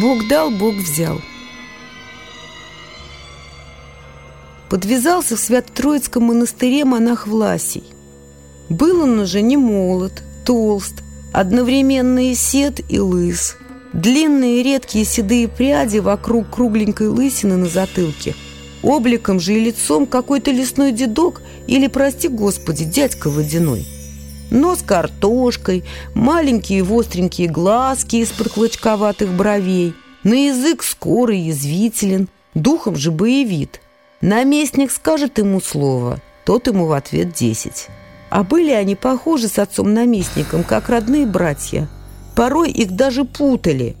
Бог дал, Бог взял. Подвязался в Свято-Троицком монастыре монах Власий. Был он уже не молод, толст, одновременно и сед, и лыс. Длинные редкие седые пряди вокруг кругленькой лысины на затылке. Обликом же и лицом какой-то лесной дедок или, прости господи, дядька водяной. Нос картошкой, маленькие востренькие глазки из-под клочковатых бровей, на язык скорый, язвителен, духом же боевит. Наместник скажет ему слово, тот ему в ответ десять. А были они похожи с отцом-наместником, как родные братья. Порой их даже путали.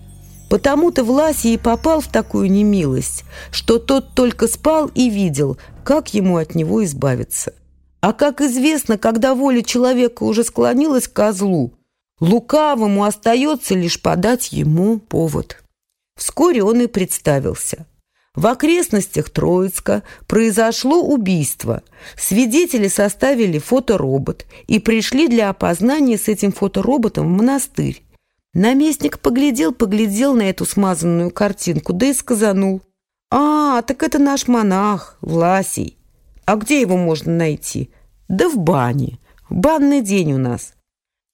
Потому-то Власий и попал в такую немилость, что тот только спал и видел, как ему от него избавиться. А как известно, когда воля человека уже склонилась к козлу, лукавому остается лишь подать ему повод. Вскоре он и представился. В окрестностях Троицка произошло убийство. Свидетели составили фоторобот и пришли для опознания с этим фотороботом в монастырь. Наместник поглядел-поглядел на эту смазанную картинку, да и сказанул. «А, так это наш монах, Власий. А где его можно найти? Да в бане. Банный день у нас.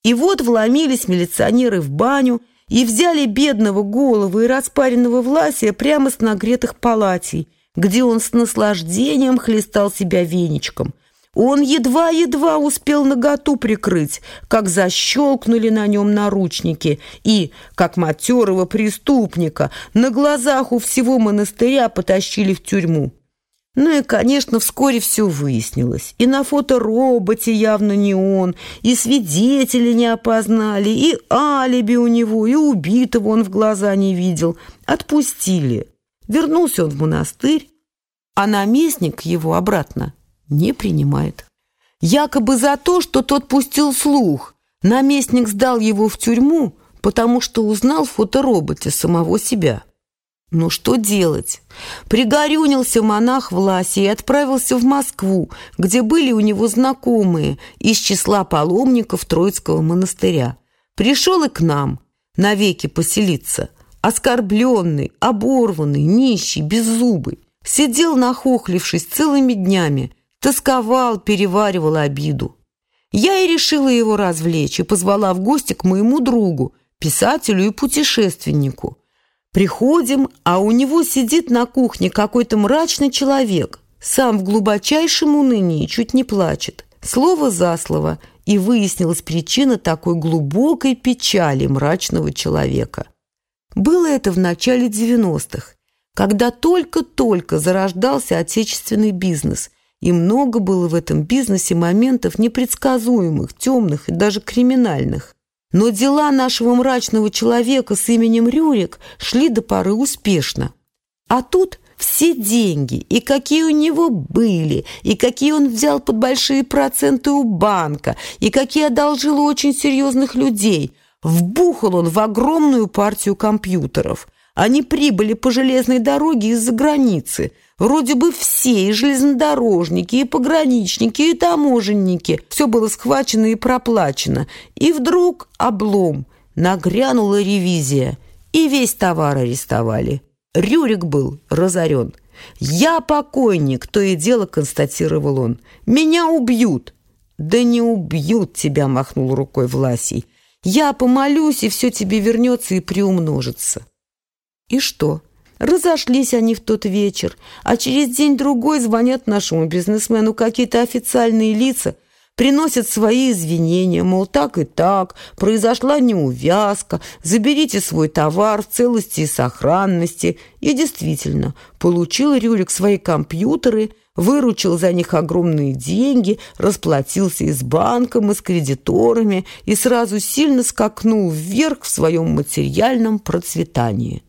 И вот вломились милиционеры в баню и взяли бедного голого и распаренного Власия прямо с нагретых палатей, где он с наслаждением хлестал себя веничком. Он едва-едва успел наготу прикрыть, как защелкнули на нем наручники, и, как матерого преступника, на глазах у всего монастыря потащили в тюрьму. Ну и, конечно, вскоре все выяснилось. И на фотороботе явно не он, и свидетели не опознали, и алиби у него, и убитого он в глаза не видел. Отпустили. Вернулся он в монастырь, а наместник его обратно не принимает. Якобы за то, что тот пустил слух. Наместник сдал его в тюрьму, потому что узнал в фотороботе самого себя. Ну что делать? Пригорюнился монах Власи и отправился в Москву, где были у него знакомые из числа паломников Троицкого монастыря. Пришел и к нам навеки поселиться. Оскорбленный, оборванный, нищий, беззубый. Сидел нахохлившись целыми днями, тосковал, переваривал обиду. Я и решила его развлечь и позвала в гости к моему другу, писателю и путешественнику – Приходим, а у него сидит на кухне какой-то мрачный человек, сам в глубочайшем унынии чуть не плачет. Слово за слово, и выяснилась причина такой глубокой печали мрачного человека. Было это в начале 90-х, когда только-только зарождался отечественный бизнес, и много было в этом бизнесе моментов непредсказуемых, темных и даже криминальных. Но дела нашего мрачного человека с именем Рюрик шли до поры успешно. А тут все деньги, и какие у него были, и какие он взял под большие проценты у банка, и какие одолжил у очень серьезных людей, вбухал он в огромную партию компьютеров. Они прибыли по железной дороге из-за границы – Вроде бы все, и железнодорожники, и пограничники, и таможенники. Все было схвачено и проплачено. И вдруг облом. Нагрянула ревизия. И весь товар арестовали. Рюрик был разорен. «Я покойник», то и дело констатировал он. «Меня убьют». «Да не убьют тебя», махнул рукой Власий. «Я помолюсь, и все тебе вернется и приумножится». «И что?» Разошлись они в тот вечер, а через день-другой звонят нашему бизнесмену какие-то официальные лица, приносят свои извинения, мол, так и так, произошла неувязка, заберите свой товар в целости и сохранности. И действительно, получил Рюрик свои компьютеры, выручил за них огромные деньги, расплатился и с банком, и с кредиторами, и сразу сильно скакнул вверх в своем материальном процветании.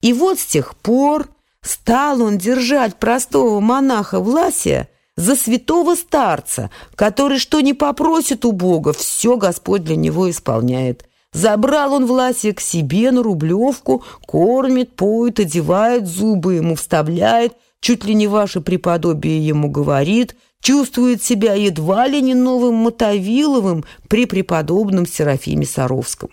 И вот с тех пор стал он держать простого монаха Власия за святого старца, который что не попросит у Бога, все Господь для него исполняет. Забрал он Власия к себе на Рублевку, кормит, поет, одевает, зубы ему вставляет, чуть ли не ваше преподобие ему говорит, чувствует себя едва ли не новым Мотовиловым при преподобном Серафиме Саровском.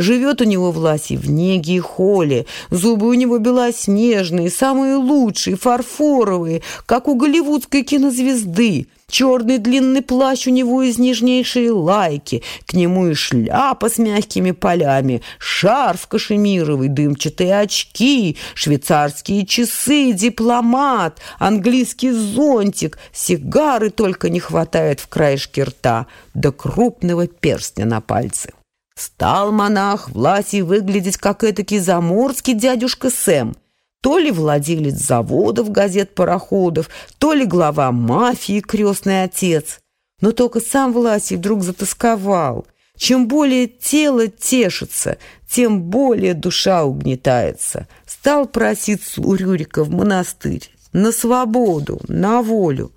Живет у него Власий в неге и холе. Зубы у него белоснежные, самые лучшие, фарфоровые, как у голливудской кинозвезды. Черный длинный плащ у него из нежнейшей лайки, к нему и шляпа с мягкими полями, шарф кашемировый, дымчатые очки, швейцарские часы, дипломат, английский зонтик, сигары только не хватает в краешке рта, до крупного перстня на пальце. Стал монах Власий выглядеть как этакий заморский дядюшка Сэм, то ли владелец заводов, газет-пароходов, то ли глава мафии, крестный отец. Но только сам Власий вдруг затасковал. Чем более тело тешится, тем более душа угнетается. Стал проситься у Рюрика в монастырь, на свободу, на волю.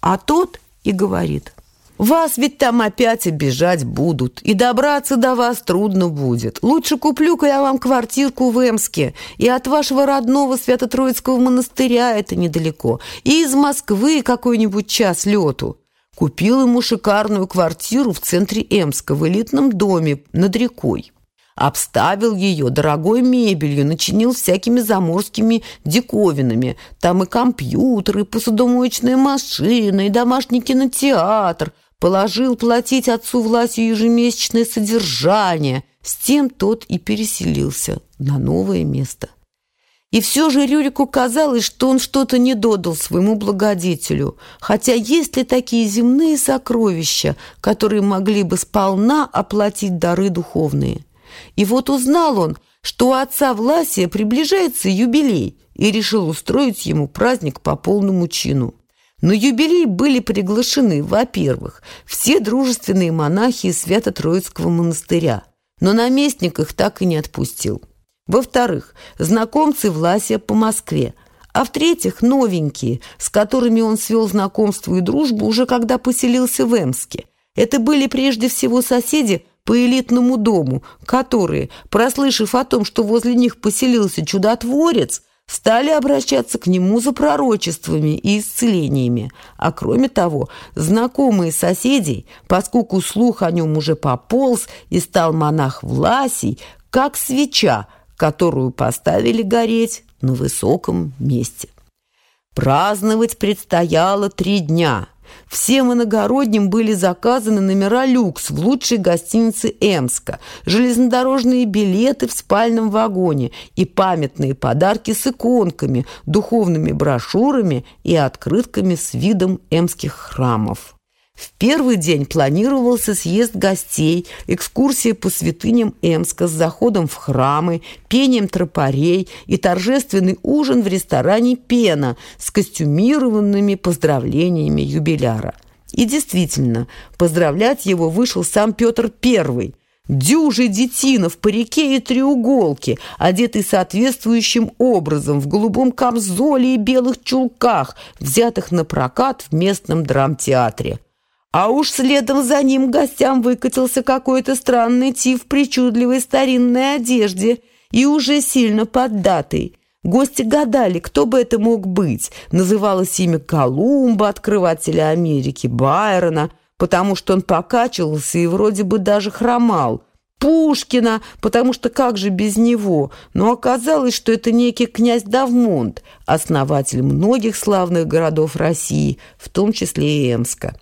А тот и говорит, вас ведь там опять обижать будут, и добраться до вас трудно будет. Лучше куплю-ка я вам квартирку в Эмске, и от вашего родного Свято-Троицкого монастыря это недалеко, и из Москвы какой-нибудь час лету. Купил ему шикарную квартиру в центре Эмска, в элитном доме над рекой. Обставил ее дорогой мебелью, начинил всякими заморскими диковинами. Там и компьютеры, и посудомоечная машина, и домашний кинотеатр – положил платить отцу Власию ежемесячное содержание. С тем тот и переселился на новое место. И все же Рюрику казалось, что он что-то не додал своему благодетелю, хотя есть ли такие земные сокровища, которые могли бы сполна оплатить дары духовные. И вот узнал он, что у отца Власия приближается юбилей, и решил устроить ему праздник по полному чину. На юбилей были приглашены, во-первых, все дружественные монахи из Свято-Троицкого монастыря, но наместник их так и не отпустил. Во-вторых, знакомцы Власия по Москве, а в-третьих, новенькие, с которыми он свел знакомство и дружбу уже когда поселился в Эмске. Это были прежде всего соседи по элитному дому, которые, прослышав о том, что возле них поселился чудотворец, стали обращаться к нему за пророчествами и исцелениями. А кроме того, знакомые соседей, поскольку слух о нем уже пополз и стал монах Власий, как свеча, которую поставили гореть на высоком месте. Праздновать предстояло три дня – Всем иногородним были заказаны номера люкс в лучшей гостинице Эмска, железнодорожные билеты в спальном вагоне и памятные подарки с иконками, духовными брошюрами и открытками с видом эмских храмов. В первый день планировался съезд гостей, экскурсия по святыням Эмска с заходом в храмы, пением тропарей и торжественный ужин в ресторане «Пена» с костюмированными поздравлениями юбиляра. И действительно, поздравлять его вышел сам Петр I – Дюжий детина в парике и треуголке, одетый соответствующим образом в голубом камзоле и белых чулках, взятых на прокат в местном драмтеатре. А уж следом за ним гостям выкатился какой-то странный тип в причудливой старинной одежде и уже сильно поддатый. Гости гадали, кто бы это мог быть. Называлось имя Колумба, открывателя Америки, Байрона, потому что он покачивался и вроде бы даже хромал. Пушкина, потому что как же без него? Но оказалось, что это некий князь Давмонт, основатель многих славных городов России, в том числе и Эмска.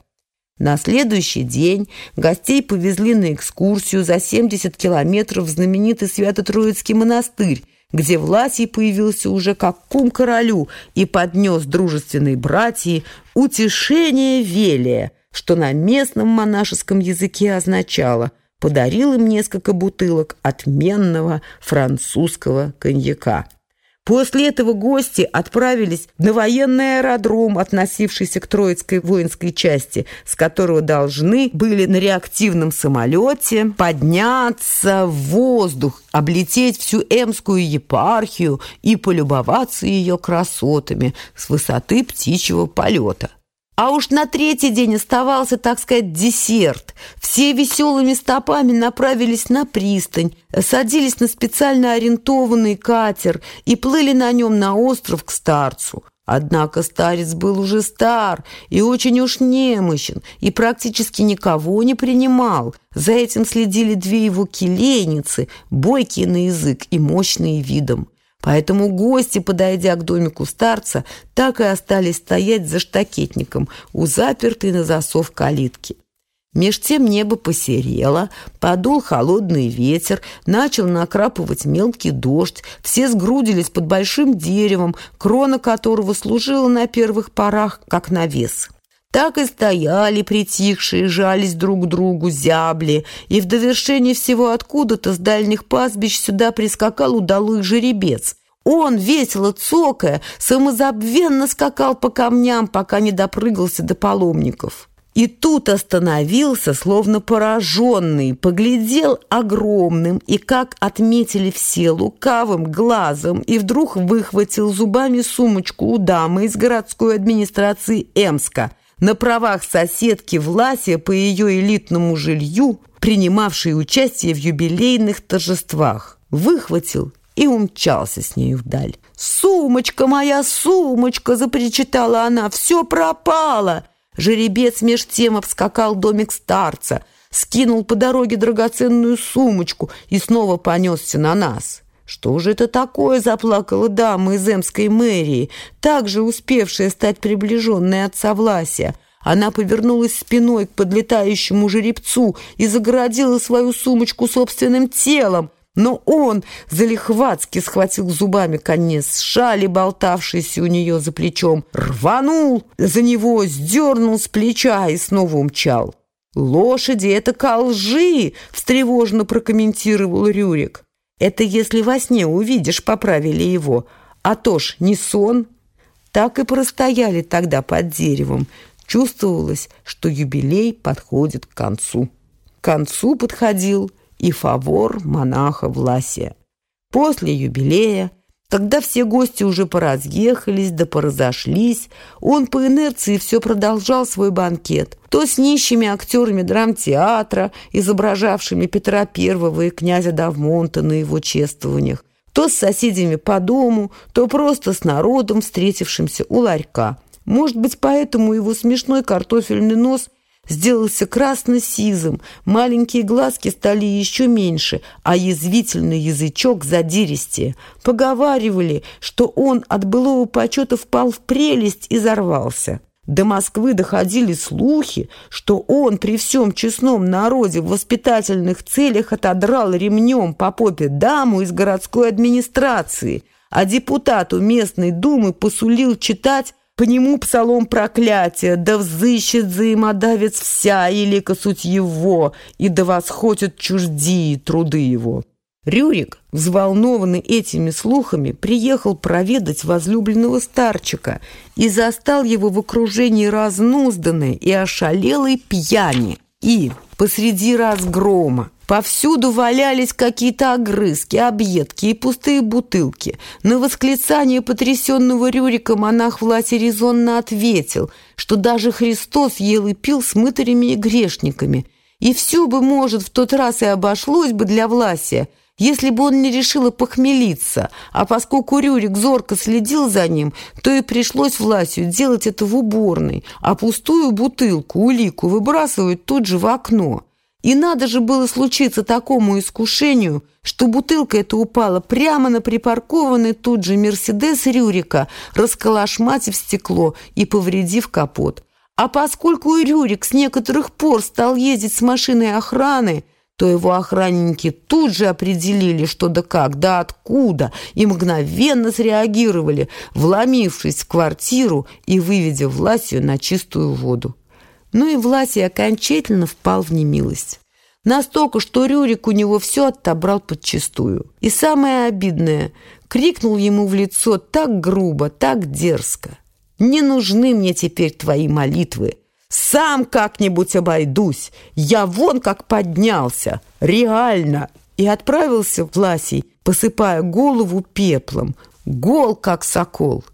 На следующий день гостей повезли на экскурсию за 70 километров в знаменитый Свято-Троицкий монастырь, где Власий появился уже как кум королю и поднес дружественной братьи утешение Велия, что на местном монашеском языке означало «подарил им несколько бутылок отменного французского коньяка». После этого гости отправились на военный аэродром, относившийся к Троицкой воинской части, с которого должны были на реактивном самолете подняться в воздух, облететь всю Эмскую епархию и полюбоваться ее красотами с высоты птичьего полета. А уж на третий день оставался, так сказать, десерт. Все веселыми стопами направились на пристань, садились на специально ориентованный катер и плыли на нем на остров к старцу. Однако старец был уже стар и очень уж немощен, и практически никого не принимал. За этим следили две его келейницы, бойкие на язык и мощные видом. Поэтому гости, подойдя к домику старца, так и остались стоять за штакетником у запертой на засов калитки. Меж тем небо посерело, подул холодный ветер, начал накрапывать мелкий дождь, все сгрудились под большим деревом, крона которого служила на первых порах как навес. Так и стояли притихшие, жались друг к другу, зябли, и в довершение всего откуда-то с дальних пастбищ сюда прискакал удалый жеребец. Он, весело цокая, самозабвенно скакал по камням, пока не допрыгался до паломников. И тут остановился, словно пораженный, поглядел огромным и, как отметили все, лукавым глазом, и вдруг выхватил зубами сумочку у дамы из городской администрации Эмска на правах соседки Власия по ее элитному жилью, принимавшей участие в юбилейных торжествах. Выхватил и умчался с нею вдаль. «Сумочка моя, сумочка!» – запричитала она. «Все пропало!» Жеребец меж тем обскакал домик старца, скинул по дороге драгоценную сумочку и снова понесся на нас. Что же это такое, заплакала дама из Эмской мэрии, также успевшая стать приближенной отца Власия. Она повернулась спиной к подлетающему жеребцу и загородила свою сумочку собственным телом, но он залихватски схватил зубами конец шали, болтавшийся у нее за плечом, рванул за него, сдернул с плеча и снова умчал. «Лошади — это колжи!» — встревоженно прокомментировал Рюрик. «Это если во сне увидишь», — поправили его. «А то ж не сон». Так и простояли тогда под деревом. Чувствовалось, что юбилей подходит к концу. К концу подходил — и фавор монаха Власия. После юбилея, когда все гости уже поразъехались да поразошлись, он по инерции все продолжал свой банкет. То с нищими актерами драмтеатра, изображавшими Петра I и князя Давмонта на его чествованиях, то с соседями по дому, то просто с народом, встретившимся у ларька. Может быть, поэтому его смешной картофельный нос сделался красно-сизым, маленькие глазки стали еще меньше, а язвительный язычок задиристее. Поговаривали, что он от былого почета впал в прелесть и взорвался. До Москвы доходили слухи, что он при всем честном народе в воспитательных целях отодрал ремнем по попе даму из городской администрации, а депутату местной думы посулил читать по нему псалом проклятия, да взыщет взаимодавец вся илика суть его, и да восходят чуждие труды его. Рюрик, взволнованный этими слухами, приехал проведать возлюбленного старчика и застал его в окружении разнузданной и ошалелой пьяни. И посреди разгрома, Повсюду валялись какие-то огрызки, объедки и пустые бутылки. На восклицание потрясенного Рюрика монах Власий резонно ответил, что даже Христос ел и пил с мытарями и грешниками. И все бы, может, в тот раз и обошлось бы для Власия, если бы он не решил похмелиться, а поскольку Рюрик зорко следил за ним, то и пришлось Власию делать это в уборной, а пустую бутылку, улику выбрасывать тут же в окно. И надо же было случиться такому искушению, что бутылка эта упала прямо на припаркованный тут же «Мерседес» Рюрика, расколошматив стекло и повредив капот. А поскольку и Рюрик с некоторых пор стал ездить с машиной охраны, то его охранники тут же определили, что да как, да откуда, и мгновенно среагировали, вломившись в квартиру и выведя Власию на чистую воду. Ну и Власий окончательно впал в немилость. Настолько, что Рюрик у него все отобрал подчистую. И самое обидное, крикнул ему в лицо так грубо, так дерзко. «Не нужны мне теперь твои молитвы. Сам как-нибудь обойдусь. Я вон как поднялся. Реально!» И отправился Власий, посыпая голову пеплом. Гол, как сокол.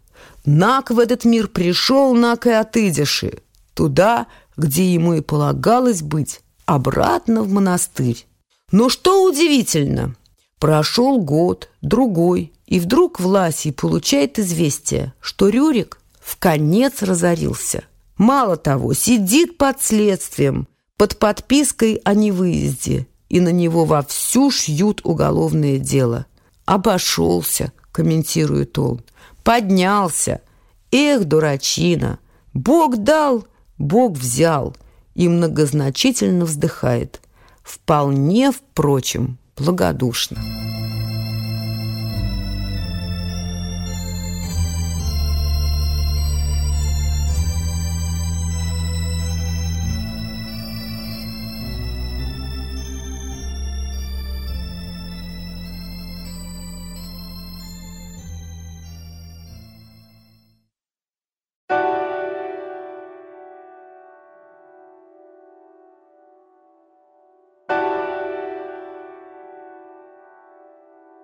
Нак в этот мир пришел, Нак и отыдеши. Туда, где ему и полагалось быть, обратно в монастырь. Но что удивительно, прошел год, другой, и вдруг Власий получает известие, что Рюрик в конец разорился. Мало того, сидит под следствием, под подпиской о невыезде, и на него вовсю шьют уголовное дело. «Обошелся», — комментирует он, — «поднялся. Эх, дурачина! Бог дал, Бог взял» и многозначительно вздыхает. Вполне, впрочем, благодушно.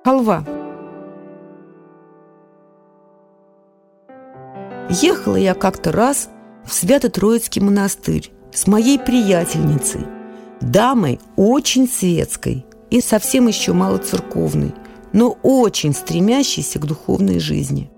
Халва. Ехала я как-то раз в Свято-Троицкий монастырь с моей приятельницей, дамой очень светской и совсем еще малоцерковной, но очень стремящейся к духовной жизни –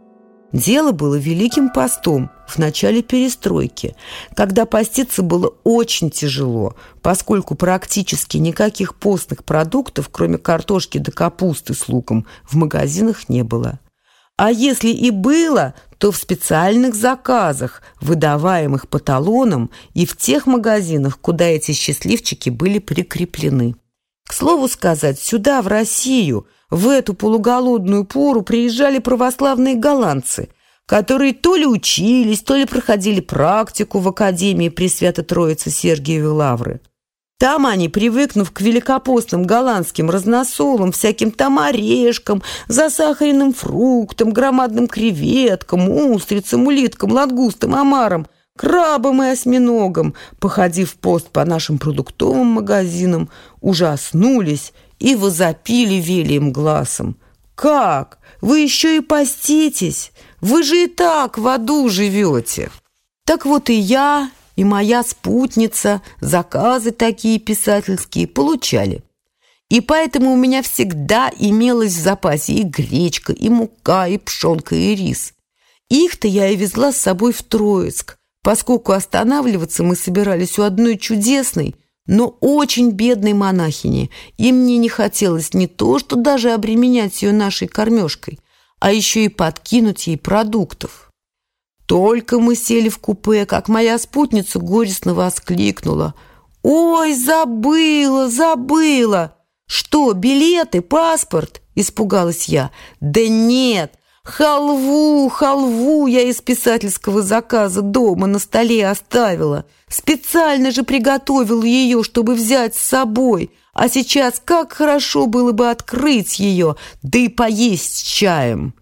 Дело было великим постом в начале перестройки, когда поститься было очень тяжело, поскольку практически никаких постных продуктов, кроме картошки да капусты с луком, в магазинах не было. А если и было, то в специальных заказах, выдаваемых по талонам и в тех магазинах, куда эти счастливчики были прикреплены. К слову сказать, сюда, в Россию – в эту полуголодную пору приезжали православные голландцы, которые то ли учились, то ли проходили практику в Академии Пресвято Троицы Сергиевой Лавры. Там они, привыкнув к великопостным голландским разносолам, всяким там орешкам, засахаренным фруктам, громадным креветкам, устрицам, улиткам, лангустам, омарам, крабам и осьминогам, походив пост по нашим продуктовым магазинам, ужаснулись и возопили велием глазом. «Как? Вы еще и поститесь? Вы же и так в аду живете!» Так вот и я, и моя спутница заказы такие писательские получали. И поэтому у меня всегда имелось в запасе и гречка, и мука, и пшенка, и рис. Их-то я и везла с собой в Троицк, поскольку останавливаться мы собирались у одной чудесной, но очень бедной монахини, и мне не хотелось не то, что даже обременять ее нашей кормежкой, а еще и подкинуть ей продуктов. Только мы сели в купе, как моя спутница горестно воскликнула. «Ой, забыла, забыла!» «Что, билеты, паспорт?» – испугалась я. «Да нет, Халву, халву я из писательского заказа дома на столе оставила. Специально же приготовил ее, чтобы взять с собой. А сейчас как хорошо было бы открыть ее, да и поесть с чаем.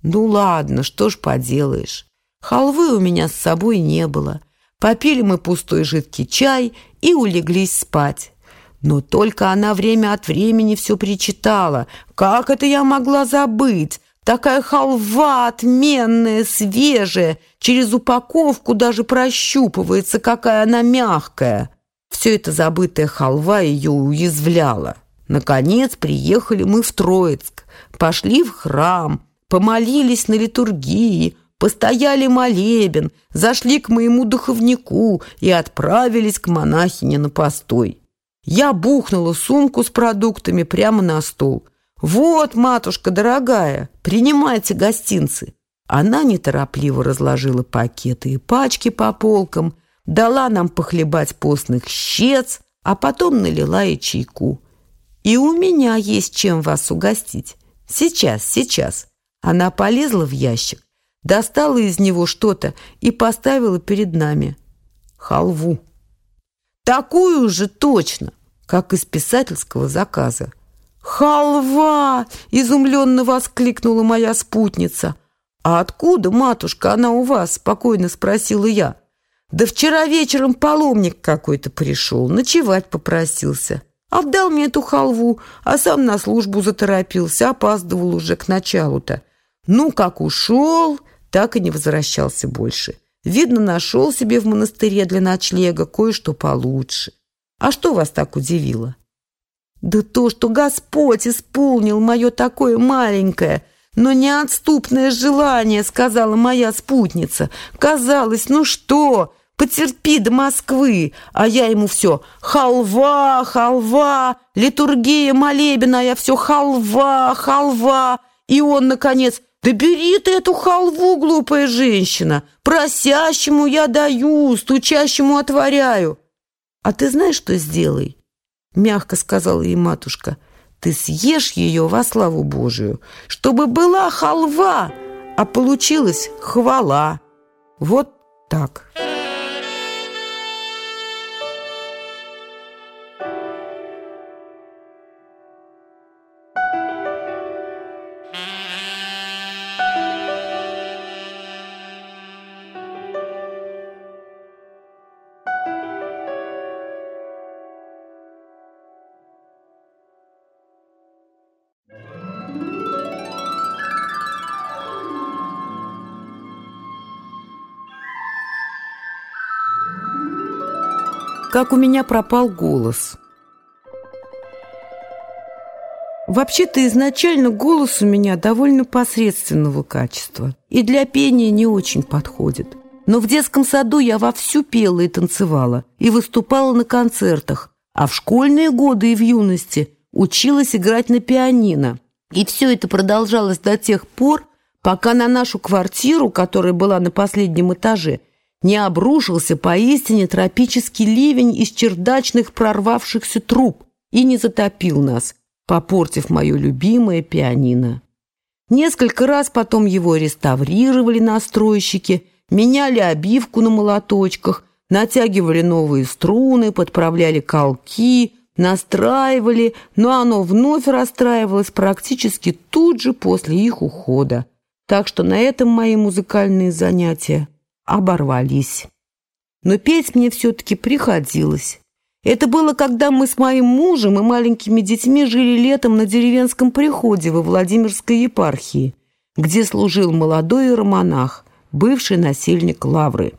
Ну ладно, что ж поделаешь. Халвы у меня с собой не было. Попили мы пустой жидкий чай и улеглись спать. Но только она время от времени все причитала. Как это я могла забыть? Такая халва отменная, свежая, через упаковку даже прощупывается, какая она мягкая. Все это забытая халва ее уязвляла. Наконец приехали мы в Троицк, пошли в храм, помолились на литургии, постояли молебен, зашли к моему духовнику и отправились к монахине на постой. Я бухнула сумку с продуктами прямо на стол – «Вот, матушка дорогая, принимайте гостинцы». Она неторопливо разложила пакеты и пачки по полкам, дала нам похлебать постных щец, а потом налила и чайку. «И у меня есть чем вас угостить. Сейчас, сейчас». Она полезла в ящик, достала из него что-то и поставила перед нами. Халву. Такую же точно, как из писательского заказа. «Халва!» – изумленно воскликнула моя спутница. «А откуда, матушка, она у вас?» – спокойно спросила я. «Да вчера вечером паломник какой-то пришел, ночевать попросился. Отдал мне эту халву, а сам на службу заторопился, опаздывал уже к началу-то. Ну, как ушел, так и не возвращался больше. Видно, нашел себе в монастыре для ночлега кое-что получше. А что вас так удивило?» Да то, что Господь исполнил мое такое маленькое, но неотступное желание, сказала моя спутница. Казалось, ну что, потерпи до Москвы, а я ему все халва, халва, литургия молебена, я все халва, халва. И он, наконец, да бери ты эту халву, глупая женщина, просящему я даю, стучащему отворяю. А ты знаешь, что сделай? Мягко сказала ей матушка. Ты съешь ее во славу Божию, чтобы была халва, а получилась хвала. Вот так. Как у меня пропал голос. Вообще-то изначально голос у меня довольно посредственного качества и для пения не очень подходит. Но в детском саду я вовсю пела и танцевала, и выступала на концертах, а в школьные годы и в юности училась играть на пианино. И все это продолжалось до тех пор, пока на нашу квартиру, которая была на последнем этаже, не обрушился поистине тропический ливень из чердачных прорвавшихся труб и не затопил нас, попортив мое любимое пианино. Несколько раз потом его реставрировали настройщики, меняли обивку на молоточках, натягивали новые струны, подправляли колки, настраивали, но оно вновь расстраивалось практически тут же после их ухода. Так что на этом мои музыкальные занятия оборвались. Но петь мне все-таки приходилось. Это было, когда мы с моим мужем и маленькими детьми жили летом на деревенском приходе во Владимирской епархии, где служил молодой иеромонах, бывший насельник Лавры.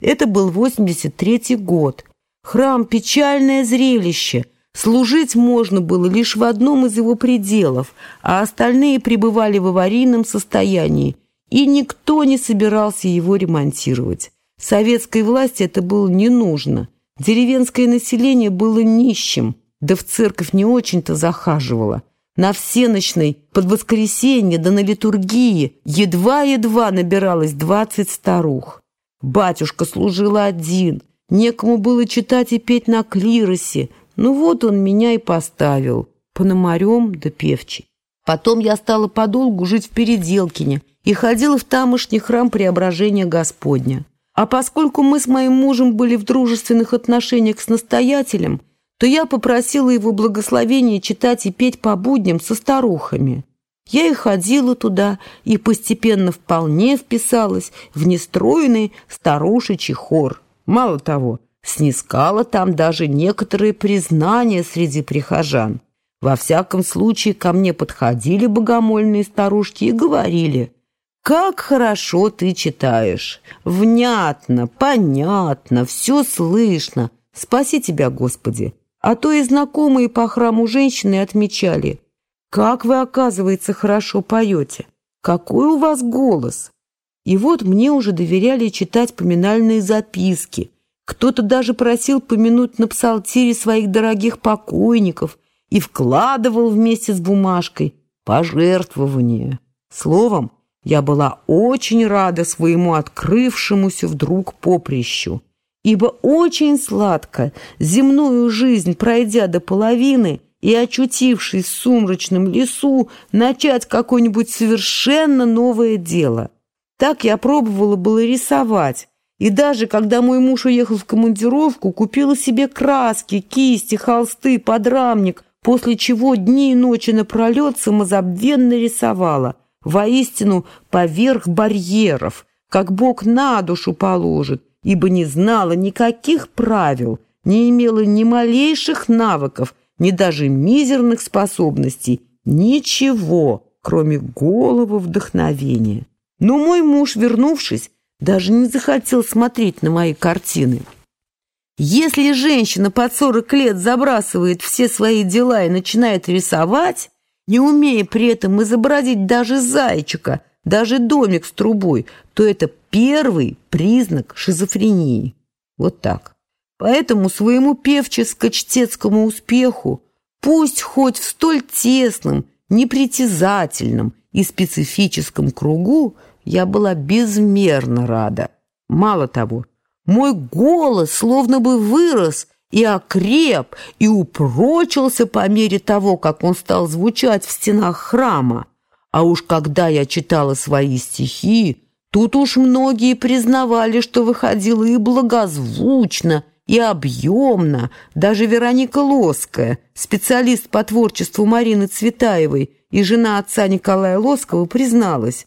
Это был 83-й год. Храм – печальное зрелище. Служить можно было лишь в одном из его пределов, а остальные пребывали в аварийном состоянии – и никто не собирался его ремонтировать. Советской власти это было не нужно. Деревенское население было нищим, да в церковь не очень-то захаживало. На всеночной, под воскресенье, да на литургии едва-едва набиралось двадцать старух. Батюшка служил один, некому было читать и петь на клиросе. Ну вот он меня и поставил, пономарем да певчий. Потом я стала подолгу жить в Переделкине и ходила в тамошний храм Преображения Господня. А поскольку мы с моим мужем были в дружественных отношениях с настоятелем, то я попросила его благословения читать и петь по будням со старухами. Я и ходила туда, и постепенно вполне вписалась в нестроенный старушечий хор. Мало того, снискала там даже некоторые признания среди прихожан. Во всяком случае, ко мне подходили богомольные старушки и говорили, «Как хорошо ты читаешь! Внятно, понятно, все слышно. Спаси тебя, Господи!» А то и знакомые по храму женщины отмечали, «Как вы, оказывается, хорошо поете! Какой у вас голос!» И вот мне уже доверяли читать поминальные записки. Кто-то даже просил помянуть на псалтире своих дорогих покойников – и вкладывал вместе с бумажкой пожертвования. Словом, я была очень рада своему открывшемуся вдруг поприщу, ибо очень сладко, земную жизнь пройдя до половины и очутившись в сумрачном лесу, начать какое-нибудь совершенно новое дело. Так я пробовала было рисовать, и даже когда мой муж уехал в командировку, купила себе краски, кисти, холсты, подрамник, после чего дни и ночи напролет самозабвенно рисовала, воистину поверх барьеров, как Бог на душу положит, ибо не знала никаких правил, не имела ни малейших навыков, ни даже мизерных способностей, ничего, кроме голого вдохновения. Но мой муж, вернувшись, даже не захотел смотреть на мои картины. Если женщина под 40 лет забрасывает все свои дела и начинает рисовать, не умея при этом изобразить даже зайчика, даже домик с трубой, то это первый признак шизофрении. Вот так. Поэтому своему певческо-чтецкому успеху пусть хоть в столь тесном, непритязательном и специфическом кругу я была безмерно рада. Мало того, мой голос словно бы вырос и окреп, и упрочился по мере того, как он стал звучать в стенах храма. А уж когда я читала свои стихи, тут уж многие признавали, что выходило и благозвучно, и объемно. Даже Вероника Лоская, специалист по творчеству Марины Цветаевой и жена отца Николая Лоскова, призналась,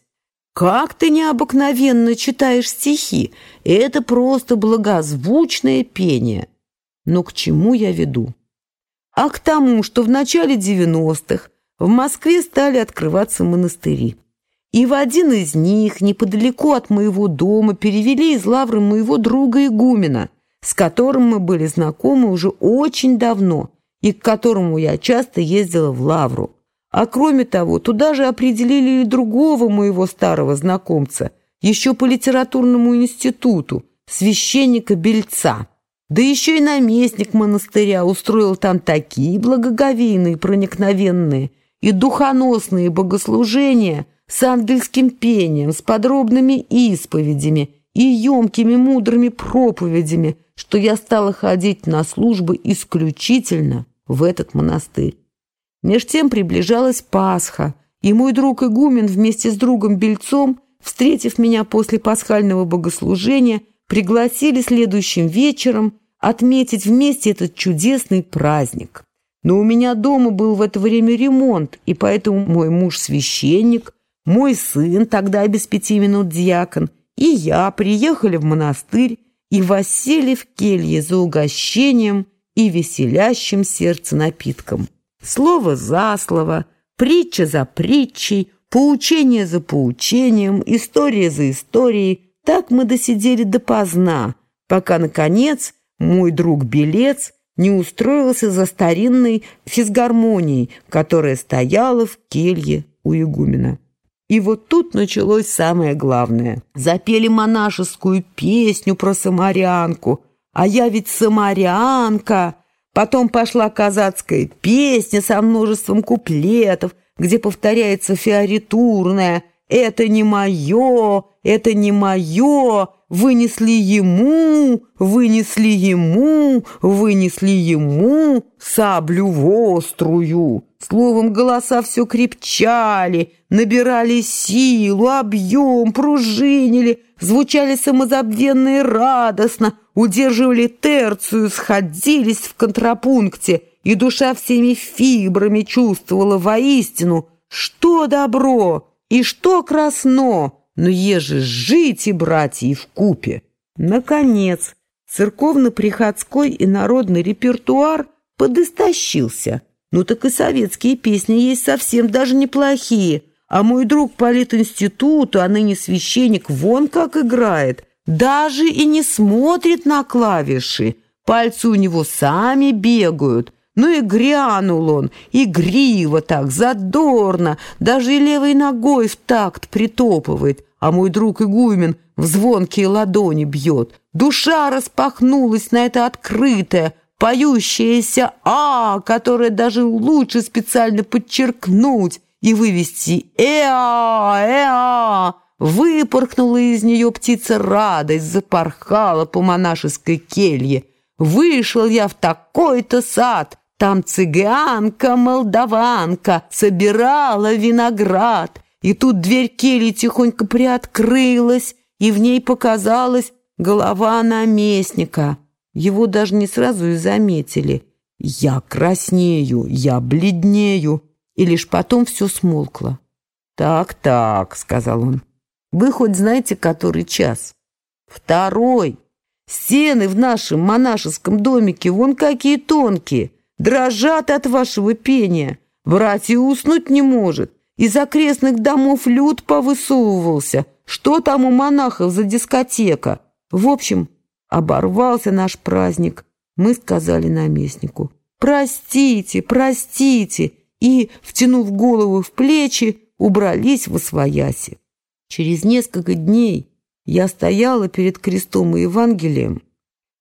«Как ты необыкновенно читаешь стихи! Это просто благозвучное пение!» Но к чему я веду? А к тому, что в начале 90-х в Москве стали открываться монастыри. И в один из них, неподалеку от моего дома, перевели из лавры моего друга игумена, с которым мы были знакомы уже очень давно и к которому я часто ездила в лавру. А кроме того, туда же определили и другого моего старого знакомца, еще по литературному институту, священника Бельца. Да еще и наместник монастыря устроил там такие благоговейные, проникновенные и духоносные богослужения с ангельским пением, с подробными исповедями и емкими мудрыми проповедями, что я стала ходить на службы исключительно в этот монастырь. Меж тем приближалась Пасха, и мой друг Игумен вместе с другом Бельцом, встретив меня после пасхального богослужения, пригласили следующим вечером отметить вместе этот чудесный праздник. Но у меня дома был в это время ремонт, и поэтому мой муж священник, мой сын, тогда без пяти минут диакон, и я приехали в монастырь и воссели в келье за угощением и веселящим сердце напитком. Слово за слово, притча за притчей, поучение за поучением, история за историей. Так мы досидели допоздна, пока, наконец, мой друг Белец не устроился за старинной физгармонией, которая стояла в келье у игумена. И вот тут началось самое главное. Запели монашескую песню про самарянку. А я ведь самарянка. Потом пошла казацкая песня со множеством куплетов, где повторяется фиоритурная «Это не мое, это не мое, вынесли ему, вынесли ему, вынесли ему саблю вострую». Словом, голоса все крепчали, набирали силу, объем, пружинили, звучали самозабвенно и радостно, удерживали терцию, сходились в контрапункте, и душа всеми фибрами чувствовала воистину, что добро и что красно, но еже жить и братья и вкупе. Наконец, церковно-приходской и народный репертуар подыстощился. Ну так и советские песни есть совсем даже неплохие. А мой друг по литинституту, а ныне священник, вон как играет. Даже и не смотрит на клавиши. Пальцы у него сами бегают. Ну и грянул он, игриво так, задорно, даже и левой ногой в такт притопывает, а мой друг игумен в звонкие ладони бьет. Душа распахнулась на это открытое, поющееся «а», которое даже лучше специально подчеркнуть и вывести «эа, эа». Выпорхнула из нее птица радость, запорхала по монашеской келье. Вышел я в такой-то сад, там цыганка, молдаванка собирала виноград. И тут дверь кельи тихонько приоткрылась, и в ней показалась голова наместника. Его даже не сразу и заметили. Я краснею, я бледнею, и лишь потом все смолкло. «Так-так», — сказал он, — «вы хоть знаете, который час?» «Второй. Стены в нашем монашеском домике вон какие тонкие, дрожат от вашего пения. Братья уснуть не может. Из окрестных домов люд повысовывался. Что там у монахов за дискотека? В общем, оборвался наш праздник. Мы сказали наместнику. «Простите, простите!» и, втянув голову в плечи, убрались в освояси. Через несколько дней я стояла перед крестом и Евангелием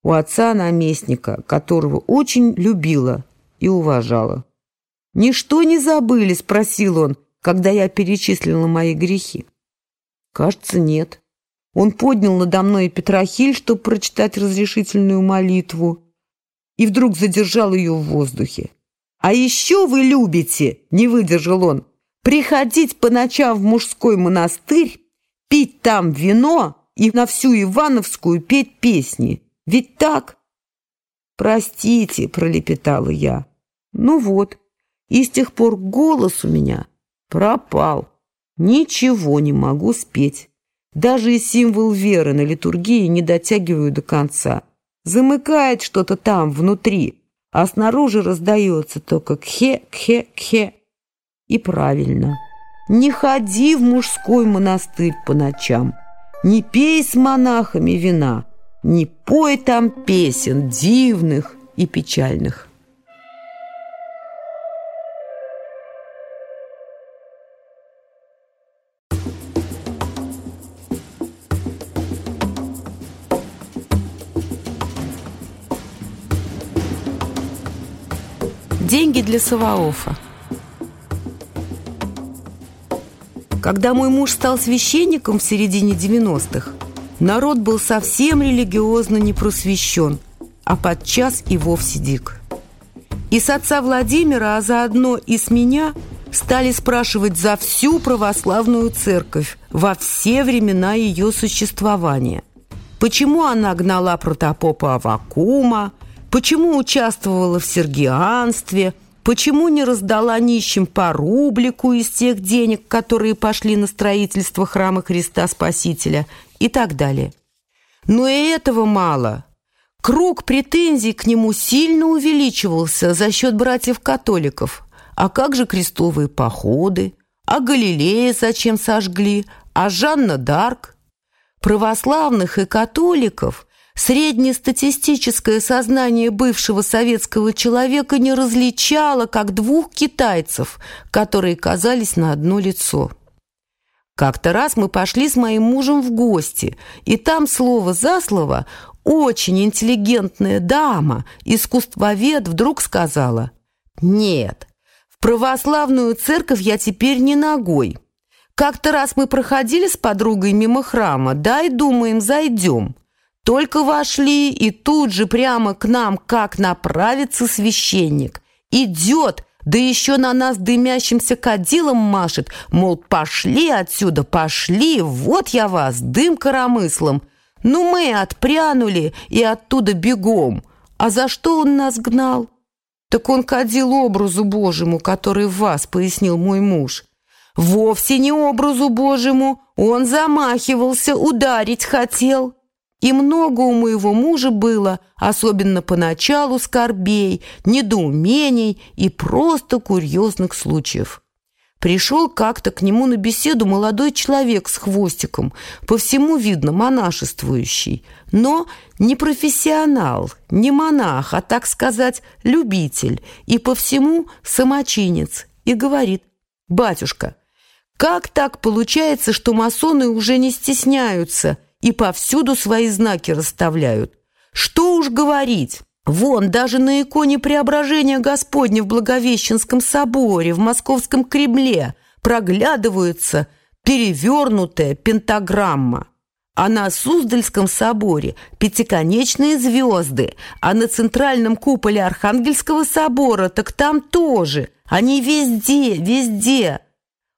у отца-наместника, которого очень любила и уважала. «Ничто не забыли?» — спросил он, когда я перечислила мои грехи. «Кажется, нет». Он поднял надо мной Петрохиль, чтобы прочитать разрешительную молитву, и вдруг задержал ее в воздухе. «А еще вы любите, — не выдержал он, — приходить по ночам в мужской монастырь, пить там вино и на всю Ивановскую петь песни. Ведь так?» «Простите, — пролепетала я. Ну вот, и с тех пор голос у меня пропал. Ничего не могу спеть. Даже и символ веры на литургии не дотягиваю до конца. Замыкает что-то там, внутри, а снаружи раздается только кхе, кхе, кхе. И правильно. Не ходи в мужской монастырь по ночам. Не пей с монахами вина. Не пой там песен дивных и печальных. Деньги для Саваофа. Когда мой муж стал священником в середине 90-х, народ был совсем религиозно не просвещен, а подчас и вовсе дик. И с отца Владимира, а заодно и с меня, стали спрашивать за всю православную церковь во все времена ее существования. Почему она гнала протопопа Авакума, Почему участвовала в сергианстве? Почему не раздала нищим по рублику из тех денег, которые пошли на строительство храма Христа Спасителя? И так далее. Но и этого мало. Круг претензий к нему сильно увеличивался за счет братьев-католиков. А как же крестовые походы? А Галилея зачем сожгли? А Жанна Дарк? Православных и католиков – Среднестатистическое сознание бывшего советского человека не различало, как двух китайцев, которые казались на одно лицо. Как-то раз мы пошли с моим мужем в гости, и там слово за слово очень интеллигентная дама, искусствовед, вдруг сказала «Нет, в православную церковь я теперь не ногой». Как-то раз мы проходили с подругой мимо храма, да и думаем, зайдем. Только вошли, и тут же прямо к нам, как направится священник. Идет, да еще на нас дымящимся кадилом машет, мол, пошли отсюда, пошли, вот я вас, дым коромыслом. Ну, мы отпрянули и оттуда бегом. А за что он нас гнал? Так он кадил образу Божьему, который в вас, пояснил мой муж. Вовсе не образу Божьему, он замахивался, ударить хотел. И много у моего мужа было, особенно поначалу, скорбей, недоумений и просто курьезных случаев. Пришел как-то к нему на беседу молодой человек с хвостиком, по всему видно монашествующий, но не профессионал, не монах, а, так сказать, любитель, и по всему самочинец, и говорит, «Батюшка, как так получается, что масоны уже не стесняются?» И повсюду свои знаки расставляют. Что уж говорить, вон даже на иконе Преображения Господня в Благовещенском соборе, в Московском Кремле проглядывается перевернутая пентаграмма. А на Суздальском соборе пятиконечные звезды, а на центральном куполе Архангельского собора так там тоже. Они везде, везде.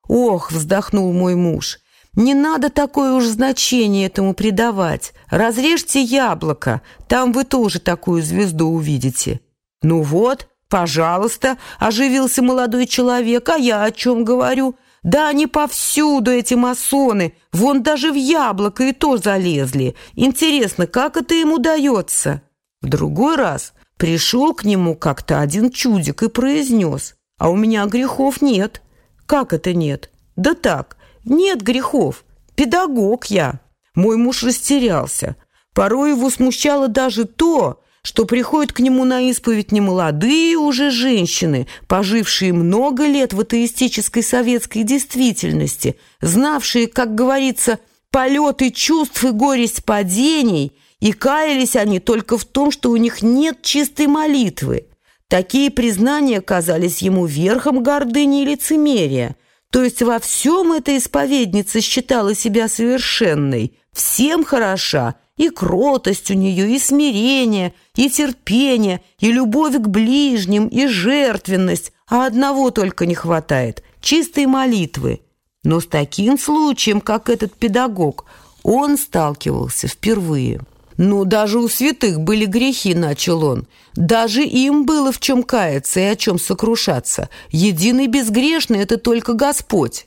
Ох, вздохнул мой муж, не надо такое уж значение этому придавать. Разрежьте яблоко, там вы тоже такую звезду увидите. Ну вот, пожалуйста, оживился молодой человек, а я о чем говорю? Да они повсюду, эти масоны, вон даже в яблоко и то залезли. Интересно, как это им удается? В другой раз пришел к нему как-то один чудик и произнес, а у меня грехов нет. Как это нет? Да так, нет грехов. Педагог я. Мой муж растерялся. Порой его смущало даже то, что приходят к нему на исповедь немолодые уже женщины, пожившие много лет в атеистической советской действительности, знавшие, как говорится, полеты чувств и горесть падений, и каялись они только в том, что у них нет чистой молитвы. Такие признания казались ему верхом гордыни и лицемерия. То есть во всем эта исповедница считала себя совершенной, всем хороша, и кротость у нее, и смирение, и терпение, и любовь к ближним, и жертвенность, а одного только не хватает – чистой молитвы. Но с таким случаем, как этот педагог, он сталкивался впервые. «Ну, даже у святых были грехи», — начал он. «Даже им было в чем каяться и о чем сокрушаться. Единый безгрешный — это только Господь».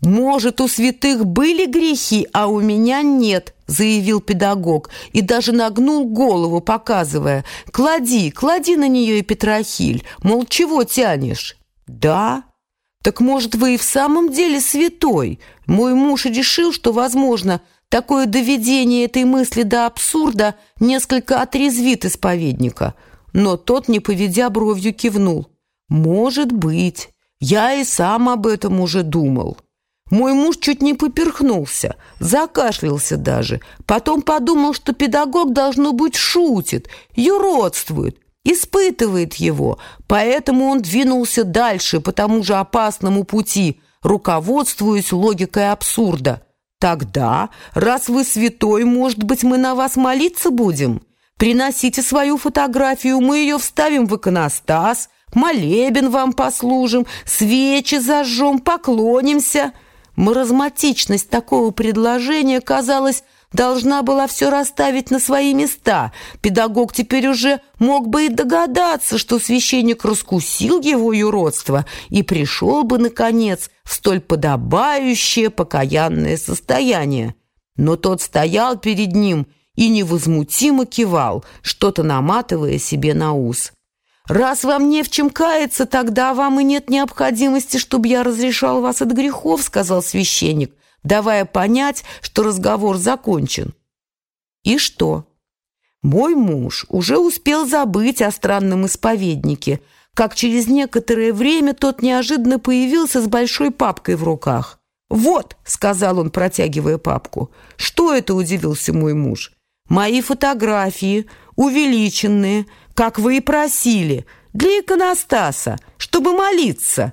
«Может, у святых были грехи, а у меня нет», — заявил педагог и даже нагнул голову, показывая. «Клади, клади на нее и Петрохиль, мол, чего тянешь?» «Да». «Так, может, вы и в самом деле святой?» Мой муж решил, что, возможно, такое доведение этой мысли до абсурда несколько отрезвит исповедника. Но тот, не поведя бровью, кивнул. «Может быть. Я и сам об этом уже думал». Мой муж чуть не поперхнулся, закашлялся даже. Потом подумал, что педагог, должно быть, шутит, юродствует, испытывает его. Поэтому он двинулся дальше по тому же опасному пути, руководствуясь логикой абсурда. «Тогда, раз вы святой, может быть, мы на вас молиться будем? Приносите свою фотографию, мы ее вставим в иконостас, молебен вам послужим, свечи зажжем, поклонимся». Маразматичность такого предложения, казалось, должна была все расставить на свои места. Педагог теперь уже мог бы и догадаться, что священник раскусил его юродство и пришел бы, наконец, в столь подобающее покаянное состояние. Но тот стоял перед ним и невозмутимо кивал, что-то наматывая себе на ус. «Раз вам не в чем каяться, тогда вам и нет необходимости, чтобы я разрешал вас от грехов», сказал священник, давая понять, что разговор закончен. И что? Мой муж уже успел забыть о странном исповеднике, как через некоторое время тот неожиданно появился с большой папкой в руках. «Вот», — сказал он, протягивая папку. «Что это?» — удивился мой муж. «Мои фотографии, увеличенные, как вы и просили, для иконостаса, чтобы молиться».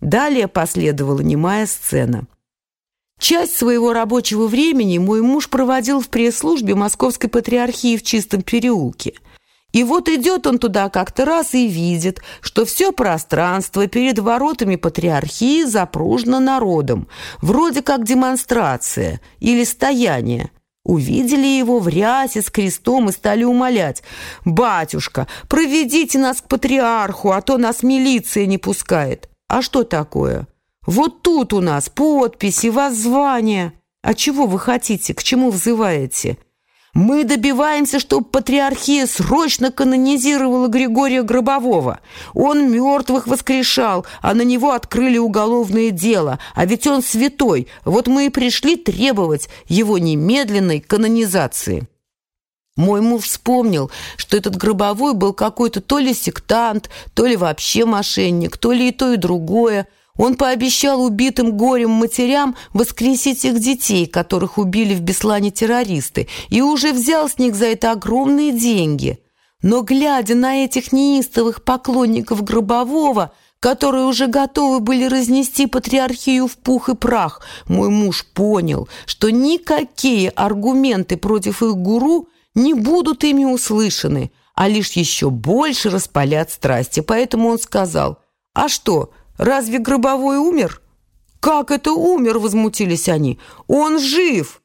Далее последовала немая сцена. Часть своего рабочего времени мой муж проводил в пресс-службе Московской Патриархии в Чистом переулке. И вот идет он туда как-то раз и видит, что все пространство перед воротами Патриархии запружено народом, вроде как демонстрация или стояние. Увидели его в рясе с крестом и стали умолять. «Батюшка, проведите нас к патриарху, а то нас милиция не пускает». «А что такое?» «Вот тут у нас подписи, воззвания». «А чего вы хотите? К чему взываете?» Мы добиваемся, чтобы патриархия срочно канонизировала Григория Гробового. Он мертвых воскрешал, а на него открыли уголовное дело. А ведь он святой. Вот мы и пришли требовать его немедленной канонизации». Мой муж вспомнил, что этот Гробовой был какой-то то ли сектант, то ли вообще мошенник, то ли и то, и другое. Он пообещал убитым горем матерям воскресить их детей, которых убили в Беслане террористы, и уже взял с них за это огромные деньги. Но, глядя на этих неистовых поклонников Гробового, которые уже готовы были разнести патриархию в пух и прах, мой муж понял, что никакие аргументы против их гуру не будут ими услышаны, а лишь еще больше распалят страсти. Поэтому он сказал, «А что, Разве Гробовой умер?» «Как это умер?» — возмутились они. «Он жив!»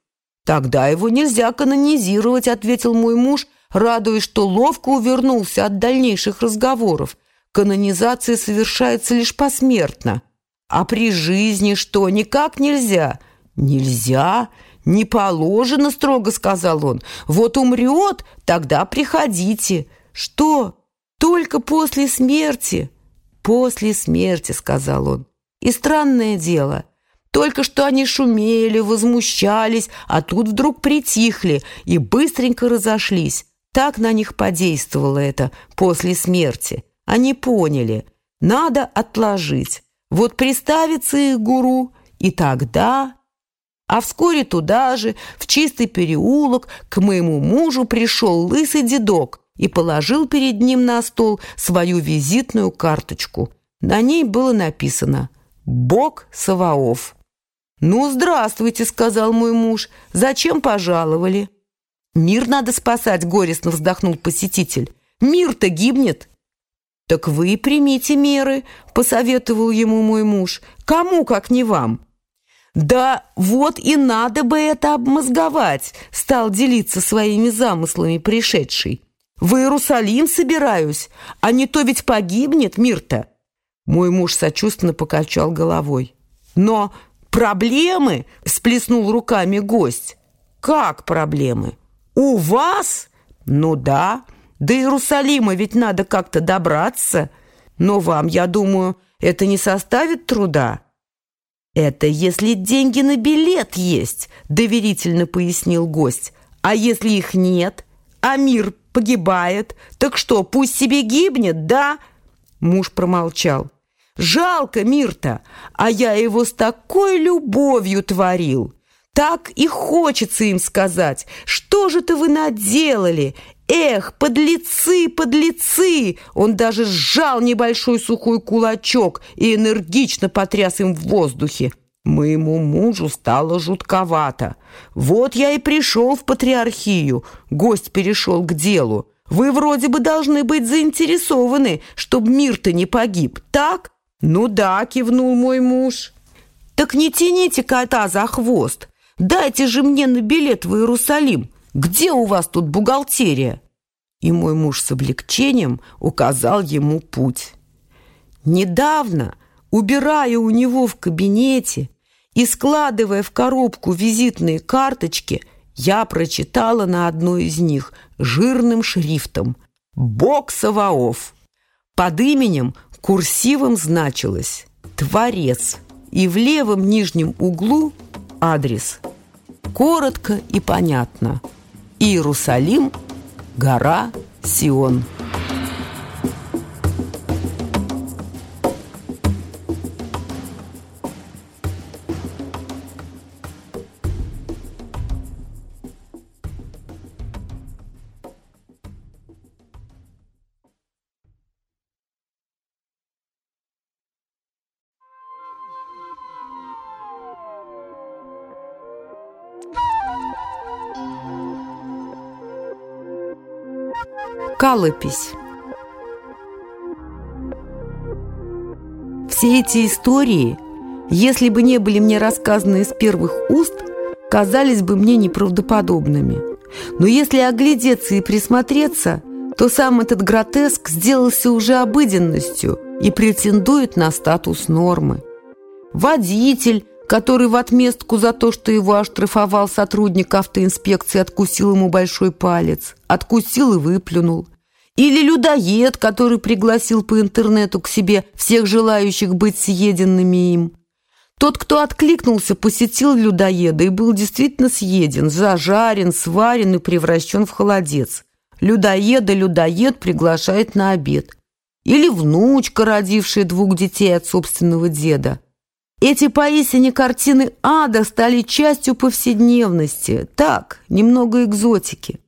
«Тогда его нельзя канонизировать», — ответил мой муж, радуясь, что ловко увернулся от дальнейших разговоров. «Канонизация совершается лишь посмертно. А при жизни что, никак нельзя?» «Нельзя, не положено», — строго сказал он. «Вот умрет, тогда приходите». «Что? Только после смерти?» «После смерти», — сказал он. «И странное дело, только что они шумели, возмущались, а тут вдруг притихли и быстренько разошлись. Так на них подействовало это после смерти. Они поняли, надо отложить. Вот приставится их гуру, и тогда... А вскоре туда же, в чистый переулок, к моему мужу пришел лысый дедок и положил перед ним на стол свою визитную карточку. На ней было написано «Бог Саваоф». «Ну, здравствуйте», — сказал мой муж. «Зачем пожаловали?» «Мир надо спасать», — горестно вздохнул посетитель. «Мир-то гибнет». «Так вы примите меры», — посоветовал ему мой муж. «Кому, как не вам?» «Да вот и надо бы это обмозговать», — стал делиться своими замыслами пришедший. «В Иерусалим собираюсь, а не то ведь погибнет мир-то». Мой муж сочувственно покачал головой. «Но проблемы?» — сплеснул руками гость. «Как проблемы? У вас? Ну да, до Иерусалима ведь надо как-то добраться. Но вам, я думаю, это не составит труда». «Это если деньги на билет есть», — доверительно пояснил гость. «А если их нет? А мир погибает? Так что, пусть себе гибнет, да?» Муж промолчал. «Жалко мир-то, а я его с такой любовью творил. Так и хочется им сказать, что же ты вы наделали? Эх, подлецы, подлецы!» Он даже сжал небольшой сухой кулачок и энергично потряс им в воздухе. Моему мужу стало жутковато. Вот я и пришел в патриархию. Гость перешел к делу. Вы вроде бы должны быть заинтересованы, чтобы мир-то не погиб, так? Ну да, кивнул мой муж. Так не тяните кота за хвост. Дайте же мне на билет в Иерусалим. Где у вас тут бухгалтерия?» И мой муж с облегчением указал ему путь. Недавно, убирая у него в кабинете и складывая в коробку визитные карточки, я прочитала на одной из них жирным шрифтом «Бог Саваоф». Под именем курсивом значилось «Творец» и в левом нижнем углу адрес. Коротко и понятно – Иерусалим, гора Сион. Калопись. Все эти истории, если бы не были мне рассказаны из первых уст, казались бы мне неправдоподобными. Но если оглядеться и присмотреться, то сам этот гротеск сделался уже обыденностью и претендует на статус нормы. Водитель, который в отместку за то, что его оштрафовал сотрудник автоинспекции, откусил ему большой палец, откусил и выплюнул. Или людоед, который пригласил по интернету к себе всех желающих быть съеденными им. Тот, кто откликнулся, посетил людоеда и был действительно съеден, зажарен, сварен и превращен в холодец. Людоеда людоед приглашает на обед. Или внучка, родившая двух детей от собственного деда. Эти поистине картины ада стали частью повседневности. Так, немного экзотики.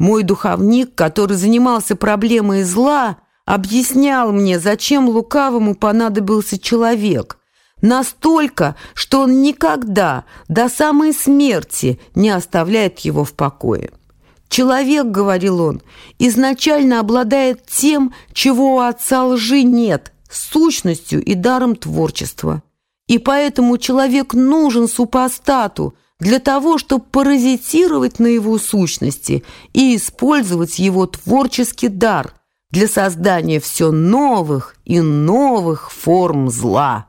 Мой духовник, который занимался проблемой зла, объяснял мне, зачем лукавому понадобился человек. Настолько, что он никогда до самой смерти не оставляет его в покое. Человек, говорил он, изначально обладает тем, чего у отца лжи нет, сущностью и даром творчества. И поэтому человек нужен супостату, для того, чтобы паразитировать на его сущности и использовать его творческий дар для создания все новых и новых форм зла.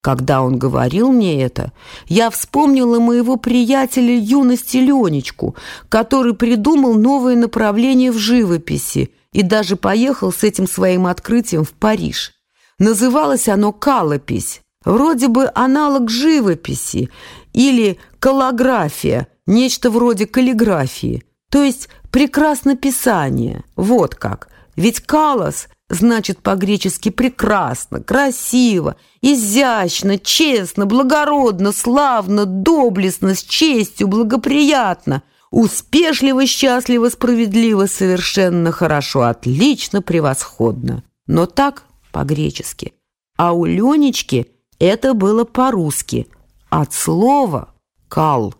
Когда он говорил мне это, я вспомнила моего приятеля юности Ленечку, который придумал новое направление в живописи и даже поехал с этим своим открытием в Париж. Называлось оно «Калопись», вроде бы аналог живописи или каллография, нечто вроде каллиграфии, то есть прекрасно писание. Вот как. Ведь «калос» значит по-гречески «прекрасно», «красиво», «изящно», «честно», «благородно», «славно», «доблестно», «с честью», «благоприятно», «успешливо», «счастливо», «справедливо», «совершенно хорошо», «отлично», «превосходно». Но так по-гречески. А у Ленечки это было по-русски. От слова «кал».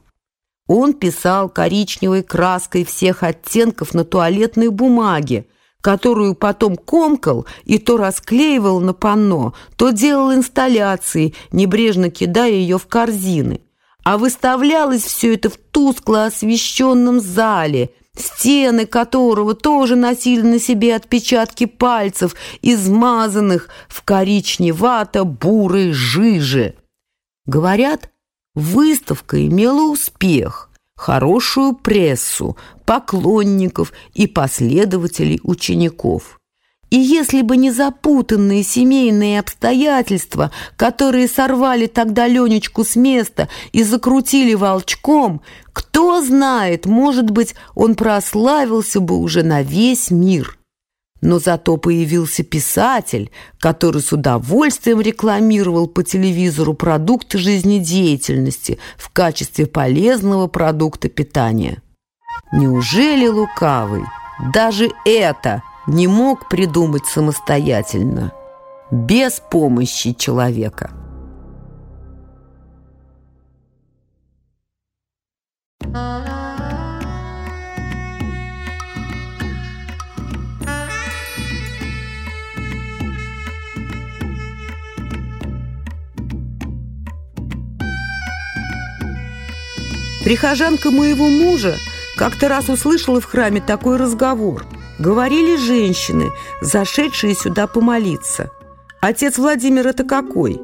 Он писал коричневой краской всех оттенков на туалетной бумаге, которую потом комкал и то расклеивал на панно, то делал инсталляции, небрежно кидая ее в корзины. А выставлялось все это в тускло освещенном зале, стены которого тоже носили на себе отпечатки пальцев, измазанных в коричневато-бурой жиже. Говорят, выставка имела успех хорошую прессу, поклонников и последователей учеников. И если бы не запутанные семейные обстоятельства, которые сорвали тогда Ленечку с места и закрутили волчком, кто знает, может быть, он прославился бы уже на весь мир. Но зато появился писатель, который с удовольствием рекламировал по телевизору продукты жизнедеятельности в качестве полезного продукта питания. Неужели лукавый даже это не мог придумать самостоятельно, без помощи человека? Прихожанка моего мужа как-то раз услышала в храме такой разговор. Говорили женщины, зашедшие сюда помолиться. Отец Владимир это какой?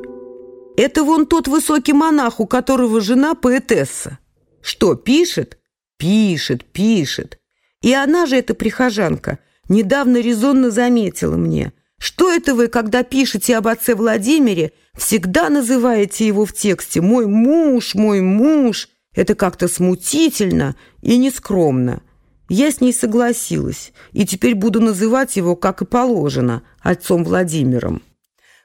Это вон тот высокий монах, у которого жена поэтесса. Что, пишет? Пишет, пишет. И она же, эта прихожанка, недавно резонно заметила мне. Что это вы, когда пишете об отце Владимире, всегда называете его в тексте «мой муж, мой муж», это как-то смутительно и нескромно. Я с ней согласилась, и теперь буду называть его, как и положено, отцом Владимиром.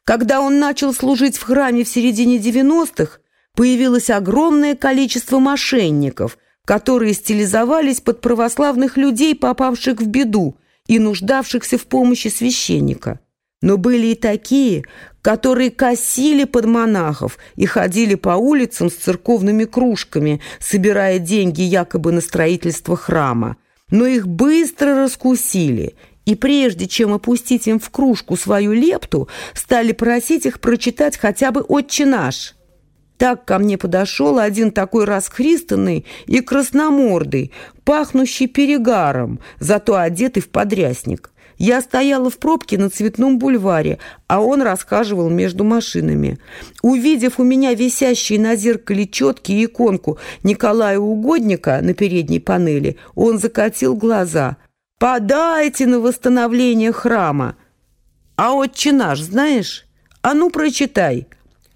Когда он начал служить в храме в середине 90-х, появилось огромное количество мошенников, которые стилизовались под православных людей, попавших в беду и нуждавшихся в помощи священника. Но были и такие, которые косили под монахов и ходили по улицам с церковными кружками, собирая деньги якобы на строительство храма. Но их быстро раскусили, и прежде чем опустить им в кружку свою лепту, стали просить их прочитать хотя бы «Отче наш». Так ко мне подошел один такой расхристанный и красномордый, пахнущий перегаром, зато одетый в подрясник – я стояла в пробке на Цветном бульваре, а он расхаживал между машинами. Увидев у меня висящие на зеркале четки и иконку Николая Угодника на передней панели, он закатил глаза. «Подайте на восстановление храма!» «А отче наш, знаешь? А ну, прочитай!»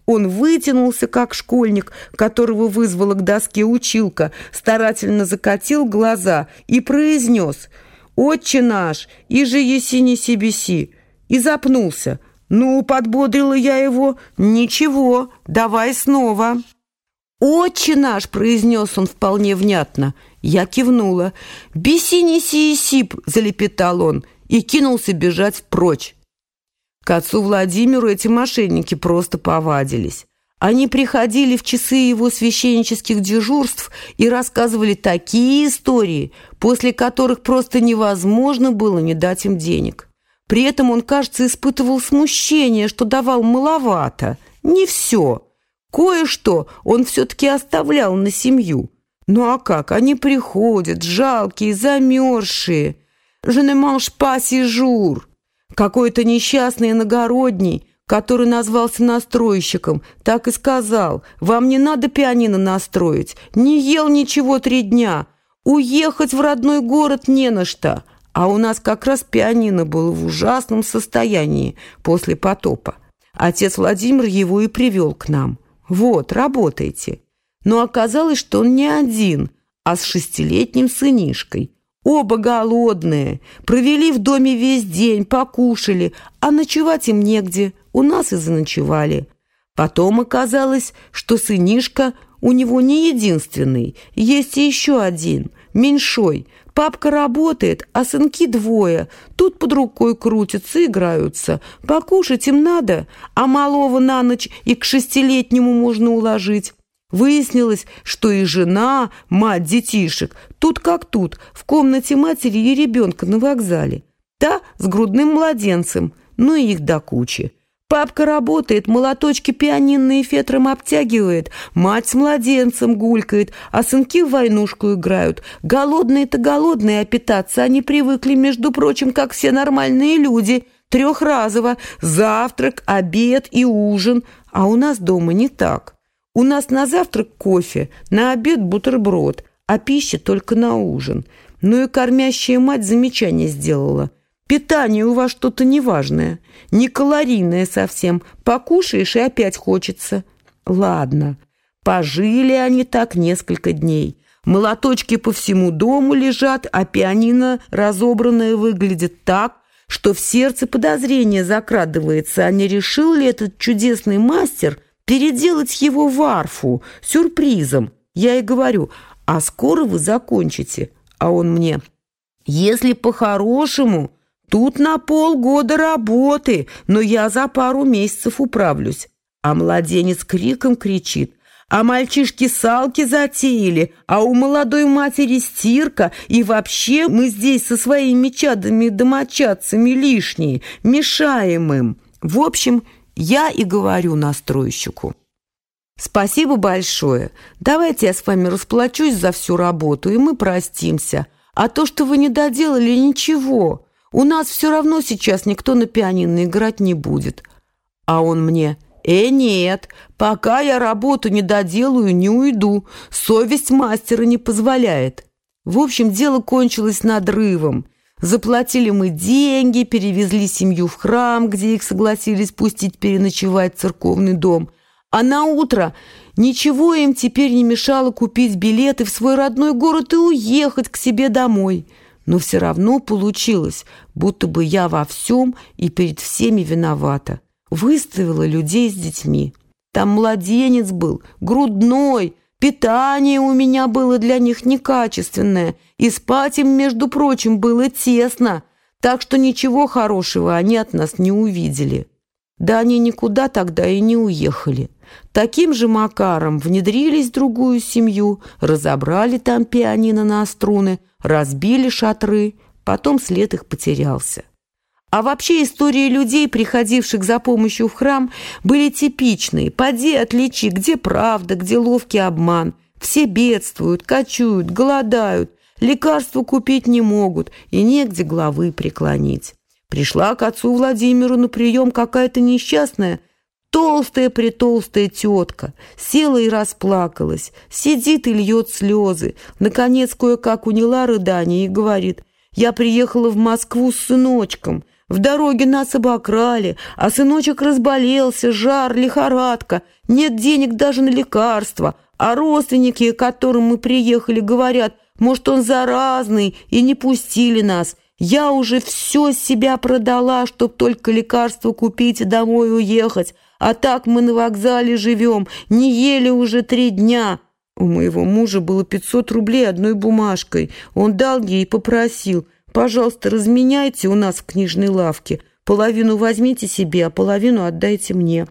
Он вытянулся, как школьник, которого вызвала к доске училка, старательно закатил глаза и произнес – «Отче наш, и же не себеси!» И запнулся. «Ну, подбодрила я его. Ничего, давай снова». «Отче наш!» — произнес он вполне внятно. Я кивнула. «Беси, неси и сип!» — залепетал он и кинулся бежать прочь. К отцу Владимиру эти мошенники просто повадились. Они приходили в часы его священнических дежурств и рассказывали такие истории, после которых просто невозможно было не дать им денег. При этом он, кажется, испытывал смущение, что давал маловато. Не все. Кое-что он все-таки оставлял на семью. Ну а как? Они приходят, жалкие, замерзшие. «Je ne mange pas jour». Какой-то несчастный иногородний – который назвался настройщиком, так и сказал, «Вам не надо пианино настроить, не ел ничего три дня, уехать в родной город не на что». А у нас как раз пианино было в ужасном состоянии после потопа. Отец Владимир его и привел к нам. «Вот, работайте». Но оказалось, что он не один, а с шестилетним сынишкой. Оба голодные, провели в доме весь день, покушали, а ночевать им негде, у нас и заночевали. Потом оказалось, что сынишка у него не единственный, есть еще один, меньшой. Папка работает, а сынки двое, тут под рукой крутятся, играются. Покушать им надо, а малого на ночь и к шестилетнему можно уложить. Выяснилось, что и жена, мать детишек, тут как тут, в комнате матери и ребенка на вокзале. Та с грудным младенцем, ну и их до кучи. Папка работает, молоточки пианинные фетром обтягивает, мать с младенцем гулькает, а сынки в войнушку играют. Голодные-то голодные, а питаться они привыкли, между прочим, как все нормальные люди, трехразово, завтрак, обед и ужин, а у нас дома не так. У нас на завтрак кофе, на обед бутерброд, а пища только на ужин. Ну и кормящая мать замечание сделала. Питание у вас что-то неважное, не калорийное совсем. Покушаешь и опять хочется. Ладно, пожили они так несколько дней. Молоточки по всему дому лежат, а пианино разобранное выглядит так, что в сердце подозрение закрадывается, а не решил ли этот чудесный мастер переделать его в арфу, сюрпризом. Я и говорю, а скоро вы закончите. А он мне, если по-хорошему, тут на полгода работы, но я за пару месяцев управлюсь. А младенец криком кричит, а мальчишки салки затеяли, а у молодой матери стирка, и вообще мы здесь со своими чадами-домочадцами лишние, мешаем им. В общем, я и говорю настройщику. «Спасибо большое. Давайте я с вами расплачусь за всю работу, и мы простимся. А то, что вы не доделали, ничего. У нас все равно сейчас никто на пианино играть не будет». А он мне «Э, нет, пока я работу не доделаю, не уйду. Совесть мастера не позволяет». В общем, дело кончилось надрывом. Заплатили мы деньги, перевезли семью в храм, где их согласились пустить переночевать в церковный дом. А на утро ничего им теперь не мешало купить билеты в свой родной город и уехать к себе домой. Но все равно получилось, будто бы я во всем и перед всеми виновата. Выставила людей с детьми. Там младенец был, грудной, Питание у меня было для них некачественное, и спать им, между прочим, было тесно, так что ничего хорошего они от нас не увидели. Да они никуда тогда и не уехали. Таким же макаром внедрились в другую семью, разобрали там пианино на струны, разбили шатры, потом след их потерялся. А вообще истории людей, приходивших за помощью в храм, были типичные. Поди отличи, где правда, где ловкий обман. Все бедствуют, кочуют, голодают, лекарства купить не могут и негде головы преклонить. Пришла к отцу Владимиру на прием какая-то несчастная, толстая-притолстая тетка, села и расплакалась, сидит и льет слезы. Наконец кое-как уняла рыдание и говорит, «Я приехала в Москву с сыночком». В дороге нас обокрали, а сыночек разболелся, жар, лихорадка, нет денег даже на лекарства, а родственники, к которым мы приехали, говорят, может, он заразный, и не пустили нас. Я уже все себя продала, чтоб только лекарство купить и домой уехать, а так мы на вокзале живем, не ели уже три дня». У моего мужа было 500 рублей одной бумажкой. Он дал ей и попросил – Пожалуйста, разменяйте у нас в книжной лавке. Половину возьмите себе, а половину отдайте мне».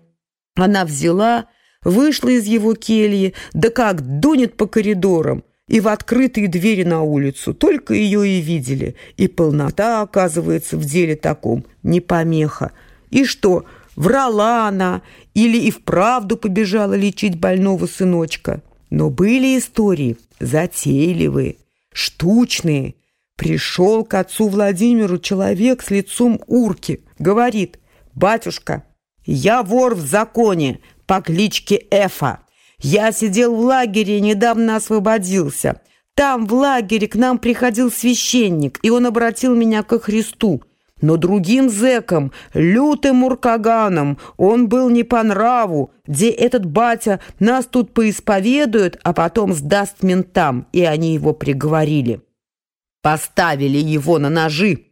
Она взяла, вышла из его кельи, да как дунет по коридорам и в открытые двери на улицу. Только ее и видели. И полнота, оказывается, в деле таком не помеха. И что, врала она или и вправду побежала лечить больного сыночка? Но были истории затейливые, штучные, Пришел к отцу Владимиру человек с лицом урки. Говорит, «Батюшка, я вор в законе по кличке Эфа. Я сидел в лагере и недавно освободился. Там, в лагере, к нам приходил священник, и он обратил меня ко Христу. Но другим зэком, лютым уркаганом, он был не по нраву, где этот батя нас тут поисповедует, а потом сдаст ментам, и они его приговорили». Поставили его на ножи.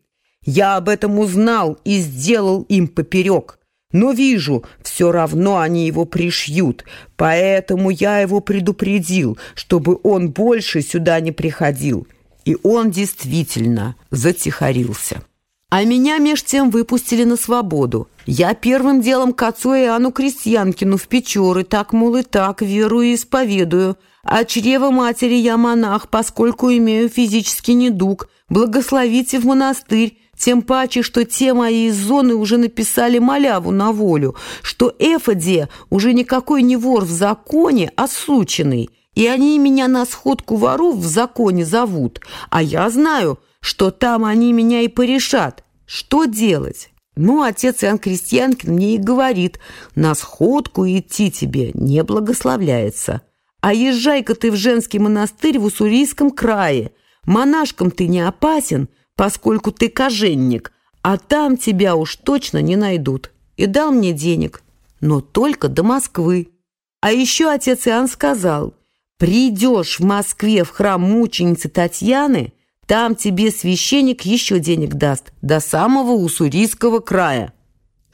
Я об этом узнал и сделал им поперек. Но вижу, все равно они его пришьют, поэтому я его предупредил, чтобы он больше сюда не приходил. И он действительно затихарился. А меня меж тем выпустили на свободу. Я первым делом к отцу Иоанну Крестьянкину в Печоры, так, мол, и так, верую и исповедую. А чрева матери я монах, поскольку имею физический недуг. Благословите в монастырь, тем паче, что те мои из зоны уже написали маляву на волю, что Эфоде уже никакой не вор в законе, а сученный, и они меня на сходку воров в законе зовут, а я знаю, что там они меня и порешат. Что делать? Ну, отец Иоанн Крестьянкин мне и говорит, на сходку идти тебе не благословляется. А езжай-ка ты в женский монастырь в Уссурийском крае. Монашкам ты не опасен, поскольку ты коженник, а там тебя уж точно не найдут. И дал мне денег, но только до Москвы. А еще отец Иоанн сказал, придешь в Москве в храм мученицы Татьяны, там тебе священник еще денег даст, до самого Уссурийского края.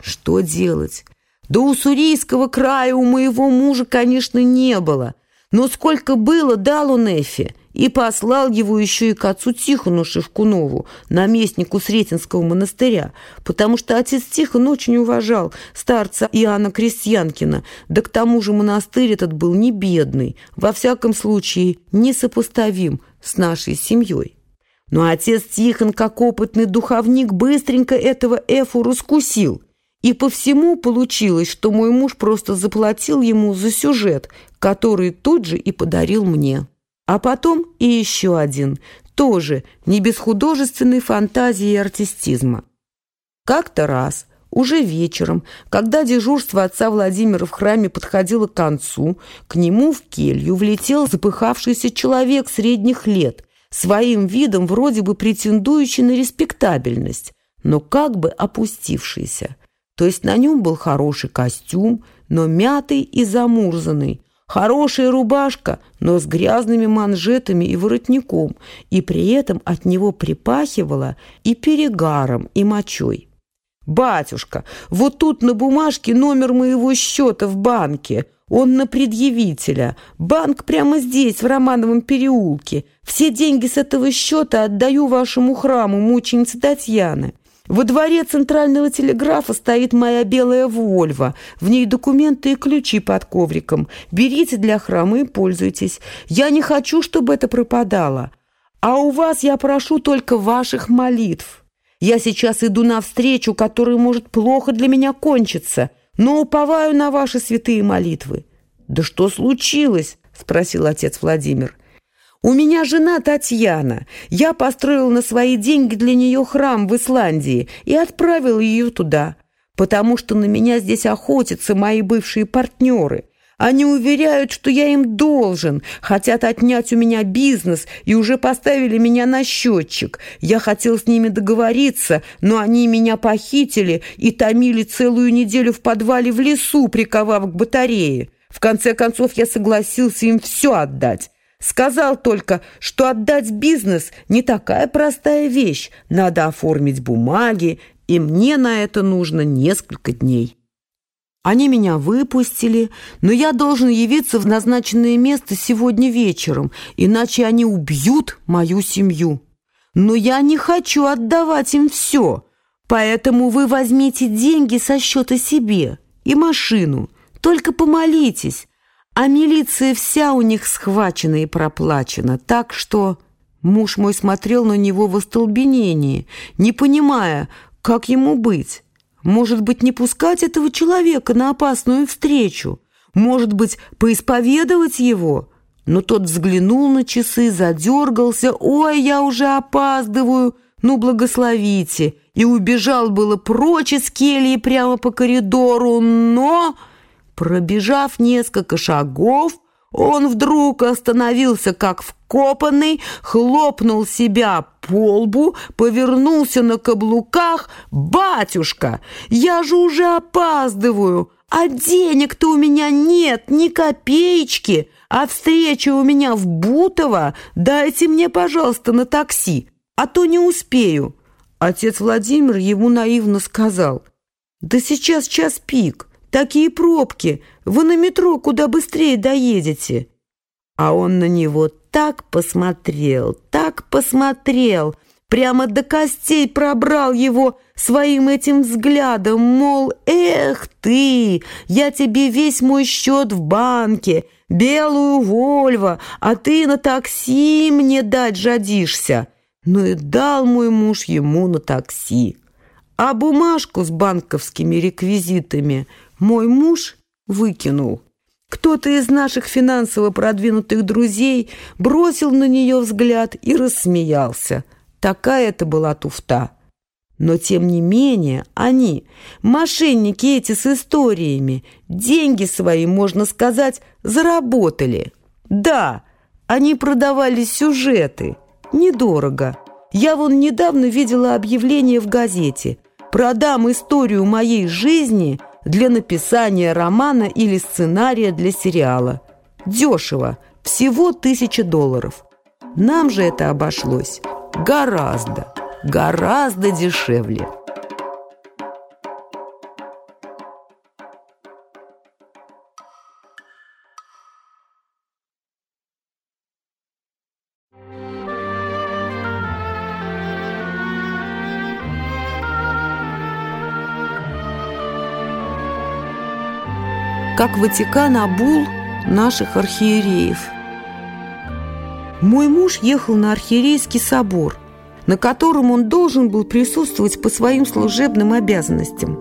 Что делать? До Уссурийского края у моего мужа, конечно, не было, но сколько было, дал он Эфе – и послал его еще и к отцу Тихону Шевкунову, наместнику Сретенского монастыря, потому что отец Тихон очень уважал старца Иоанна Крестьянкина, да к тому же монастырь этот был не бедный, во всяком случае несопоставим с нашей семьей. Но отец Тихон, как опытный духовник, быстренько этого Эфу раскусил, и по всему получилось, что мой муж просто заплатил ему за сюжет, который тут же и подарил мне. А потом и еще один, тоже не без художественной фантазии и артистизма. Как-то раз, уже вечером, когда дежурство отца Владимира в храме подходило к концу, к нему в келью влетел запыхавшийся человек средних лет, своим видом вроде бы претендующий на респектабельность, но как бы опустившийся. То есть на нем был хороший костюм, но мятый и замурзанный, Хорошая рубашка, но с грязными манжетами и воротником, и при этом от него припахивало и перегаром, и мочой. «Батюшка, вот тут на бумажке номер моего счета в банке. Он на предъявителя. Банк прямо здесь, в Романовом переулке. Все деньги с этого счета отдаю вашему храму, мученице Татьяны». Во дворе центрального телеграфа стоит моя белая Вольва. В ней документы и ключи под ковриком. Берите для храма и пользуйтесь. Я не хочу, чтобы это пропадало. А у вас я прошу только ваших молитв. Я сейчас иду навстречу, которая может плохо для меня кончиться, но уповаю на ваши святые молитвы». «Да что случилось?» – спросил отец Владимир. У меня жена Татьяна. Я построил на свои деньги для нее храм в Исландии и отправил ее туда, потому что на меня здесь охотятся мои бывшие партнеры. Они уверяют, что я им должен, хотят отнять у меня бизнес и уже поставили меня на счетчик. Я хотел с ними договориться, но они меня похитили и томили целую неделю в подвале в лесу, приковав к батарее. В конце концов я согласился им все отдать. Сказал только, что отдать бизнес не такая простая вещь. Надо оформить бумаги, и мне на это нужно несколько дней. Они меня выпустили, но я должен явиться в назначенное место сегодня вечером, иначе они убьют мою семью. Но я не хочу отдавать им все, поэтому вы возьмите деньги со счета себе и машину. Только помолитесь, а милиция вся у них схвачена и проплачена, так что муж мой смотрел на него в остолбенении, не понимая, как ему быть. Может быть, не пускать этого человека на опасную встречу? Может быть, поисповедовать его? Но тот взглянул на часы, задергался. «Ой, я уже опаздываю! Ну, благословите!» И убежал было прочь из кельи прямо по коридору, но... Пробежав несколько шагов, он вдруг остановился как вкопанный, хлопнул себя по лбу, повернулся на каблуках. «Батюшка, я же уже опаздываю, а денег-то у меня нет, ни копеечки, а встреча у меня в Бутово, дайте мне, пожалуйста, на такси». а то не успею». Отец Владимир ему наивно сказал, «Да сейчас час пик, такие пробки, вы на метро куда быстрее доедете». А он на него так посмотрел, так посмотрел, прямо до костей пробрал его своим этим взглядом, мол, «Эх ты, я тебе весь мой счет в банке, белую Вольво, а ты на такси мне дать жадишься». Ну и дал мой муж ему на такси. А бумажку с банковскими реквизитами мой муж выкинул. Кто-то из наших финансово продвинутых друзей бросил на нее взгляд и рассмеялся. Такая это была туфта. Но, тем не менее, они, мошенники эти с историями, деньги свои, можно сказать, заработали. Да, они продавали сюжеты. Недорого. Я вон недавно видела объявление в газете. Продам историю моей жизни – для написания романа или сценария для сериала. Дешево, всего тысяча долларов. Нам же это обошлось гораздо, гораздо дешевле. Как Ватикан обул наших архиереев. Мой муж ехал на архиерейский собор, на котором он должен был присутствовать по своим служебным обязанностям.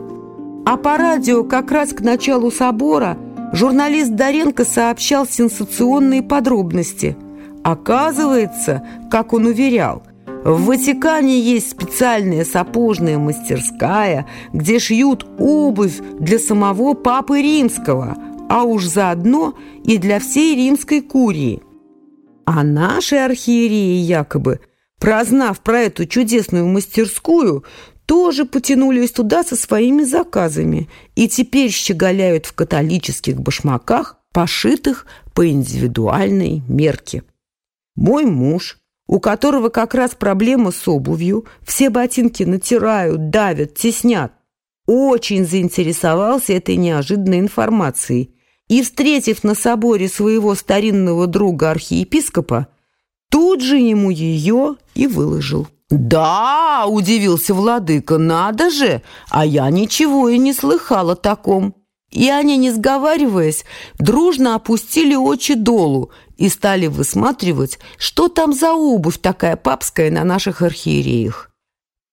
А по радио как раз к началу собора журналист Доренко сообщал сенсационные подробности. Оказывается, как он уверял – в Ватикане есть специальная сапожная мастерская, где шьют обувь для самого Папы Римского, а уж заодно и для всей римской курии. А наши архиереи якобы, прознав про эту чудесную мастерскую, тоже потянулись туда со своими заказами и теперь щеголяют в католических башмаках, пошитых по индивидуальной мерке. Мой муж у которого как раз проблема с обувью, все ботинки натирают, давят, теснят, очень заинтересовался этой неожиданной информацией и, встретив на соборе своего старинного друга-архиепископа, тут же ему ее и выложил. «Да!» – удивился владыка, «надо же! А я ничего и не слыхал о таком!» И они, не сговариваясь, дружно опустили очи долу и стали высматривать, что там за обувь такая папская на наших архиереях.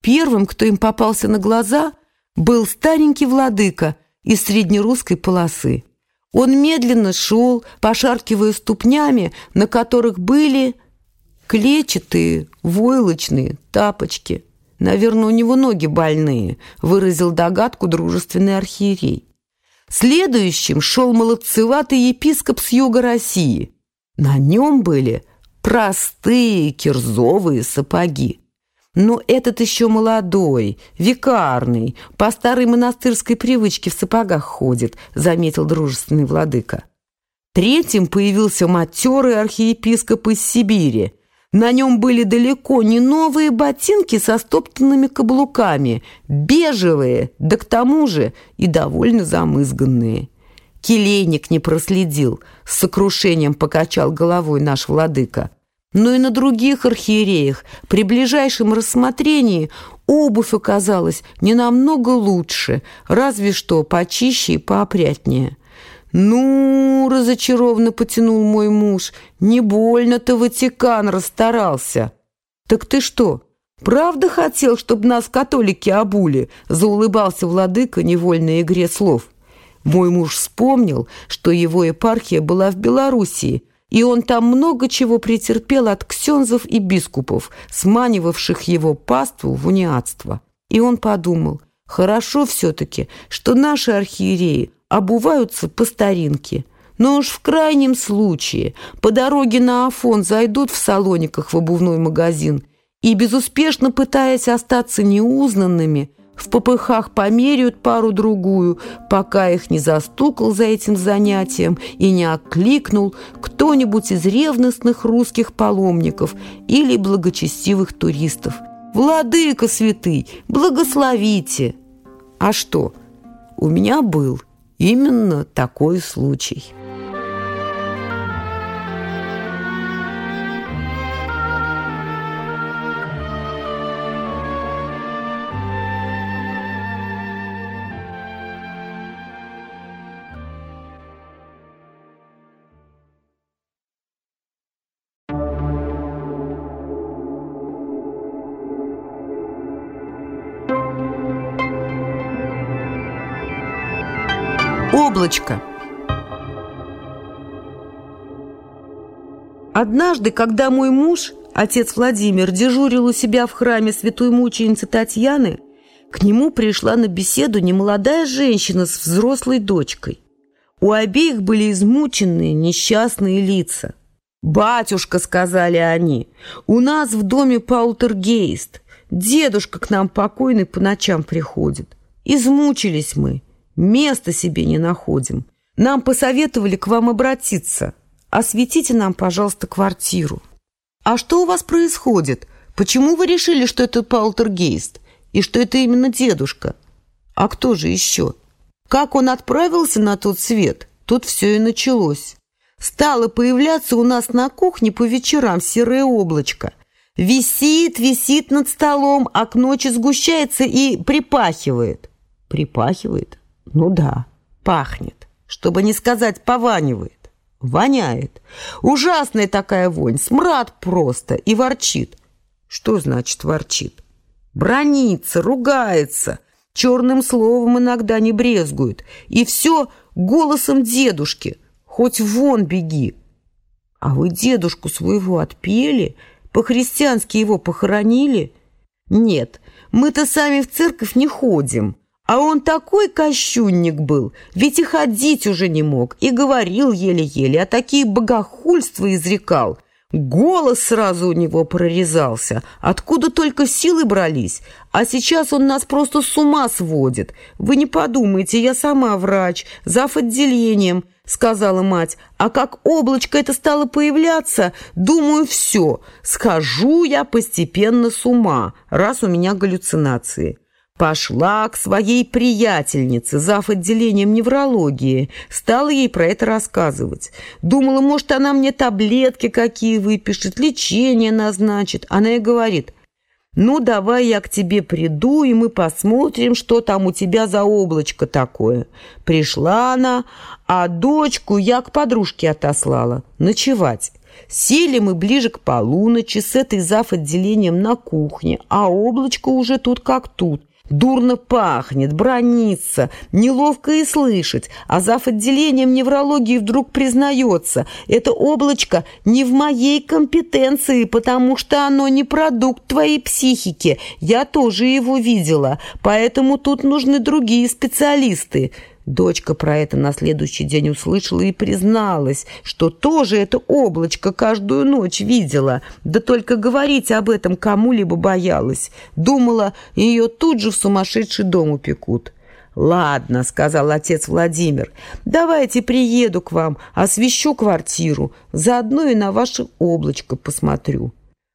Первым, кто им попался на глаза, был старенький владыка из среднерусской полосы. Он медленно шел, пошаркивая ступнями, на которых были клетчатые, войлочные тапочки. Наверное, у него ноги больные, выразил догадку дружественный архиерей. Следующим шел молодцеватый епископ с юга России. На нем были простые кирзовые сапоги. Но этот еще молодой, викарный, по старой монастырской привычке в сапогах ходит, заметил дружественный владыка. Третьим появился матерый архиепископ из Сибири – на нем были далеко не новые ботинки со стоптанными каблуками, бежевые, да к тому же и довольно замызганные. Келейник не проследил, с сокрушением покачал головой наш владыка. Но и на других архиереях при ближайшем рассмотрении обувь оказалась не намного лучше, разве что почище и поопрятнее. «Ну, — разочарованно потянул мой муж, — не больно-то Ватикан расстарался». «Так ты что, правда хотел, чтобы нас католики обули?» — заулыбался владыка невольной игре слов. Мой муж вспомнил, что его епархия была в Белоруссии, и он там много чего претерпел от ксензов и бискупов, сманивавших его паству в униатство. И он подумал, хорошо все-таки, что наши архиереи обуваются по старинке. Но уж в крайнем случае по дороге на Афон зайдут в Салониках в обувной магазин и, безуспешно пытаясь остаться неузнанными, в попыхах померяют пару-другую, пока их не застукал за этим занятием и не окликнул кто-нибудь из ревностных русских паломников или благочестивых туристов. «Владыка святый, благословите!» А что? У меня был именно такой случай. Облачко. Однажды, когда мой муж, отец Владимир, дежурил у себя в храме святой мученицы Татьяны, к нему пришла на беседу немолодая женщина с взрослой дочкой. У обеих были измученные, несчастные лица. «Батюшка», — сказали они, — «у нас в доме полтергейст. Дедушка к нам покойный по ночам приходит. Измучились мы». Места себе не находим. Нам посоветовали к вам обратиться. Осветите нам, пожалуйста, квартиру. А что у вас происходит? Почему вы решили, что это полтергейст? И что это именно дедушка? А кто же еще? Как он отправился на тот свет, тут все и началось. Стало появляться у нас на кухне по вечерам серое облачко. Висит, висит над столом, а к ночи сгущается и припахивает. Припахивает? Ну да, пахнет, чтобы не сказать пованивает. Воняет. Ужасная такая вонь, смрад просто и ворчит. Что значит ворчит? Бронится, ругается, черным словом иногда не брезгует. И все голосом дедушки, хоть вон беги. А вы дедушку своего отпели, по-христиански его похоронили? Нет, мы-то сами в церковь не ходим. А он такой кощунник был, ведь и ходить уже не мог, и говорил еле-еле, а такие богохульства изрекал. Голос сразу у него прорезался, откуда только силы брались. А сейчас он нас просто с ума сводит. Вы не подумайте, я сама врач, зав. отделением, сказала мать. А как облачко это стало появляться, думаю, все, схожу я постепенно с ума, раз у меня галлюцинации. Пошла к своей приятельнице, зав. отделением неврологии. Стала ей про это рассказывать. Думала, может, она мне таблетки какие выпишет, лечение назначит. Она и говорит, ну, давай я к тебе приду, и мы посмотрим, что там у тебя за облачко такое. Пришла она, а дочку я к подружке отослала ночевать. Сели мы ближе к полуночи с этой зав. отделением на кухне, а облачко уже тут как тут. Дурно пахнет, бронится, неловко и слышать, а зав. отделением неврологии вдруг признается, это облачко не в моей компетенции, потому что оно не продукт твоей психики, я тоже его видела, поэтому тут нужны другие специалисты». Дочка про это на следующий день услышала и призналась, что тоже это облачко каждую ночь видела, да только говорить об этом кому-либо боялась. Думала, ее тут же в сумасшедший дом упекут. «Ладно», — сказал отец Владимир, — «давайте приеду к вам, освещу квартиру, заодно и на ваше облачко посмотрю».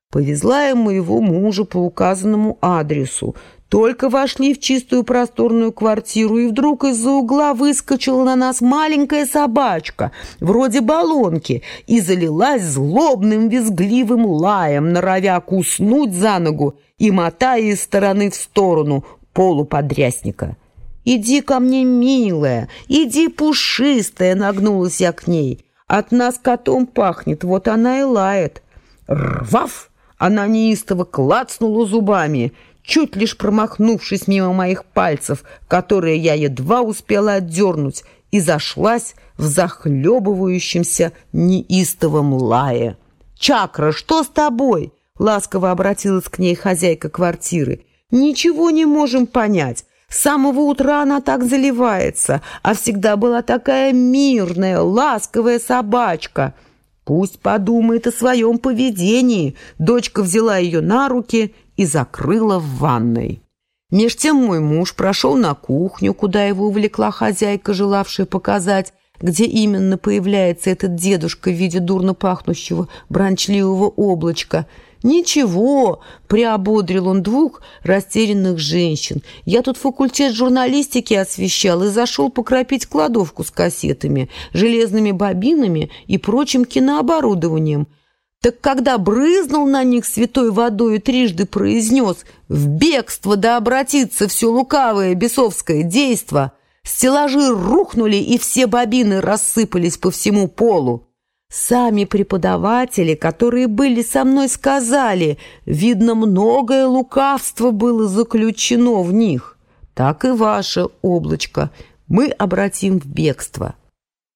Повезла я моего мужа по указанному адресу, только вошли в чистую просторную квартиру, и вдруг из-за угла выскочила на нас маленькая собачка, вроде баллонки, и залилась злобным визгливым лаем, норовя куснуть за ногу и мотая из стороны в сторону полуподрясника. «Иди ко мне, милая, иди, пушистая!» — нагнулась я к ней. «От нас котом пахнет, вот она и лает». «Рвав!» — она неистово клацнула зубами — чуть лишь промахнувшись мимо моих пальцев, которые я едва успела отдернуть, и зашлась в захлебывающемся неистовом лае. «Чакра, что с тобой?» — ласково обратилась к ней хозяйка квартиры. «Ничего не можем понять. С самого утра она так заливается, а всегда была такая мирная, ласковая собачка». Пусть подумает о своем поведении. Дочка взяла ее на руки и закрыла в ванной. Меж тем мой муж прошел на кухню, куда его увлекла хозяйка, желавшая показать, где именно появляется этот дедушка в виде дурно пахнущего бранчливого облачка. «Ничего», — приободрил он двух растерянных женщин. «Я тут факультет журналистики освещал и зашел покропить кладовку с кассетами, железными бобинами и прочим кинооборудованием. Так когда брызнул на них святой водой и трижды произнес «В бегство да обратиться все лукавое бесовское действо», стеллажи рухнули и все бобины рассыпались по всему полу. Сами преподаватели, которые были со мной, сказали, видно, многое лукавство было заключено в них. Так и ваше облачко мы обратим в бегство.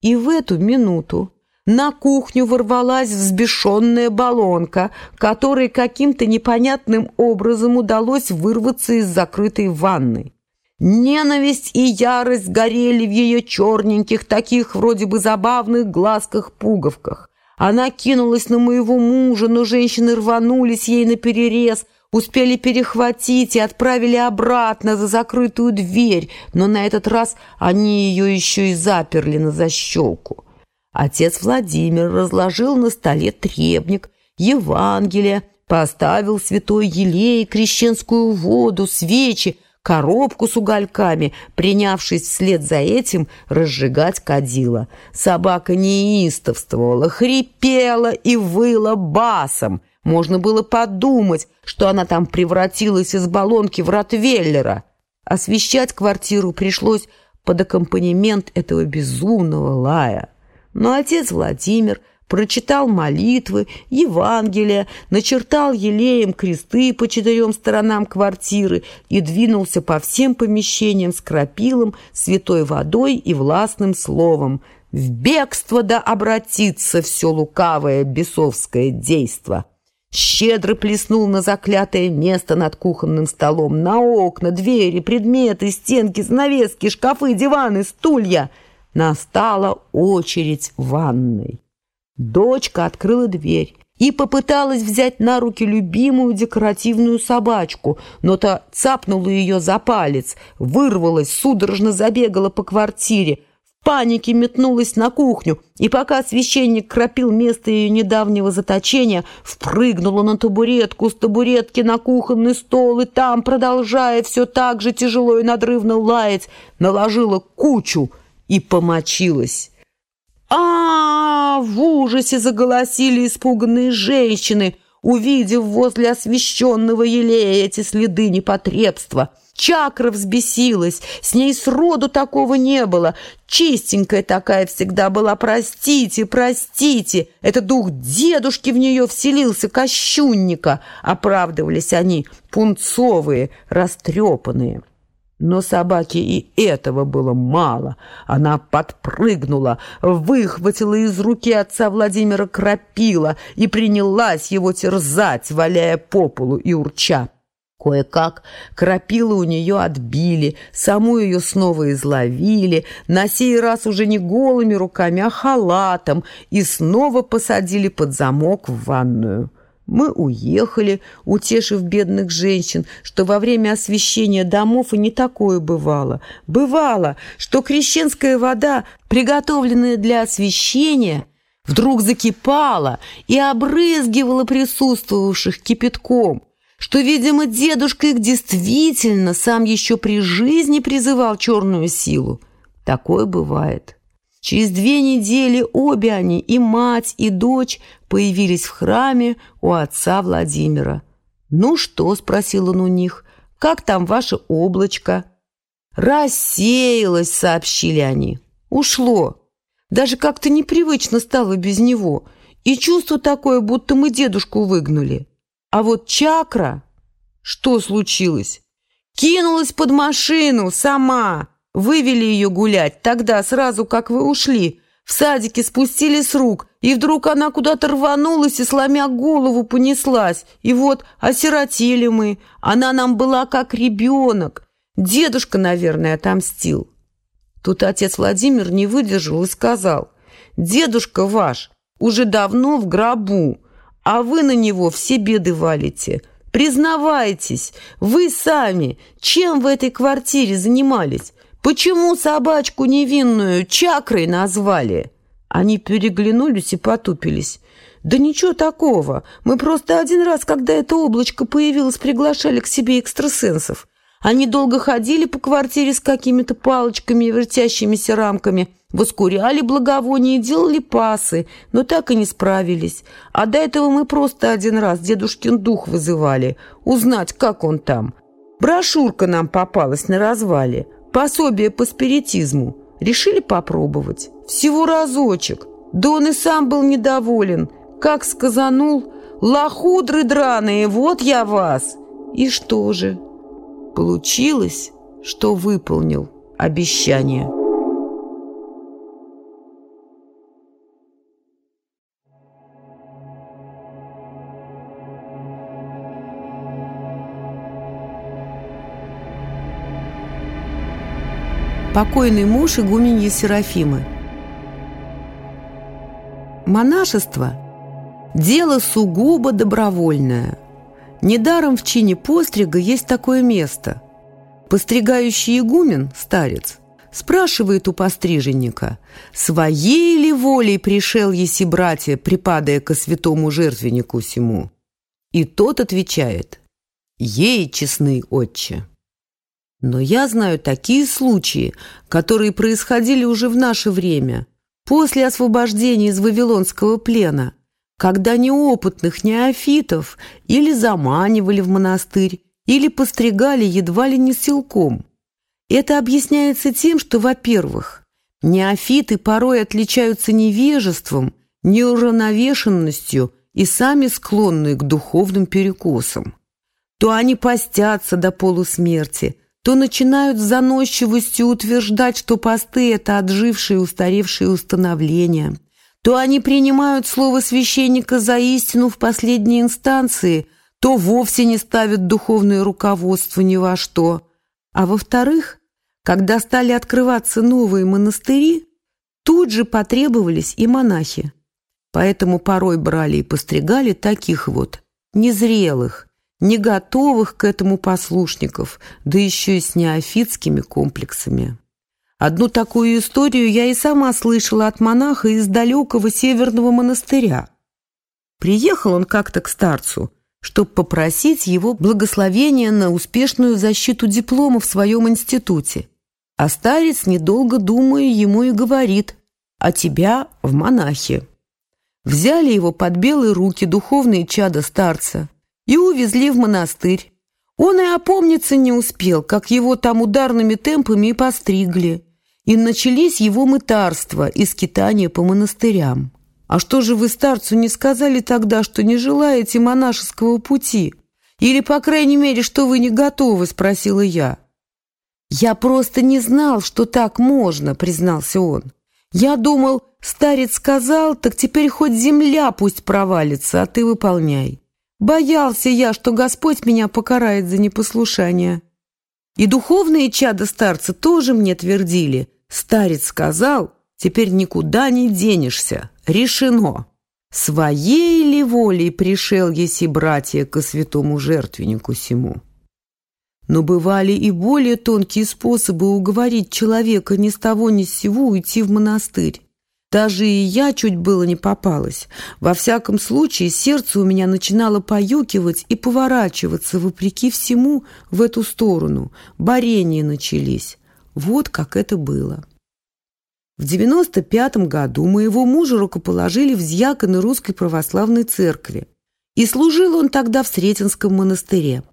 И в эту минуту на кухню ворвалась взбешенная баллонка, которой каким-то непонятным образом удалось вырваться из закрытой ванны. Ненависть и ярость горели в ее черненьких, таких вроде бы забавных глазках-пуговках. Она кинулась на моего мужа, но женщины рванулись ей на перерез, успели перехватить и отправили обратно за закрытую дверь, но на этот раз они ее еще и заперли на защелку. Отец Владимир разложил на столе требник, Евангелие, поставил святой елей, крещенскую воду, свечи, коробку с угольками, принявшись вслед за этим разжигать кадила. Собака неистовствовала, хрипела и выла басом. Можно было подумать, что она там превратилась из баллонки в ротвейлера. Освещать квартиру пришлось под аккомпанемент этого безумного лая. Но отец Владимир прочитал молитвы, Евангелие, начертал елеем кресты по четырем сторонам квартиры и двинулся по всем помещениям с крапилом, святой водой и властным словом. В бегство да обратится все лукавое бесовское действо. Щедро плеснул на заклятое место над кухонным столом, на окна, двери, предметы, стенки, занавески, шкафы, диваны, стулья — Настала очередь ванной. Дочка открыла дверь и попыталась взять на руки любимую декоративную собачку, но та цапнула ее за палец, вырвалась, судорожно забегала по квартире, в панике метнулась на кухню, и пока священник кропил место ее недавнего заточения, впрыгнула на табуретку, с табуретки на кухонный стол, и там, продолжая все так же тяжело и надрывно лаять, наложила кучу и помочилась. А, В ужасе заголосили испуганные женщины, увидев возле освещенного елея эти следы непотребства. Чакра взбесилась, с ней сроду такого не было. Чистенькая такая всегда была, простите, простите. Это дух дедушки в нее вселился, кощунника. Оправдывались они, пунцовые, растрепанные. Но собаке и этого было мало. Она подпрыгнула, выхватила из руки отца Владимира крапила и принялась его терзать, валяя по полу и урча. Кое-как крапилы у нее отбили, саму ее снова изловили, на сей раз уже не голыми руками, а халатом, и снова посадили под замок в ванную. Мы уехали, утешив бедных женщин, что во время освещения домов и не такое бывало. Бывало, что крещенская вода, приготовленная для освещения, вдруг закипала и обрызгивала присутствовавших кипятком, что, видимо, дедушка их действительно сам еще при жизни призывал черную силу. Такое бывает. Через две недели обе они, и мать, и дочь, появились в храме у отца Владимира. «Ну что?» – спросил он у них. «Как там ваше облачко?» «Рассеялось», – сообщили они. «Ушло. Даже как-то непривычно стало без него. И чувство такое, будто мы дедушку выгнали. А вот чакра...» «Что случилось?» «Кинулась под машину сама!» Вывели ее гулять тогда, сразу как вы ушли. В садике спустили с рук, и вдруг она куда-то рванулась и, сломя голову, понеслась. И вот осиротели мы. Она нам была как ребенок. Дедушка, наверное, отомстил. Тут отец Владимир не выдержал и сказал, «Дедушка ваш уже давно в гробу, а вы на него все беды валите. Признавайтесь, вы сами, чем в этой квартире занимались? Почему собачку невинную чакрой назвали?» Они переглянулись и потупились. «Да ничего такого. Мы просто один раз, когда это облачко появилось, приглашали к себе экстрасенсов. Они долго ходили по квартире с какими-то палочками и вертящимися рамками, воскуряли благовония и делали пасы, но так и не справились. А до этого мы просто один раз дедушкин дух вызывали, узнать, как он там. Брошюрка нам попалась на развале, пособие по спиритизму. Решили попробовать. Всего разочек. Да он и сам был недоволен. Как сказанул, «Лохудры драные, вот я вас!» И что же? Получилось, что выполнил обещание. Покойный муж игуменьи Серафимы Монашество – дело сугубо добровольное – Недаром в чине пострига есть такое место. Постригающий игумен, старец, спрашивает у постриженника, «Своей ли волей пришел еси братья, припадая ко святому жертвеннику сему?» И тот отвечает, «Ей, честный отче». Но я знаю такие случаи, которые происходили уже в наше время, после освобождения из Вавилонского плена – когда неопытных неофитов или заманивали в монастырь, или постригали едва ли не силком. Это объясняется тем, что, во-первых, неофиты порой отличаются невежеством, неуравновешенностью и сами склонны к духовным перекосам. То они постятся до полусмерти, то начинают с заносчивостью утверждать, что посты – это отжившие устаревшие установления – то они принимают слово священника за истину в последней инстанции, то вовсе не ставят духовное руководство ни во что. А во-вторых, когда стали открываться новые монастыри, тут же потребовались и монахи. Поэтому порой брали и постригали таких вот, незрелых, не готовых к этому послушников, да еще и с неофитскими комплексами. Одну такую историю я и сама слышала от монаха из далекого северного монастыря. Приехал он как-то к старцу, чтобы попросить его благословения на успешную защиту диплома в своем институте. А старец, недолго думая, ему и говорит «А тебя в монахе». Взяли его под белые руки духовные чада старца и увезли в монастырь. Он и опомниться не успел, как его там ударными темпами и постригли и начались его мытарства и скитания по монастырям. А что же вы старцу не сказали тогда, что не желаете монашеского пути? Или, по крайней мере, что вы не готовы, спросила я. Я просто не знал, что так можно, признался он. Я думал, старец сказал, так теперь хоть земля пусть провалится, а ты выполняй. Боялся я, что Господь меня покарает за непослушание. И духовные чада старца тоже мне твердили, Старец сказал, теперь никуда не денешься, решено. Своей ли волей пришел еси братья ко святому жертвеннику сему? Но бывали и более тонкие способы уговорить человека ни с того ни с сего уйти в монастырь. Даже и я чуть было не попалась. Во всяком случае, сердце у меня начинало поюкивать и поворачиваться, вопреки всему, в эту сторону. Борения начались. Вот как это было. В 95 году моего мужа рукоположили в зьяконы Русской Православной Церкви, и служил он тогда в Сретенском монастыре.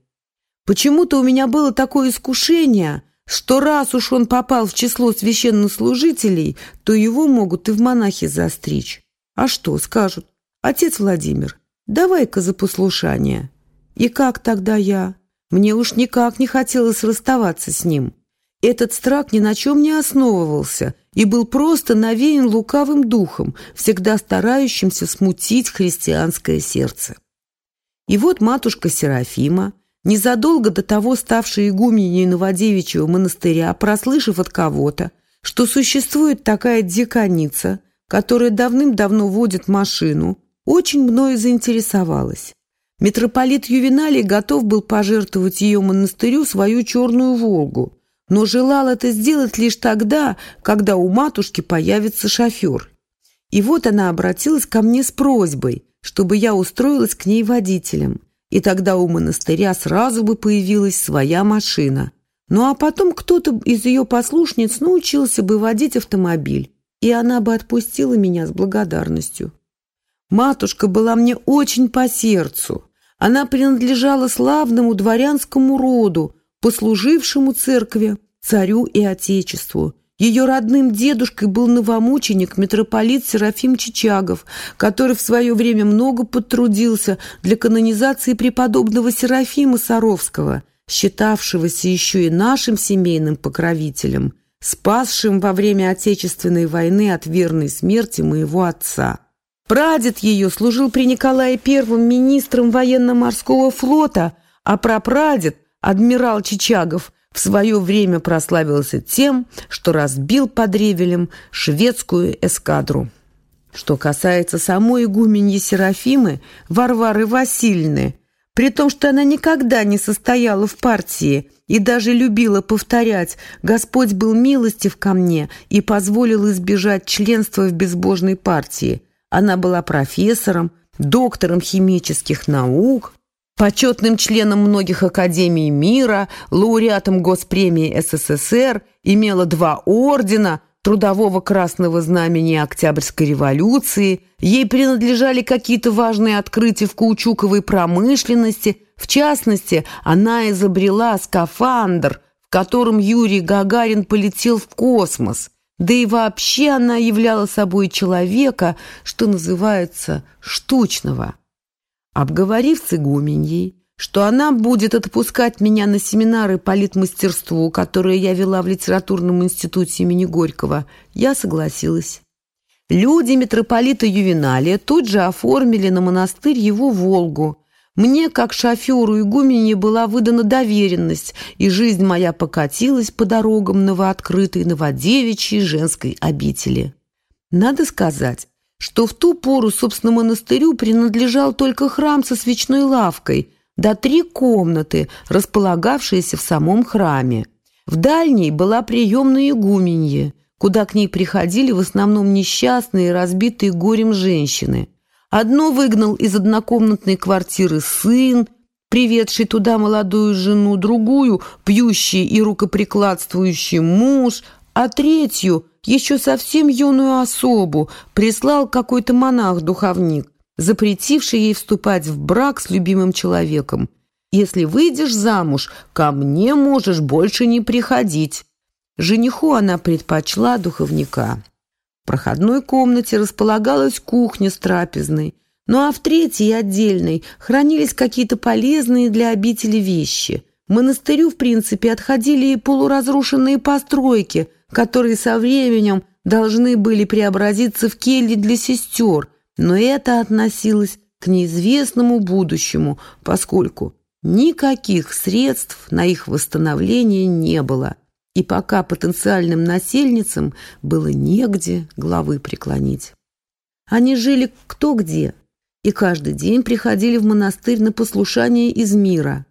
Почему-то у меня было такое искушение, что раз уж он попал в число священнослужителей, то его могут и в монахи застричь. А что, скажут, отец Владимир, давай-ка за послушание. И как тогда я? Мне уж никак не хотелось расставаться с ним. Этот страх ни на чем не основывался и был просто навеян лукавым духом, всегда старающимся смутить христианское сердце. И вот матушка Серафима, незадолго до того ставшая игуменей Новодевичьего монастыря, прослышав от кого-то, что существует такая деканица, которая давным-давно водит машину, очень мною заинтересовалась. Митрополит Ювеналий готов был пожертвовать ее монастырю свою черную «Волгу», но желал это сделать лишь тогда, когда у матушки появится шофер. И вот она обратилась ко мне с просьбой, чтобы я устроилась к ней водителем, и тогда у монастыря сразу бы появилась своя машина. Ну а потом кто-то из ее послушниц научился бы водить автомобиль, и она бы отпустила меня с благодарностью. Матушка была мне очень по сердцу. Она принадлежала славному дворянскому роду, послужившему церкви, царю и отечеству. Ее родным дедушкой был новомученик митрополит Серафим Чичагов, который в свое время много потрудился для канонизации преподобного Серафима Саровского, считавшегося еще и нашим семейным покровителем, спасшим во время Отечественной войны от верной смерти моего отца. Прадед ее служил при Николае Первом министром военно-морского флота, а прапрадед, адмирал Чичагов, в свое время прославился тем, что разбил под Ревелем шведскую эскадру. Что касается самой игуменьи Серафимы, Варвары Васильевны, при том, что она никогда не состояла в партии и даже любила повторять «Господь был милостив ко мне и позволил избежать членства в безбожной партии», она была профессором, доктором химических наук, почетным членом многих академий мира, лауреатом Госпремии СССР, имела два ордена – Трудового Красного Знамени Октябрьской революции, ей принадлежали какие-то важные открытия в каучуковой промышленности, в частности, она изобрела скафандр, в котором Юрий Гагарин полетел в космос – да и вообще она являла собой человека, что называется, штучного. Обговорив с игуменьей, что она будет отпускать меня на семинары по литмастерству, которые я вела в литературном институте имени Горького, я согласилась. Люди митрополита Ювеналия тут же оформили на монастырь его «Волгу», мне, как шоферу игумене, была выдана доверенность, и жизнь моя покатилась по дорогам новооткрытой новодевичьей женской обители. Надо сказать, что в ту пору, собственно, монастырю принадлежал только храм со свечной лавкой, да три комнаты, располагавшиеся в самом храме. В дальней была приемная игуменье, куда к ней приходили в основном несчастные, разбитые горем женщины – Одно выгнал из однокомнатной квартиры сын, приведший туда молодую жену, другую – пьющий и рукоприкладствующий муж, а третью – еще совсем юную особу прислал какой-то монах-духовник, запретивший ей вступать в брак с любимым человеком. «Если выйдешь замуж, ко мне можешь больше не приходить». Жениху она предпочла духовника проходной комнате располагалась кухня с трапезной, ну а в третьей отдельной хранились какие-то полезные для обители вещи. Монастырю, в принципе, отходили и полуразрушенные постройки, которые со временем должны были преобразиться в кельи для сестер, но это относилось к неизвестному будущему, поскольку никаких средств на их восстановление не было и пока потенциальным насельницам было негде главы преклонить. Они жили кто где, и каждый день приходили в монастырь на послушание из мира.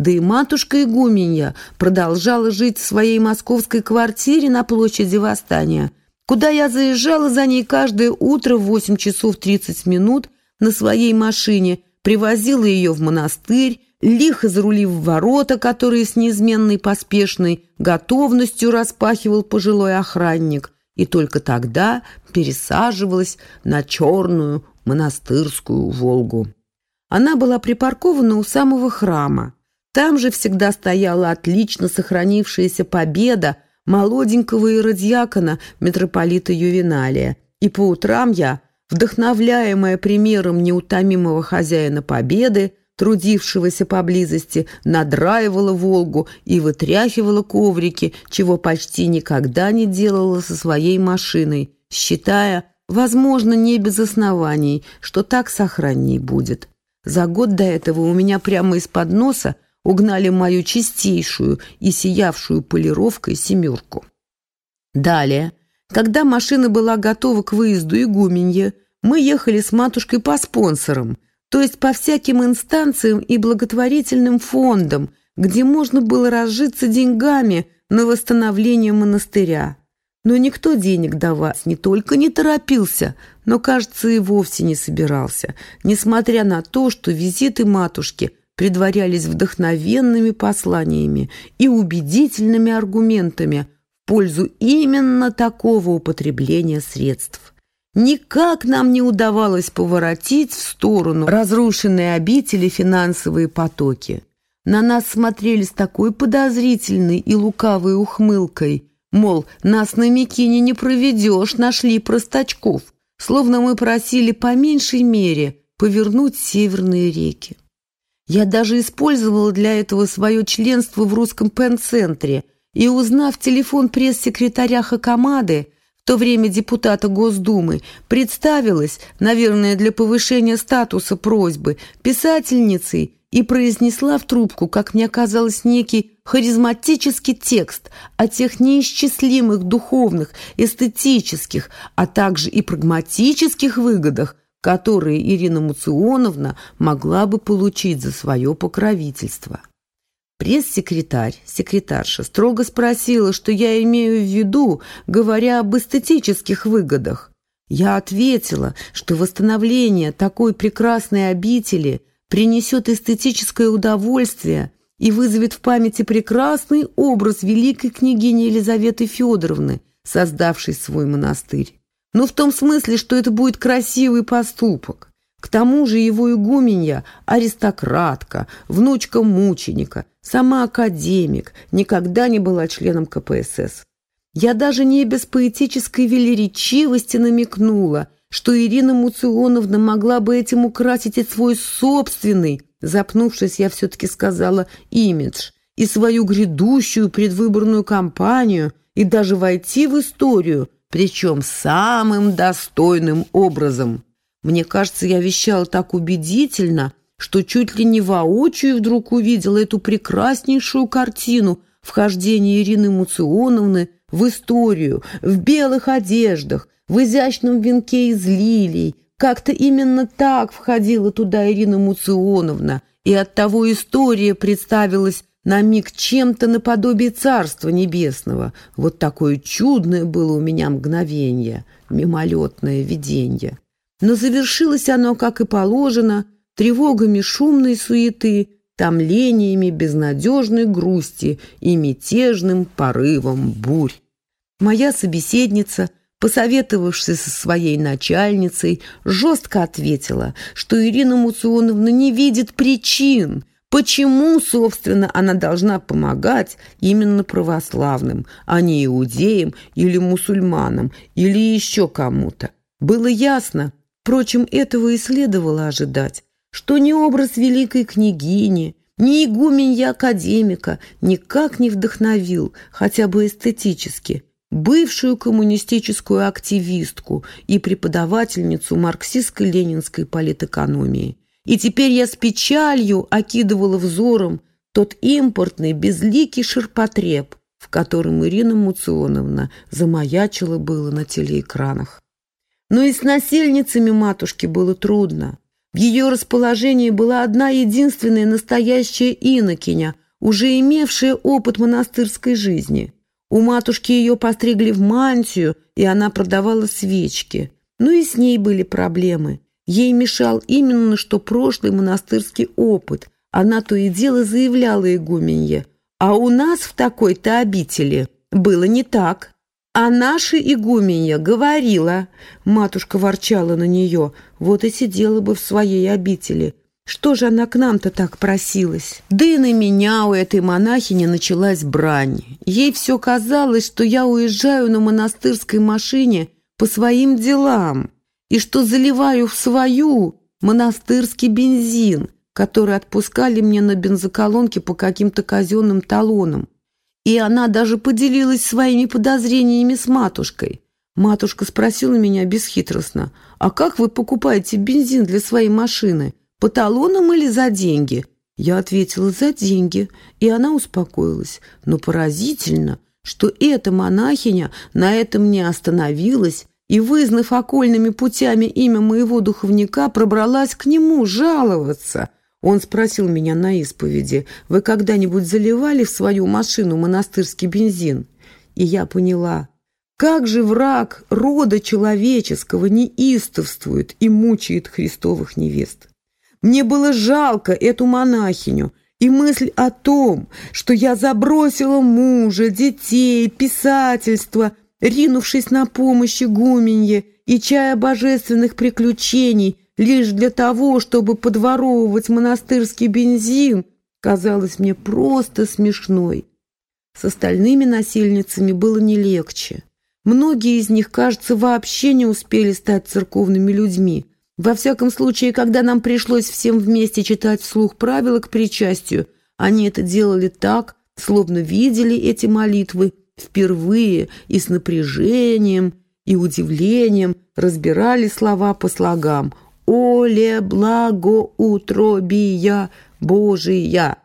Да и матушка Игуменья продолжала жить в своей московской квартире на площади Восстания, куда я заезжала за ней каждое утро в 8 часов 30 минут на своей машине, привозила ее в монастырь, лихо зарулив ворота, которые с неизменной поспешной готовностью распахивал пожилой охранник, и только тогда пересаживалась на черную монастырскую «Волгу». Она была припаркована у самого храма. Там же всегда стояла отлично сохранившаяся победа молоденького иродьякона митрополита Ювеналия, и по утрам я, вдохновляемая примером неутомимого хозяина победы, трудившегося поблизости, надраивала «Волгу» и вытряхивала коврики, чего почти никогда не делала со своей машиной, считая, возможно, не без оснований, что так сохранней будет. За год до этого у меня прямо из-под носа угнали мою чистейшую и сиявшую полировкой «семерку». Далее, когда машина была готова к выезду игуменья, мы ехали с матушкой по спонсорам – то есть по всяким инстанциям и благотворительным фондам, где можно было разжиться деньгами на восстановление монастыря. Но никто денег давать не только не торопился, но, кажется, и вовсе не собирался, несмотря на то, что визиты матушки предварялись вдохновенными посланиями и убедительными аргументами в пользу именно такого употребления средств. Никак нам не удавалось поворотить в сторону разрушенной обители финансовые потоки. На нас смотрели с такой подозрительной и лукавой ухмылкой – Мол, нас на Микине не проведешь, нашли простачков. Словно мы просили по меньшей мере повернуть северные реки. Я даже использовала для этого свое членство в русском пен-центре и, узнав телефон пресс-секретаря Хакамады, в то время депутата Госдумы, представилась, наверное, для повышения статуса просьбы, писательницей и произнесла в трубку, как мне казалось, некий харизматический текст о тех неисчислимых духовных, эстетических, а также и прагматических выгодах, которые Ирина Муционовна могла бы получить за свое покровительство. Пресс-секретарь, секретарша, строго спросила, что я имею в виду, говоря об эстетических выгодах. Я ответила, что восстановление такой прекрасной обители – принесет эстетическое удовольствие и вызовет в памяти прекрасный образ великой княгини Елизаветы Федоровны, создавшей свой монастырь. Но в том смысле, что это будет красивый поступок. К тому же его игуменья – аристократка, внучка мученика, сама академик, никогда не была членом КПСС. Я даже не без поэтической велеречивости намекнула – что Ирина Муционовна могла бы этим украсить и свой собственный, запнувшись, я все-таки сказала, имидж, и свою грядущую предвыборную кампанию, и даже войти в историю, причем самым достойным образом. Мне кажется, я вещала так убедительно, что чуть ли не воочию вдруг увидела эту прекраснейшую картину вхождения Ирины Муционовны в историю, в белых одеждах, в изящном венке из лилий. Как-то именно так входила туда Ирина Муционовна, и оттого история представилась на миг чем-то наподобие Царства Небесного. Вот такое чудное было у меня мгновение, мимолетное видение. Но завершилось оно, как и положено, тревогами шумной суеты, томлениями безнадежной грусти и мятежным порывом бурь. Моя собеседница – посоветовавшись со своей начальницей, жестко ответила, что Ирина Муционовна не видит причин, почему, собственно, она должна помогать именно православным, а не иудеям или мусульманам или еще кому-то. Было ясно, впрочем, этого и следовало ожидать, что ни образ великой княгини, ни игуменья академика никак не вдохновил, хотя бы эстетически – бывшую коммунистическую активистку и преподавательницу марксистско-ленинской политэкономии. И теперь я с печалью окидывала взором тот импортный безликий ширпотреб, в котором Ирина Муционовна замаячила было на телеэкранах. Но и с насельницами матушки было трудно. В ее расположении была одна единственная настоящая инокиня, уже имевшая опыт монастырской жизни – у матушки ее постригли в мантию, и она продавала свечки. Ну и с ней были проблемы. Ей мешал именно что прошлый монастырский опыт. Она то и дело заявляла игуменье. А у нас в такой-то обители было не так. А наша игуменья говорила, матушка ворчала на нее, вот и сидела бы в своей обители. Что же она к нам-то так просилась? Да и на меня у этой монахини началась брань. Ей все казалось, что я уезжаю на монастырской машине по своим делам и что заливаю в свою монастырский бензин, который отпускали мне на бензоколонке по каким-то казенным талонам. И она даже поделилась своими подозрениями с матушкой. Матушка спросила меня бесхитростно, «А как вы покупаете бензин для своей машины?» по талонам или за деньги?» Я ответила «за деньги», и она успокоилась. Но поразительно, что эта монахиня на этом не остановилась и, вызнав окольными путями имя моего духовника, пробралась к нему жаловаться. Он спросил меня на исповеди, «Вы когда-нибудь заливали в свою машину монастырский бензин?» И я поняла, как же враг рода человеческого неистовствует и мучает христовых невест. Мне было жалко эту монахиню, и мысль о том, что я забросила мужа, детей, писательство, ринувшись на помощь игуменье и чая божественных приключений лишь для того, чтобы подворовывать монастырский бензин, казалась мне просто смешной. С остальными насильницами было не легче. Многие из них, кажется, вообще не успели стать церковными людьми. Во всяком случае, когда нам пришлось всем вместе читать вслух правила к причастию, они это делали так, словно видели эти молитвы впервые и с напряжением и удивлением разбирали слова по слогам «Оле благоутробия Божия».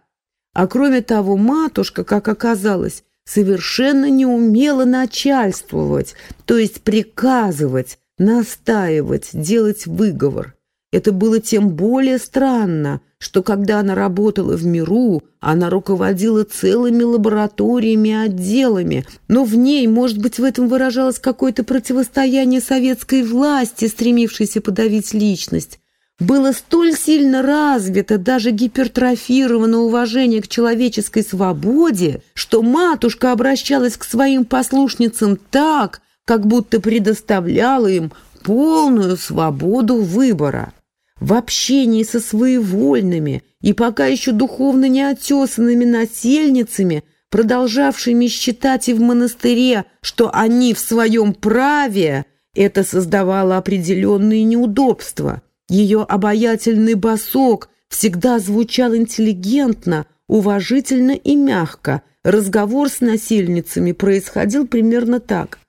А кроме того, матушка, как оказалось, совершенно не умела начальствовать, то есть приказывать, настаивать, делать выговор. Это было тем более странно, что когда она работала в миру, она руководила целыми лабораториями и отделами, но в ней, может быть, в этом выражалось какое-то противостояние советской власти, стремившейся подавить личность. Было столь сильно развито даже гипертрофировано уважение к человеческой свободе, что матушка обращалась к своим послушницам так, как будто предоставляла им полную свободу выбора. В общении со своевольными и пока еще духовно неотесанными насельницами, продолжавшими считать и в монастыре, что они в своем праве, это создавало определенные неудобства. Ее обаятельный босок всегда звучал интеллигентно, уважительно и мягко. Разговор с насельницами происходил примерно так.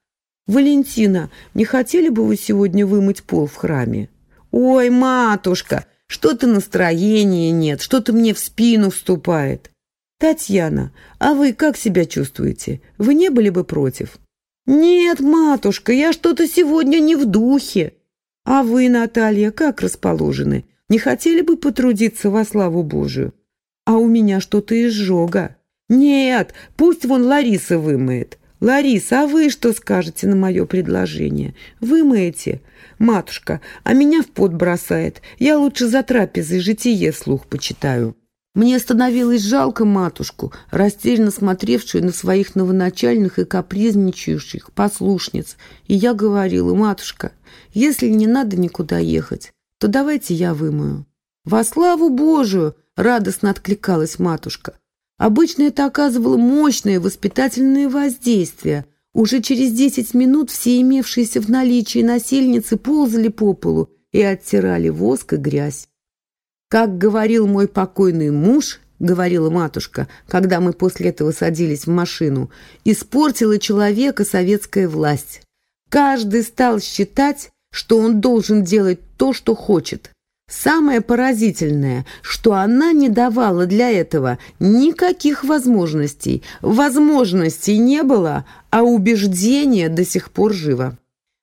«Валентина, не хотели бы вы сегодня вымыть пол в храме?» «Ой, матушка, что-то настроения нет, что-то мне в спину вступает». «Татьяна, а вы как себя чувствуете? Вы не были бы против?» «Нет, матушка, я что-то сегодня не в духе». «А вы, Наталья, как расположены? Не хотели бы потрудиться во славу Божию?» «А у меня что-то изжога». «Нет, пусть вон Лариса вымоет». «Лариса, а вы что скажете на мое предложение? Вымоете?» «Матушка, а меня в пот бросает. Я лучше за трапезой житие слух почитаю». Мне становилось жалко матушку, растерянно смотревшую на своих новоначальных и капризничающих послушниц. И я говорила, матушка, если не надо никуда ехать, то давайте я вымою. «Во славу Божию!» — радостно откликалась матушка. Обычно это оказывало мощное воспитательное воздействие. Уже через десять минут все имевшиеся в наличии насельницы ползали по полу и оттирали воск и грязь. «Как говорил мой покойный муж», — говорила матушка, когда мы после этого садились в машину, «испортила человека советская власть. Каждый стал считать, что он должен делать то, что хочет. Самое поразительное, что она не давала для этого никаких возможностей. Возможностей не было, а убеждение до сих пор живо.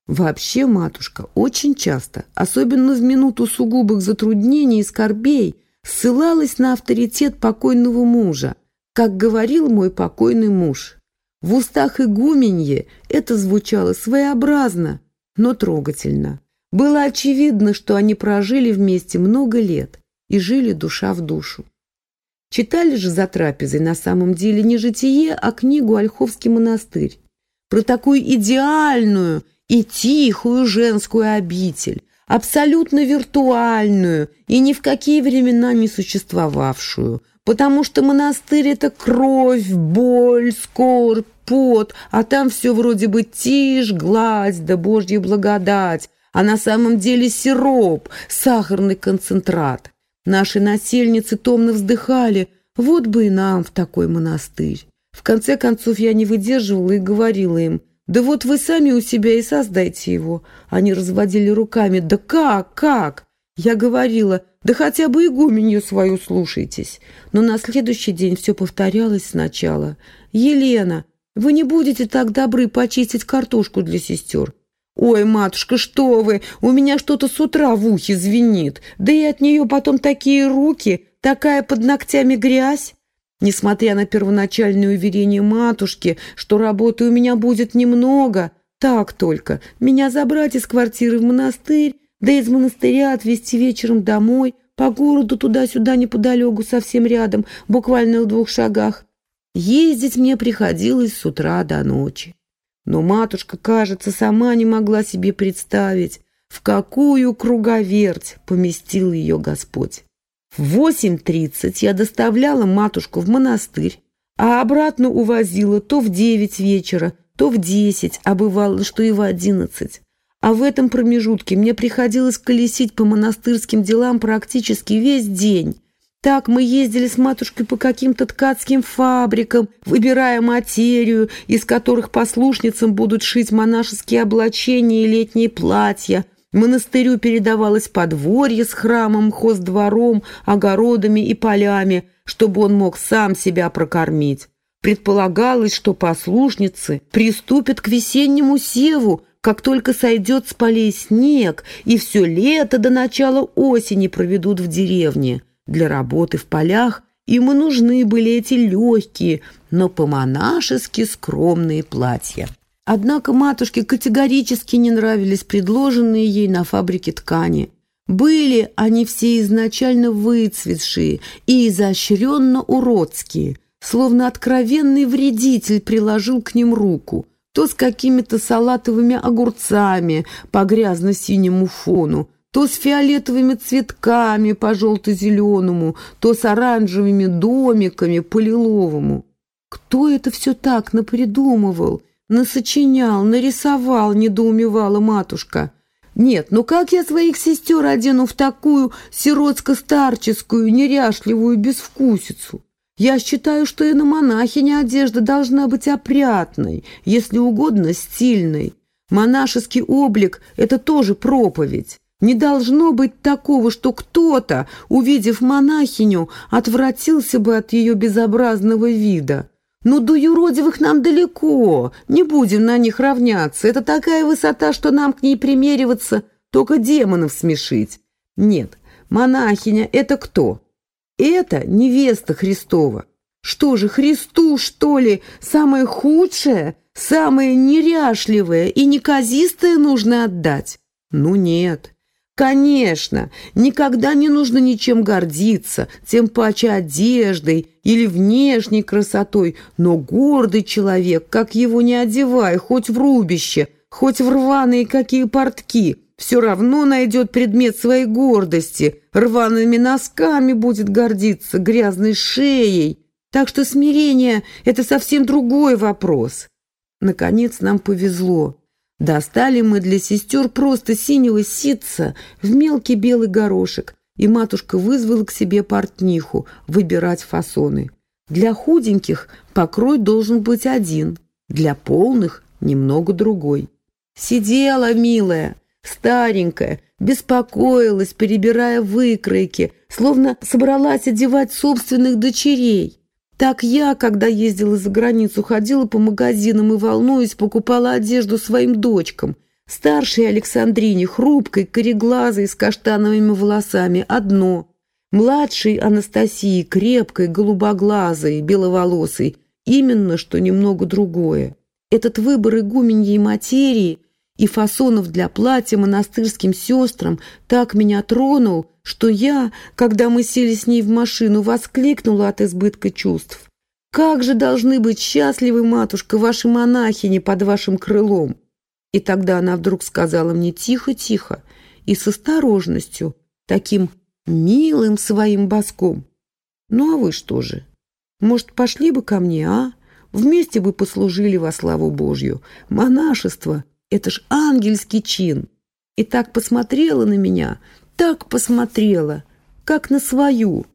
Вообще, матушка, очень часто, особенно в минуту сугубых затруднений и скорбей, ссылалась на авторитет покойного мужа, как говорил мой покойный муж. В устах игуменье это звучало своеобразно, но трогательно. Было очевидно, что они прожили вместе много лет и жили душа в душу. Читали же за трапезой на самом деле не житие, а книгу «Ольховский монастырь» про такую идеальную и тихую женскую обитель, абсолютно виртуальную и ни в какие времена не существовавшую, потому что монастырь — это кровь, боль, скорбь, пот, а там все вроде бы тишь, гладь да божья благодать, а на самом деле сироп, сахарный концентрат. Наши насельницы томно вздыхали, вот бы и нам в такой монастырь. В конце концов я не выдерживала и говорила им, да вот вы сами у себя и создайте его. Они разводили руками, да как, как? Я говорила, да хотя бы игуменью свою слушайтесь. Но на следующий день все повторялось сначала. Елена, вы не будете так добры почистить картошку для сестер? «Ой, матушка, что вы! У меня что-то с утра в ухе звенит, да и от нее потом такие руки, такая под ногтями грязь!» Несмотря на первоначальное уверение матушки, что работы у меня будет немного, так только, меня забрать из квартиры в монастырь, да из монастыря отвезти вечером домой, по городу туда-сюда неподалеку, совсем рядом, буквально в двух шагах. Ездить мне приходилось с утра до ночи. Но матушка, кажется, сама не могла себе представить, в какую круговерть поместил ее Господь. В 8.30 я доставляла матушку в монастырь, а обратно увозила то в девять вечера, то в десять, а бывало, что и в одиннадцать. А в этом промежутке мне приходилось колесить по монастырским делам практически весь день. Так мы ездили с матушкой по каким-то ткацким фабрикам, выбирая материю, из которых послушницам будут шить монашеские облачения и летние платья. Монастырю передавалось подворье с храмом, хоздвором, огородами и полями, чтобы он мог сам себя прокормить. Предполагалось, что послушницы приступят к весеннему севу, как только сойдет с полей снег, и все лето до начала осени проведут в деревне. Для работы в полях им нужны были эти легкие, но по-монашески скромные платья. Однако матушке категорически не нравились предложенные ей на фабрике ткани. Были они все изначально выцветшие и изощренно уродские, словно откровенный вредитель приложил к ним руку, то с какими-то салатовыми огурцами по грязно-синему фону, то с фиолетовыми цветками по желто-зеленому, то с оранжевыми домиками по лиловому. Кто это все так напридумывал, насочинял, нарисовал, недоумевала матушка. Нет, ну как я своих сестер одену в такую сиротско-старческую, неряшливую безвкусицу? Я считаю, что и на монахине одежда должна быть опрятной, если угодно стильной. Монашеский облик – это тоже проповедь. Не должно быть такого, что кто-то, увидев монахиню, отвратился бы от ее безобразного вида. Но до юродивых нам далеко, не будем на них равняться. Это такая высота, что нам к ней примериваться, только демонов смешить. Нет, монахиня – это кто? Это невеста Христова. Что же, Христу, что ли, самое худшее, самое неряшливое и неказистое нужно отдать? Ну нет. Конечно, никогда не нужно ничем гордиться, тем паче одеждой или внешней красотой, но гордый человек, как его не одевай, хоть в рубище, хоть в рваные какие портки, все равно найдет предмет своей гордости, рваными носками будет гордиться, грязной шеей. Так что смирение — это совсем другой вопрос. Наконец нам повезло. Достали мы для сестер просто синего ситца в мелкий белый горошек, и матушка вызвала к себе портниху выбирать фасоны. Для худеньких покрой должен быть один, для полных немного другой. Сидела, милая, старенькая, беспокоилась, перебирая выкройки, словно собралась одевать собственных дочерей. Так я, когда ездила за границу, ходила по магазинам и, волнуясь, покупала одежду своим дочкам. Старшей Александрине, хрупкой, кореглазой, с каштановыми волосами, одно. Младшей Анастасии, крепкой, голубоглазой, беловолосой, именно что немного другое. Этот выбор игуменьей материи и фасонов для платья монастырским сестрам так меня тронул, что я, когда мы сели с ней в машину, воскликнула от избытка чувств. «Как же должны быть счастливы, матушка, ваши монахини под вашим крылом!» И тогда она вдруг сказала мне тихо-тихо и с осторожностью, таким милым своим боском. «Ну а вы что же? Может, пошли бы ко мне, а? Вместе бы послужили во славу Божью. Монашество это ж ангельский чин. И так посмотрела на меня, так посмотрела, как на свою.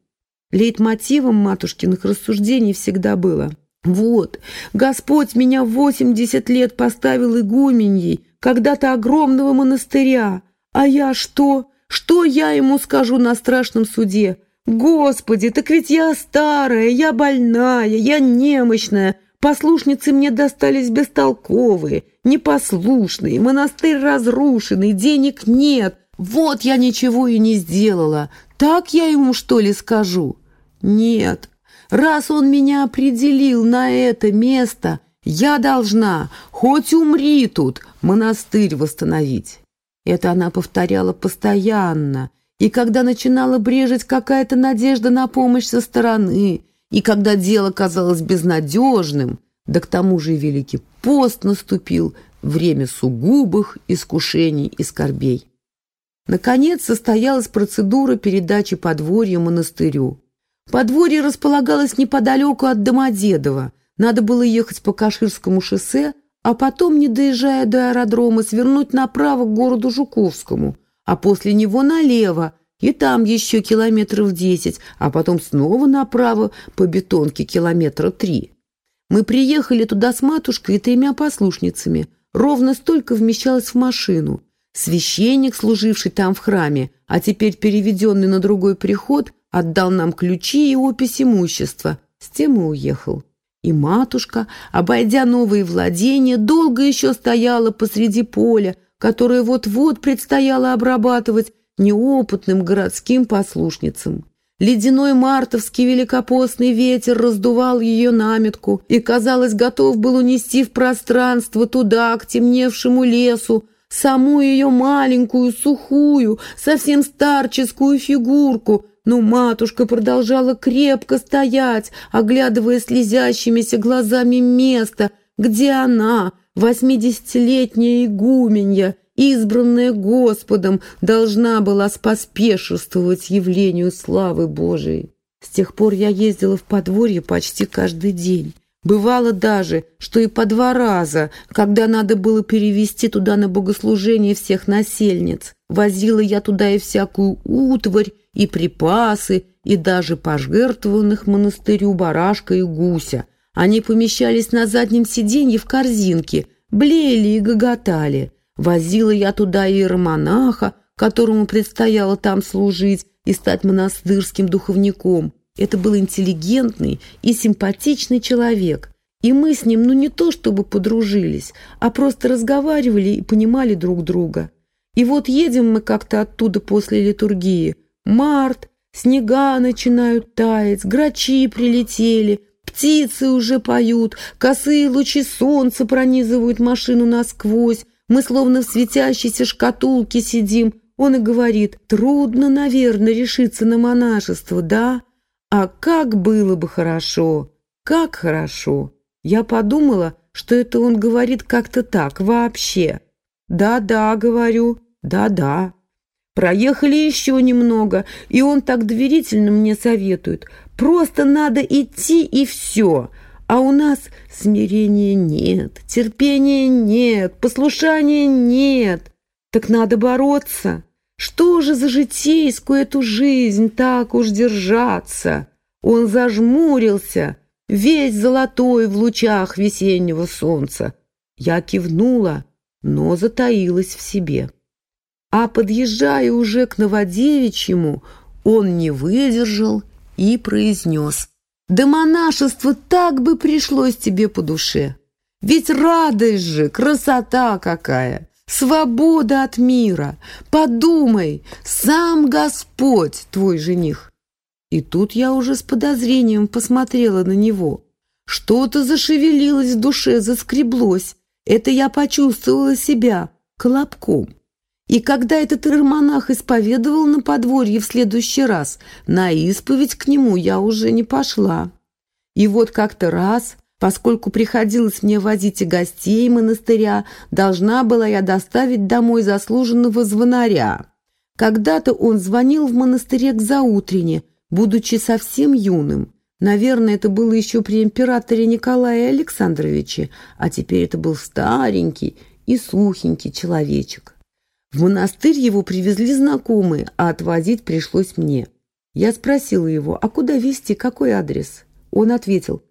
Лейтмотивом матушкиных рассуждений всегда было. Вот, Господь меня в восемьдесят лет поставил игуменьей, когда-то огромного монастыря. А я что? Что я ему скажу на страшном суде? Господи, так ведь я старая, я больная, я немощная, Послушницы мне достались бестолковые, непослушные, монастырь разрушенный, денег нет. Вот я ничего и не сделала. Так я ему, что ли, скажу? Нет. Раз он меня определил на это место, я должна, хоть умри тут, монастырь восстановить. Это она повторяла постоянно, и когда начинала брежить какая-то надежда на помощь со стороны, и когда дело казалось безнадежным, да к тому же и Великий пост наступил, время сугубых искушений и скорбей. Наконец состоялась процедура передачи подворья монастырю. Подворье располагалось неподалеку от Домодедова. Надо было ехать по Каширскому шоссе, а потом, не доезжая до аэродрома, свернуть направо к городу Жуковскому, а после него налево, и там еще километров десять, а потом снова направо по бетонке километра три. Мы приехали туда с матушкой и тремя послушницами. Ровно столько вмещалось в машину. Священник, служивший там в храме, а теперь переведенный на другой приход, отдал нам ключи и опись имущества. С тем и уехал. И матушка, обойдя новые владения, долго еще стояла посреди поля, которое вот-вот предстояло обрабатывать неопытным городским послушницам. Ледяной мартовский великопостный ветер раздувал ее наметку и, казалось, готов был унести в пространство туда, к темневшему лесу, саму ее маленькую, сухую, совсем старческую фигурку, но матушка продолжала крепко стоять, оглядывая слезящимися глазами место, где она, восьмидесятилетняя игуменья, избранная Господом, должна была споспешествовать явлению славы Божией. С тех пор я ездила в подворье почти каждый день. Бывало даже, что и по два раза, когда надо было перевести туда на богослужение всех насельниц. Возила я туда и всякую утварь, и припасы, и даже пожертвованных монастырю барашка и гуся. Они помещались на заднем сиденье в корзинке, блеяли и гоготали. Возила я туда иеромонаха, которому предстояло там служить и стать монастырским духовником. Это был интеллигентный и симпатичный человек. И мы с ним, ну не то чтобы подружились, а просто разговаривали и понимали друг друга. И вот едем мы как-то оттуда после литургии. Март, снега начинают таять, грачи прилетели, птицы уже поют, косые лучи солнца пронизывают машину насквозь, мы словно в светящейся шкатулке сидим. Он и говорит, трудно, наверное, решиться на монашество, да? А как было бы хорошо, как хорошо. Я подумала, что это он говорит как-то так, вообще. Да-да, говорю, да-да. Проехали еще немного, и он так доверительно мне советует. Просто надо идти и все. А у нас смирения нет, терпения нет, послушания нет. Так надо бороться. Что же за житейскую эту жизнь так уж держаться? Он зажмурился, весь золотой в лучах весеннего солнца. Я кивнула, но затаилась в себе. А подъезжая уже к Новодевичьему, он не выдержал и произнес — да монашество так бы пришлось тебе по душе. Ведь радость же, красота какая, свобода от мира. Подумай, сам Господь твой жених. И тут я уже с подозрением посмотрела на него. Что-то зашевелилось в душе, заскреблось. Это я почувствовала себя колобком. И когда этот иеромонах исповедовал на подворье в следующий раз, на исповедь к нему я уже не пошла. И вот как-то раз, поскольку приходилось мне возить и гостей монастыря, должна была я доставить домой заслуженного звонаря. Когда-то он звонил в монастыре к заутрене, будучи совсем юным. Наверное, это было еще при императоре Николае Александровиче, а теперь это был старенький и сухенький человечек. В монастырь его привезли знакомые, а отвозить пришлось мне. Я спросила его, а куда везти, какой адрес? Он ответил,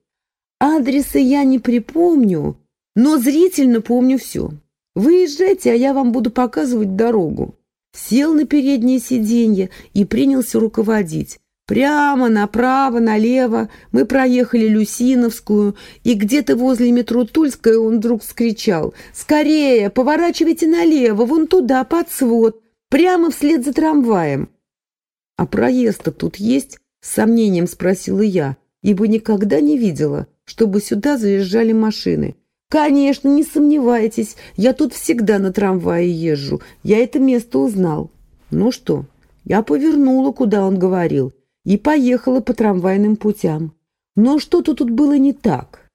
адреса я не припомню, но зрительно помню все. Выезжайте, а я вам буду показывать дорогу. Сел на переднее сиденье и принялся руководить. Прямо, направо, налево мы проехали Люсиновскую, и где-то возле метро Тульская он вдруг вскричал «Скорее, поворачивайте налево, вон туда, под свод, прямо вслед за трамваем». «А проезд-то тут есть?» — с сомнением спросила я, ибо никогда не видела, чтобы сюда заезжали машины. «Конечно, не сомневайтесь, я тут всегда на трамвае езжу, я это место узнал». «Ну что?» Я повернула, куда он говорил, и поехала по трамвайным путям. Но что-то тут было не так.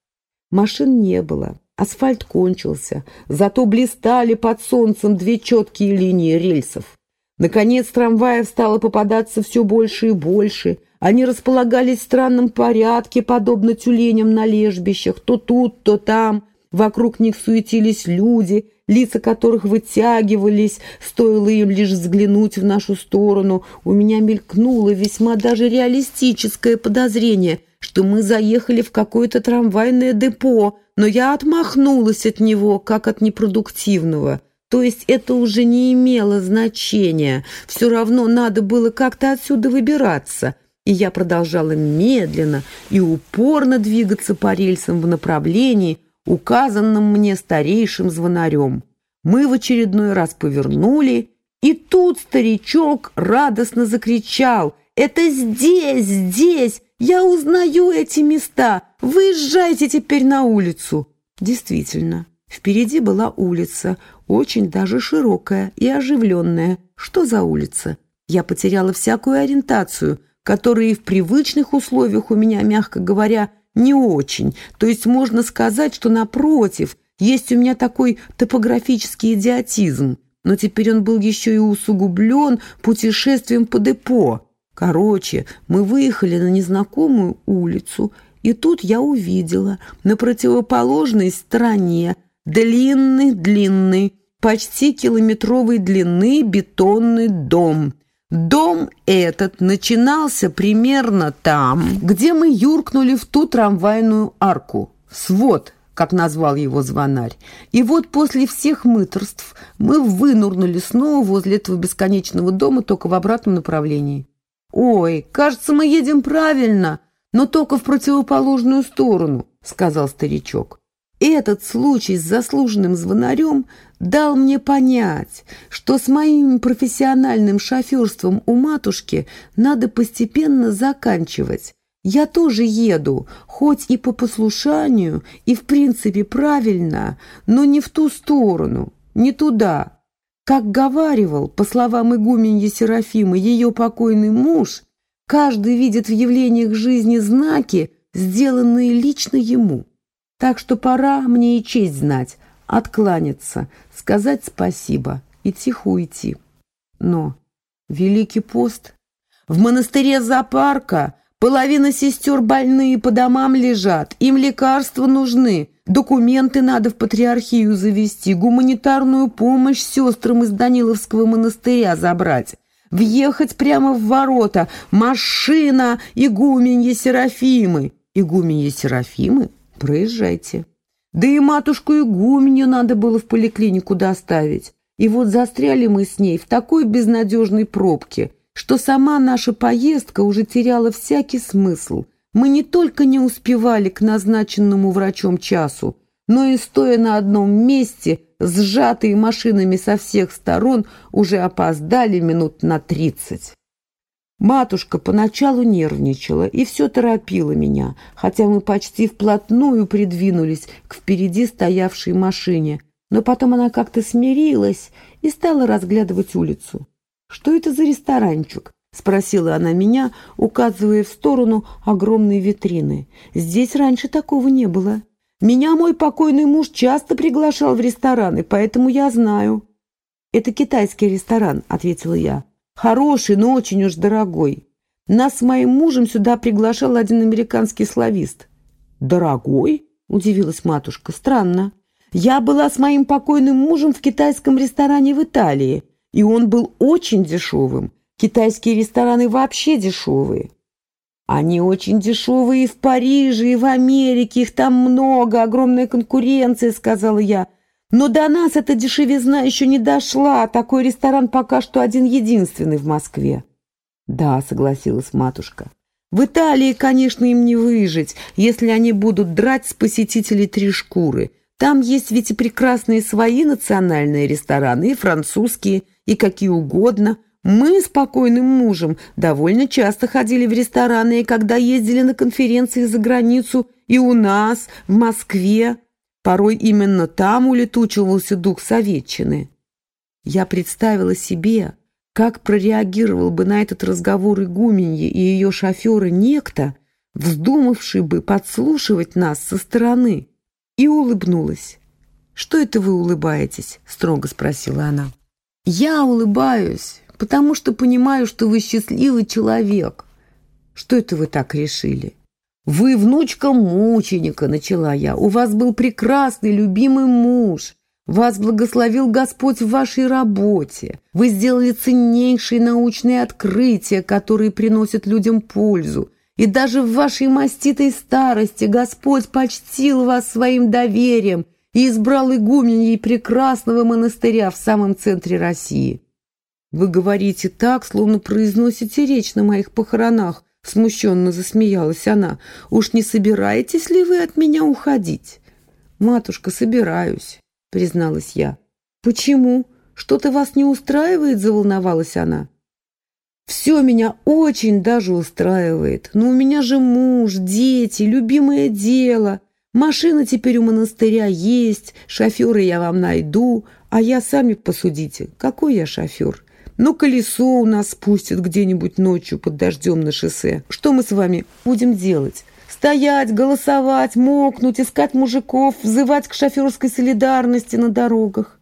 Машин не было, асфальт кончился, зато блистали под солнцем две четкие линии рельсов. Наконец трамваев стало попадаться все больше и больше. Они располагались в странном порядке, подобно тюленям на лежбищах, то тут, то там. Вокруг них суетились люди, лица которых вытягивались, стоило им лишь взглянуть в нашу сторону. У меня мелькнуло весьма даже реалистическое подозрение, что мы заехали в какое-то трамвайное депо, но я отмахнулась от него, как от непродуктивного. То есть это уже не имело значения, все равно надо было как-то отсюда выбираться. И я продолжала медленно и упорно двигаться по рельсам в направлении, указанном мне старейшим звонарем. Мы в очередной раз повернули, и тут старичок радостно закричал «Это здесь, здесь! Я узнаю эти места! Выезжайте теперь на улицу!» Действительно, впереди была улица, очень даже широкая и оживленная. Что за улица? Я потеряла всякую ориентацию, которая и в привычных условиях у меня, мягко говоря, не очень. То есть можно сказать, что напротив, есть у меня такой топографический идиотизм. Но теперь он был еще и усугублен путешествием по депо. Короче, мы выехали на незнакомую улицу, и тут я увидела на противоположной стороне длинный-длинный, почти километровой длины бетонный дом – Дом этот начинался примерно там, где мы юркнули в ту трамвайную арку. Свод, как назвал его звонарь. И вот после всех мыторств мы вынурнули снова возле этого бесконечного дома, только в обратном направлении. «Ой, кажется, мы едем правильно, но только в противоположную сторону», — сказал старичок. Этот случай с заслуженным звонарем дал мне понять, что с моим профессиональным шоферством у матушки надо постепенно заканчивать. Я тоже еду, хоть и по послушанию, и в принципе правильно, но не в ту сторону, не туда. Как говаривал, по словам игуменьи Серафимы, ее покойный муж, каждый видит в явлениях жизни знаки, сделанные лично ему. Так что пора мне и честь знать, откланяться, сказать спасибо и тихо уйти. Но Великий пост в монастыре зоопарка половина сестер больные по домам лежат, им лекарства нужны, документы надо в патриархию завести, гуманитарную помощь сестрам из Даниловского монастыря забрать въехать прямо в ворота. Машина игуменья Серафимы. Игуменья Серафимы? Проезжайте. Да и матушку игуменью надо было в поликлинику доставить. И вот застряли мы с ней в такой безнадежной пробке, что сама наша поездка уже теряла всякий смысл. Мы не только не успевали к назначенному врачом часу, но и, стоя на одном месте, сжатые машинами со всех сторон, уже опоздали минут на тридцать. Матушка поначалу нервничала и все торопила меня, хотя мы почти вплотную придвинулись к впереди стоявшей машине, но потом она как-то смирилась и стала разглядывать улицу. «Что это за ресторанчик?» — спросила она меня, указывая в сторону огромной витрины. «Здесь раньше такого не было. Меня мой покойный муж часто приглашал в рестораны, поэтому я знаю». «Это китайский ресторан», — ответила я. Хороший, но очень уж дорогой. Нас с моим мужем сюда приглашал один американский славист. «Дорогой?» – удивилась матушка. «Странно. Я была с моим покойным мужем в китайском ресторане в Италии, и он был очень дешевым. Китайские рестораны вообще дешевые. Они очень дешевые и в Париже, и в Америке, их там много, огромная конкуренция, сказала я. Но до нас эта дешевизна еще не дошла, такой ресторан пока что один-единственный в Москве. Да, согласилась матушка. В Италии, конечно, им не выжить, если они будут драть с посетителей три шкуры. Там есть ведь и прекрасные свои национальные рестораны, и французские, и какие угодно. Мы с покойным мужем довольно часто ходили в рестораны, и когда ездили на конференции за границу, и у нас, в Москве. Порой именно там улетучивался дух советчины. Я представила себе, как прореагировал бы на этот разговор игуменье и ее шофера некто, вздумавший бы подслушивать нас со стороны, и улыбнулась. «Что это вы улыбаетесь?» — строго спросила она. «Я улыбаюсь, потому что понимаю, что вы счастливый человек. Что это вы так решили?» «Вы внучка мученика», — начала я. «У вас был прекрасный, любимый муж. Вас благословил Господь в вашей работе. Вы сделали ценнейшие научные открытия, которые приносят людям пользу. И даже в вашей маститой старости Господь почтил вас своим доверием и избрал игуменей прекрасного монастыря в самом центре России. Вы говорите так, словно произносите речь на моих похоронах, смущенно засмеялась она. Уж не собираетесь ли вы от меня уходить? Матушка, собираюсь призналась я. «Почему? Что-то вас не устраивает?» – заволновалась она. «Все меня очень даже устраивает. Но у меня же муж, дети, любимое дело. Машина теперь у монастыря есть, шофера я вам найду, а я сами посудите, какой я шофер? Ну, колесо у нас спустят где-нибудь ночью под дождем на шоссе. Что мы с вами будем делать? Стоять, голосовать, мокнуть, искать мужиков, взывать к шоферской солидарности на дорогах.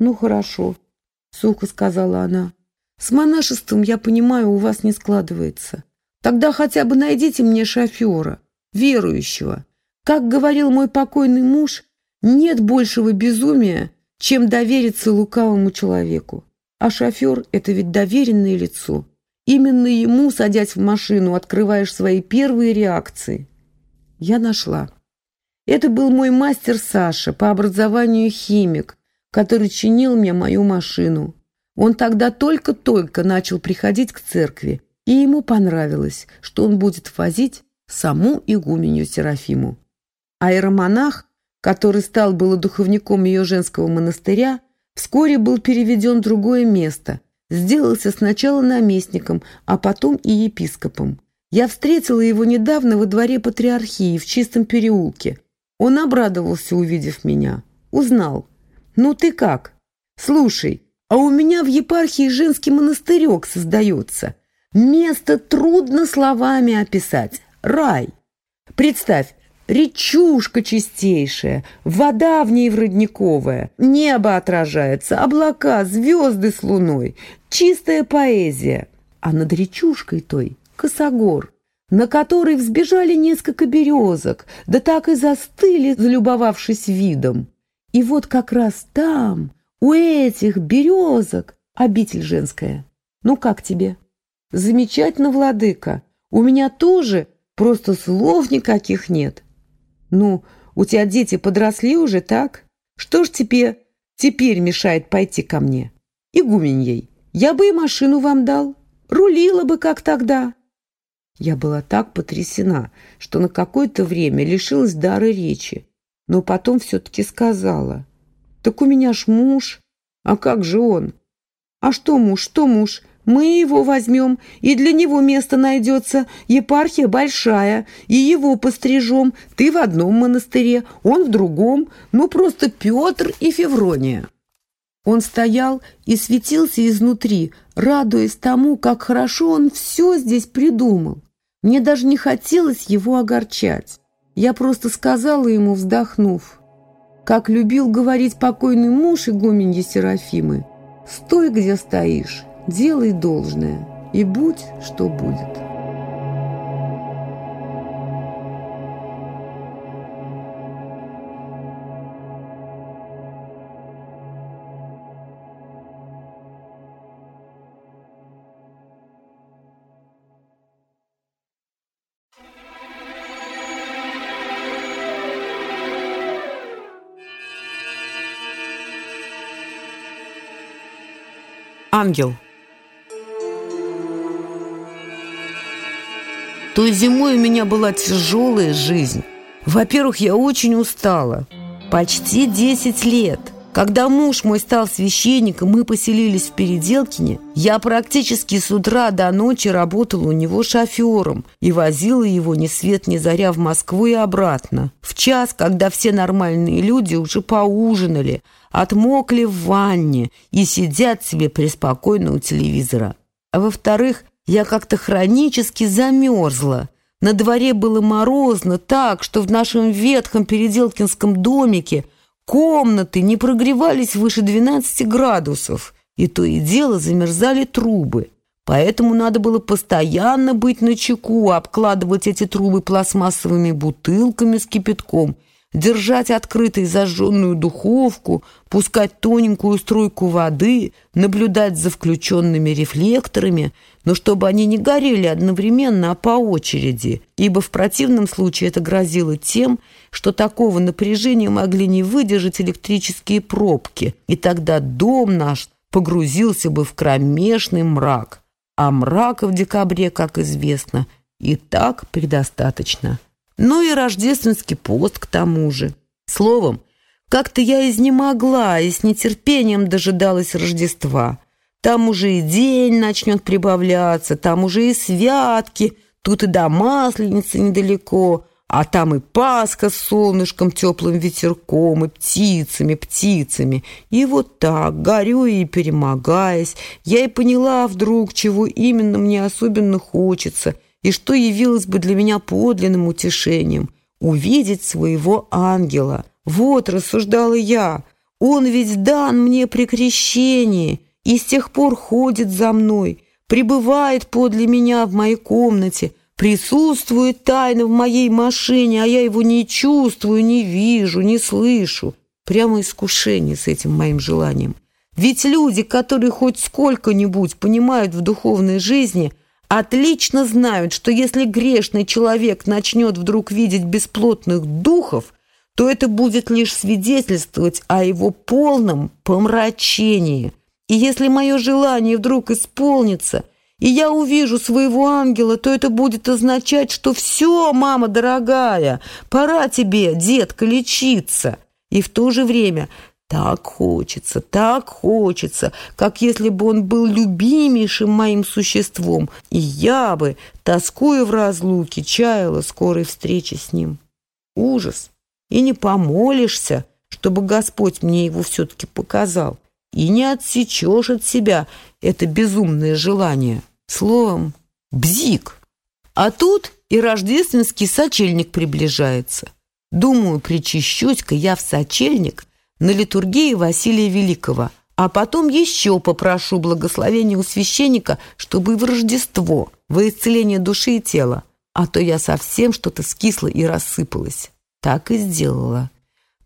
«Ну, хорошо», — сухо сказала она. «С монашеством, я понимаю, у вас не складывается. Тогда хотя бы найдите мне шофера, верующего. Как говорил мой покойный муж, нет большего безумия, чем довериться лукавому человеку. А шофер — это ведь доверенное лицо. Именно ему, садясь в машину, открываешь свои первые реакции. Я нашла. Это был мой мастер Саша, по образованию химик, который чинил мне мою машину. Он тогда только-только начал приходить к церкви, и ему понравилось, что он будет возить саму игуменью Серафиму. Аэромонах, который стал было духовником ее женского монастыря, вскоре был переведен в другое место – сделался сначала наместником, а потом и епископом. Я встретила его недавно во дворе патриархии в Чистом переулке. Он обрадовался, увидев меня. Узнал. «Ну ты как? Слушай, а у меня в епархии женский монастырек создается. Место трудно словами описать. Рай. Представь, Речушка чистейшая, вода в ней в родниковая, небо отражается, облака, звезды с луной, чистая поэзия. А над речушкой той косогор, на который взбежали несколько березок, да так и застыли, залюбовавшись видом. И вот как раз там, у этих березок, обитель женская. Ну как тебе? Замечательно, владыка. У меня тоже просто слов никаких нет. «Ну, у тебя дети подросли уже, так? Что ж тебе теперь мешает пойти ко мне? Игуменьей, я бы и машину вам дал, рулила бы, как тогда». Я была так потрясена, что на какое-то время лишилась дара речи, но потом все-таки сказала. «Так у меня ж муж, а как же он?» «А что муж, что муж? Мы его возьмем, и для него место найдется. Епархия большая, и его пострижем. Ты в одном монастыре, он в другом. Ну, просто Петр и Феврония». Он стоял и светился изнутри, радуясь тому, как хорошо он все здесь придумал. Мне даже не хотелось его огорчать. Я просто сказала ему, вздохнув, как любил говорить покойный муж игуменья Серафимы, «Стой, где стоишь, делай должное, и будь, что будет. Ангел. Той зимой у меня была тяжелая жизнь. Во-первых, я очень устала. Почти 10 лет. Когда муж мой стал священником, мы поселились в Переделкине, я практически с утра до ночи работала у него шофером и возила его ни свет ни заря в Москву и обратно. В час, когда все нормальные люди уже поужинали, отмокли в ванне и сидят себе преспокойно у телевизора. А во-вторых, я как-то хронически замерзла. На дворе было морозно так, что в нашем ветхом переделкинском домике комнаты не прогревались выше 12 градусов, и то и дело замерзали трубы. Поэтому надо было постоянно быть на чеку, обкладывать эти трубы пластмассовыми бутылками с кипятком – держать открытой зажженную духовку, пускать тоненькую струйку воды, наблюдать за включенными рефлекторами, но чтобы они не горели одновременно, а по очереди, ибо в противном случае это грозило тем, что такого напряжения могли не выдержать электрические пробки, и тогда дом наш погрузился бы в кромешный мрак. А мрака в декабре, как известно, и так предостаточно ну и рождественский пост к тому же. Словом, как-то я изнемогла и с нетерпением дожидалась Рождества. Там уже и день начнет прибавляться, там уже и святки, тут и до Масленицы недалеко, а там и Пасха с солнышком, теплым ветерком, и птицами, птицами. И вот так, горюя и перемогаясь, я и поняла вдруг, чего именно мне особенно хочется – и что явилось бы для меня подлинным утешением — увидеть своего ангела. Вот, рассуждала я, он ведь дан мне при крещении и с тех пор ходит за мной, пребывает подле меня в моей комнате, присутствует тайно в моей машине, а я его не чувствую, не вижу, не слышу. Прямо искушение с этим моим желанием. Ведь люди, которые хоть сколько-нибудь понимают в духовной жизни – отлично знают, что если грешный человек начнет вдруг видеть бесплотных духов, то это будет лишь свидетельствовать о его полном помрачении. И если мое желание вдруг исполнится, и я увижу своего ангела, то это будет означать, что все, мама дорогая, пора тебе, детка, лечиться. И в то же время так хочется, так хочется, как если бы он был любимейшим моим существом, и я бы, тоскуя в разлуке, чаяла скорой встречи с ним. Ужас! И не помолишься, чтобы Господь мне его все-таки показал, и не отсечешь от себя это безумное желание. Словом, бзик. А тут и рождественский сочельник приближается. Думаю, причащусь-ка я в сочельник на литургии Василия Великого, а потом еще попрошу благословения у священника, чтобы в Рождество, во исцеление души и тела, а то я совсем что-то скисла и рассыпалась. Так и сделала.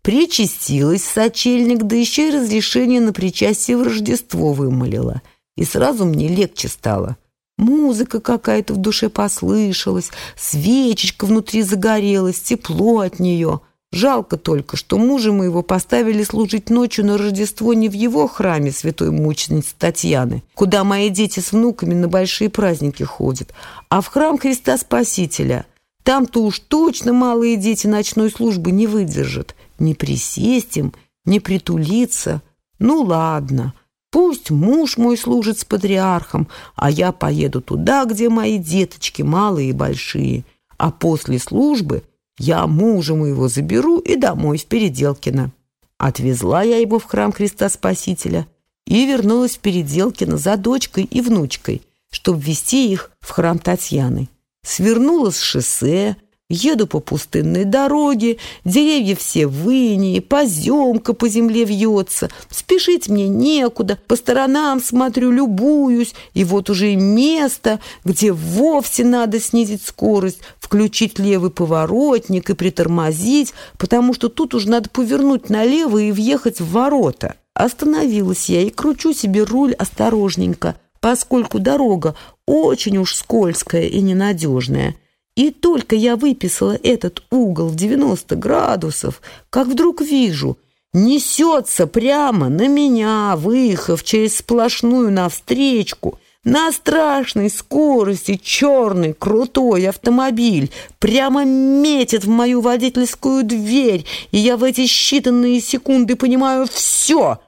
Причастилась сочельник, да еще и разрешение на причастие в Рождество вымолила. И сразу мне легче стало. Музыка какая-то в душе послышалась, свечечка внутри загорелась, тепло от нее — Жалко только, что мужа моего поставили служить ночью на Рождество не в его храме святой мученицы Татьяны, куда мои дети с внуками на большие праздники ходят, а в храм Христа Спасителя. Там-то уж точно малые дети ночной службы не выдержат. Не присесть им, не притулиться. Ну ладно, пусть муж мой служит с патриархом, а я поеду туда, где мои деточки малые и большие. А после службы – я мужа моего заберу и домой в Переделкино. Отвезла я его в храм Христа Спасителя и вернулась в Переделкино за дочкой и внучкой, чтобы вести их в храм Татьяны. Свернула с шоссе, Еду по пустынной дороге, деревья все в инии, поземка по земле вьется. Спешить мне некуда, по сторонам смотрю, любуюсь, и вот уже место, где вовсе надо снизить скорость, включить левый поворотник и притормозить, потому что тут уже надо повернуть налево и въехать в ворота. Остановилась я и кручу себе руль осторожненько, поскольку дорога очень уж скользкая и ненадежная. И только я выписала этот угол в 90 градусов, как вдруг вижу, несется прямо на меня, выехав через сплошную навстречку, На страшной скорости черный крутой автомобиль прямо метит в мою водительскую дверь, и я в эти считанные секунды понимаю все.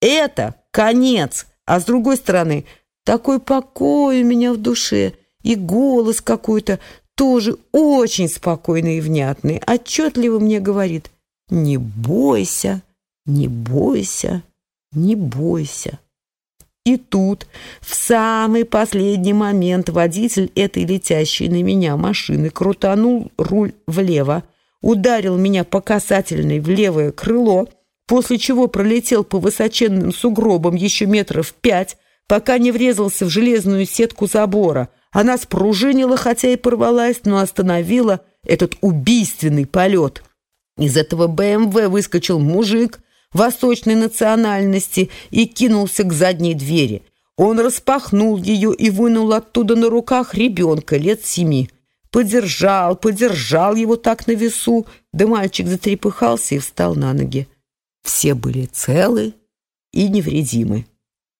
Это конец. А с другой стороны, такой покой у меня в душе и голос какой-то тоже очень спокойный и внятный, отчетливо мне говорит «Не бойся, не бойся, не бойся». И тут, в самый последний момент, водитель этой летящей на меня машины крутанул руль влево, ударил меня по касательной в левое крыло, после чего пролетел по высоченным сугробам еще метров пять, пока не врезался в железную сетку забора. Она спружинила, хотя и порвалась, но остановила этот убийственный полет. Из этого БМВ выскочил мужик восточной национальности и кинулся к задней двери. Он распахнул ее и вынул оттуда на руках ребенка лет семи. Подержал, подержал его так на весу, да мальчик затрепыхался и встал на ноги. Все были целы и невредимы.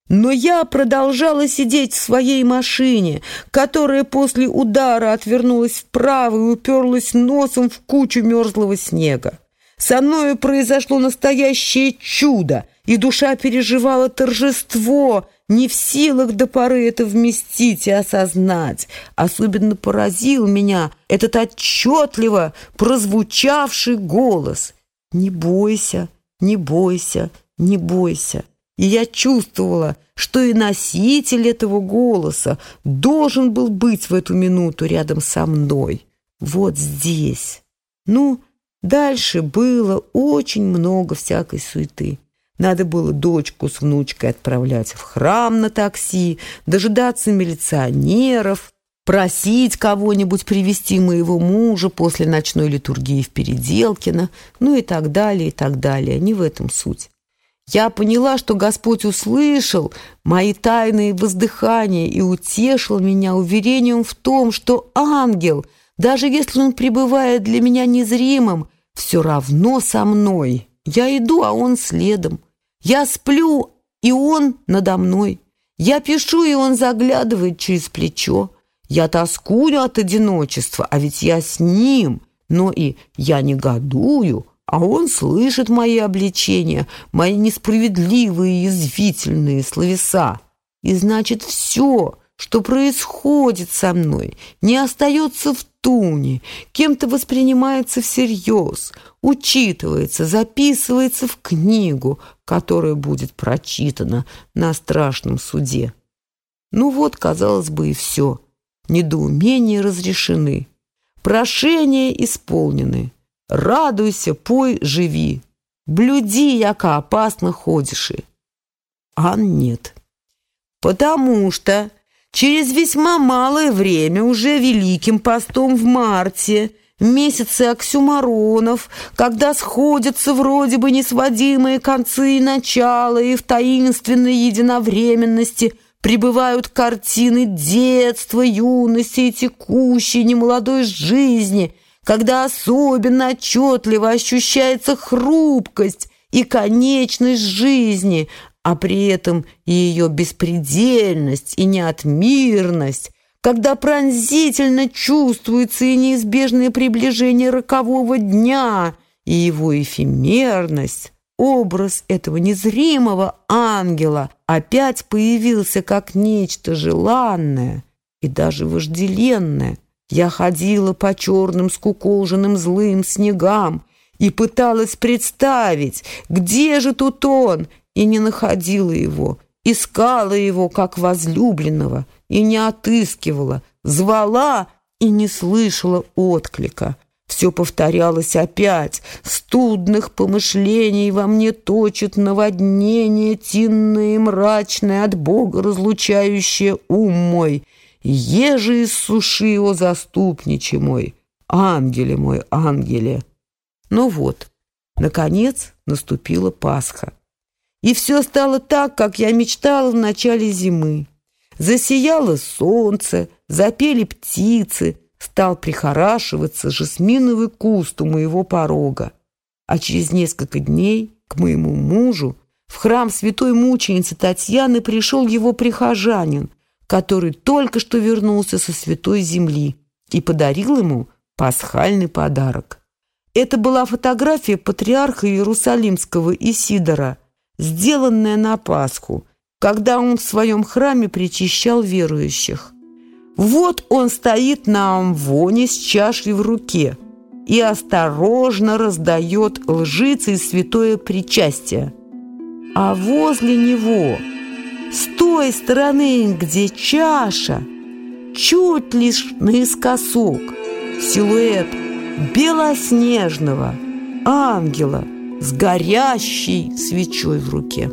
Но я продолжала сидеть в своей машине, которая после удара отвернулась вправо и уперлась носом в кучу мерзлого снега. Со мною произошло настоящее чудо, и душа переживала торжество, не в силах до поры это вместить и осознать. Особенно поразил меня этот отчетливо прозвучавший голос. «Не бойся, не бойся, не бойся». И я чувствовала, что и носитель этого голоса должен был быть в эту минуту рядом со мной, вот здесь. Ну, Дальше было очень много всякой суеты. Надо было дочку с внучкой отправлять в храм на такси, дожидаться милиционеров, просить кого-нибудь привести моего мужа после ночной литургии в Переделкино, ну и так далее, и так далее. Не в этом суть. Я поняла, что Господь услышал мои тайные воздыхания и утешил меня уверением в том, что ангел, даже если он пребывает для меня незримым, все равно со мной. Я иду, а он следом. Я сплю, и он надо мной. Я пишу, и он заглядывает через плечо. Я тоскую от одиночества, а ведь я с ним. Но и я негодую, а он слышит мои обличения, мои несправедливые и язвительные словеса. И значит, все, что происходит со мной, не остается в туне, кем-то воспринимается всерьез, учитывается, записывается в книгу, которая будет прочитана на страшном суде. Ну вот, казалось бы, и все. Недоумения разрешены. Прошения исполнены. Радуйся, пой, живи. Блюди, яко опасно ходишь. А нет. Потому что Через весьма малое время, уже Великим постом в марте, месяце оксюмаронов, когда сходятся вроде бы несводимые концы и начала, и в таинственной единовременности пребывают картины детства, юности и текущей немолодой жизни, когда особенно отчетливо ощущается хрупкость и конечность жизни, а при этом ее беспредельность и неотмирность, когда пронзительно чувствуется и неизбежное приближение рокового дня и его эфемерность, образ этого незримого ангела опять появился как нечто желанное и даже вожделенное. Я ходила по черным скукоженным злым снегам и пыталась представить, где же тут он, и не находила его, искала его как возлюбленного и не отыскивала, звала и не слышала отклика. Все повторялось опять. Студных помышлений во мне точит наводнение тинное и мрачное, от Бога разлучающее ум мой. Еже иссуши его заступниче мой, ангеле мой, ангеле. Ну вот, наконец наступила Пасха. И все стало так, как я мечтала в начале зимы. Засияло солнце, запели птицы, стал прихорашиваться жасминовый куст у моего порога. А через несколько дней к моему мужу в храм святой мученицы Татьяны пришел его прихожанин, который только что вернулся со Святой Земли и подарил ему пасхальный подарок. Это была фотография патриарха Иерусалимского Исидора, сделанная на Пасху, когда он в своем храме причащал верующих. Вот он стоит на амвоне с чашей в руке и осторожно раздает лжице святое причастие. А возле него, с той стороны, где чаша, чуть лишь наискосок, силуэт белоснежного ангела с горящей свечой в руке.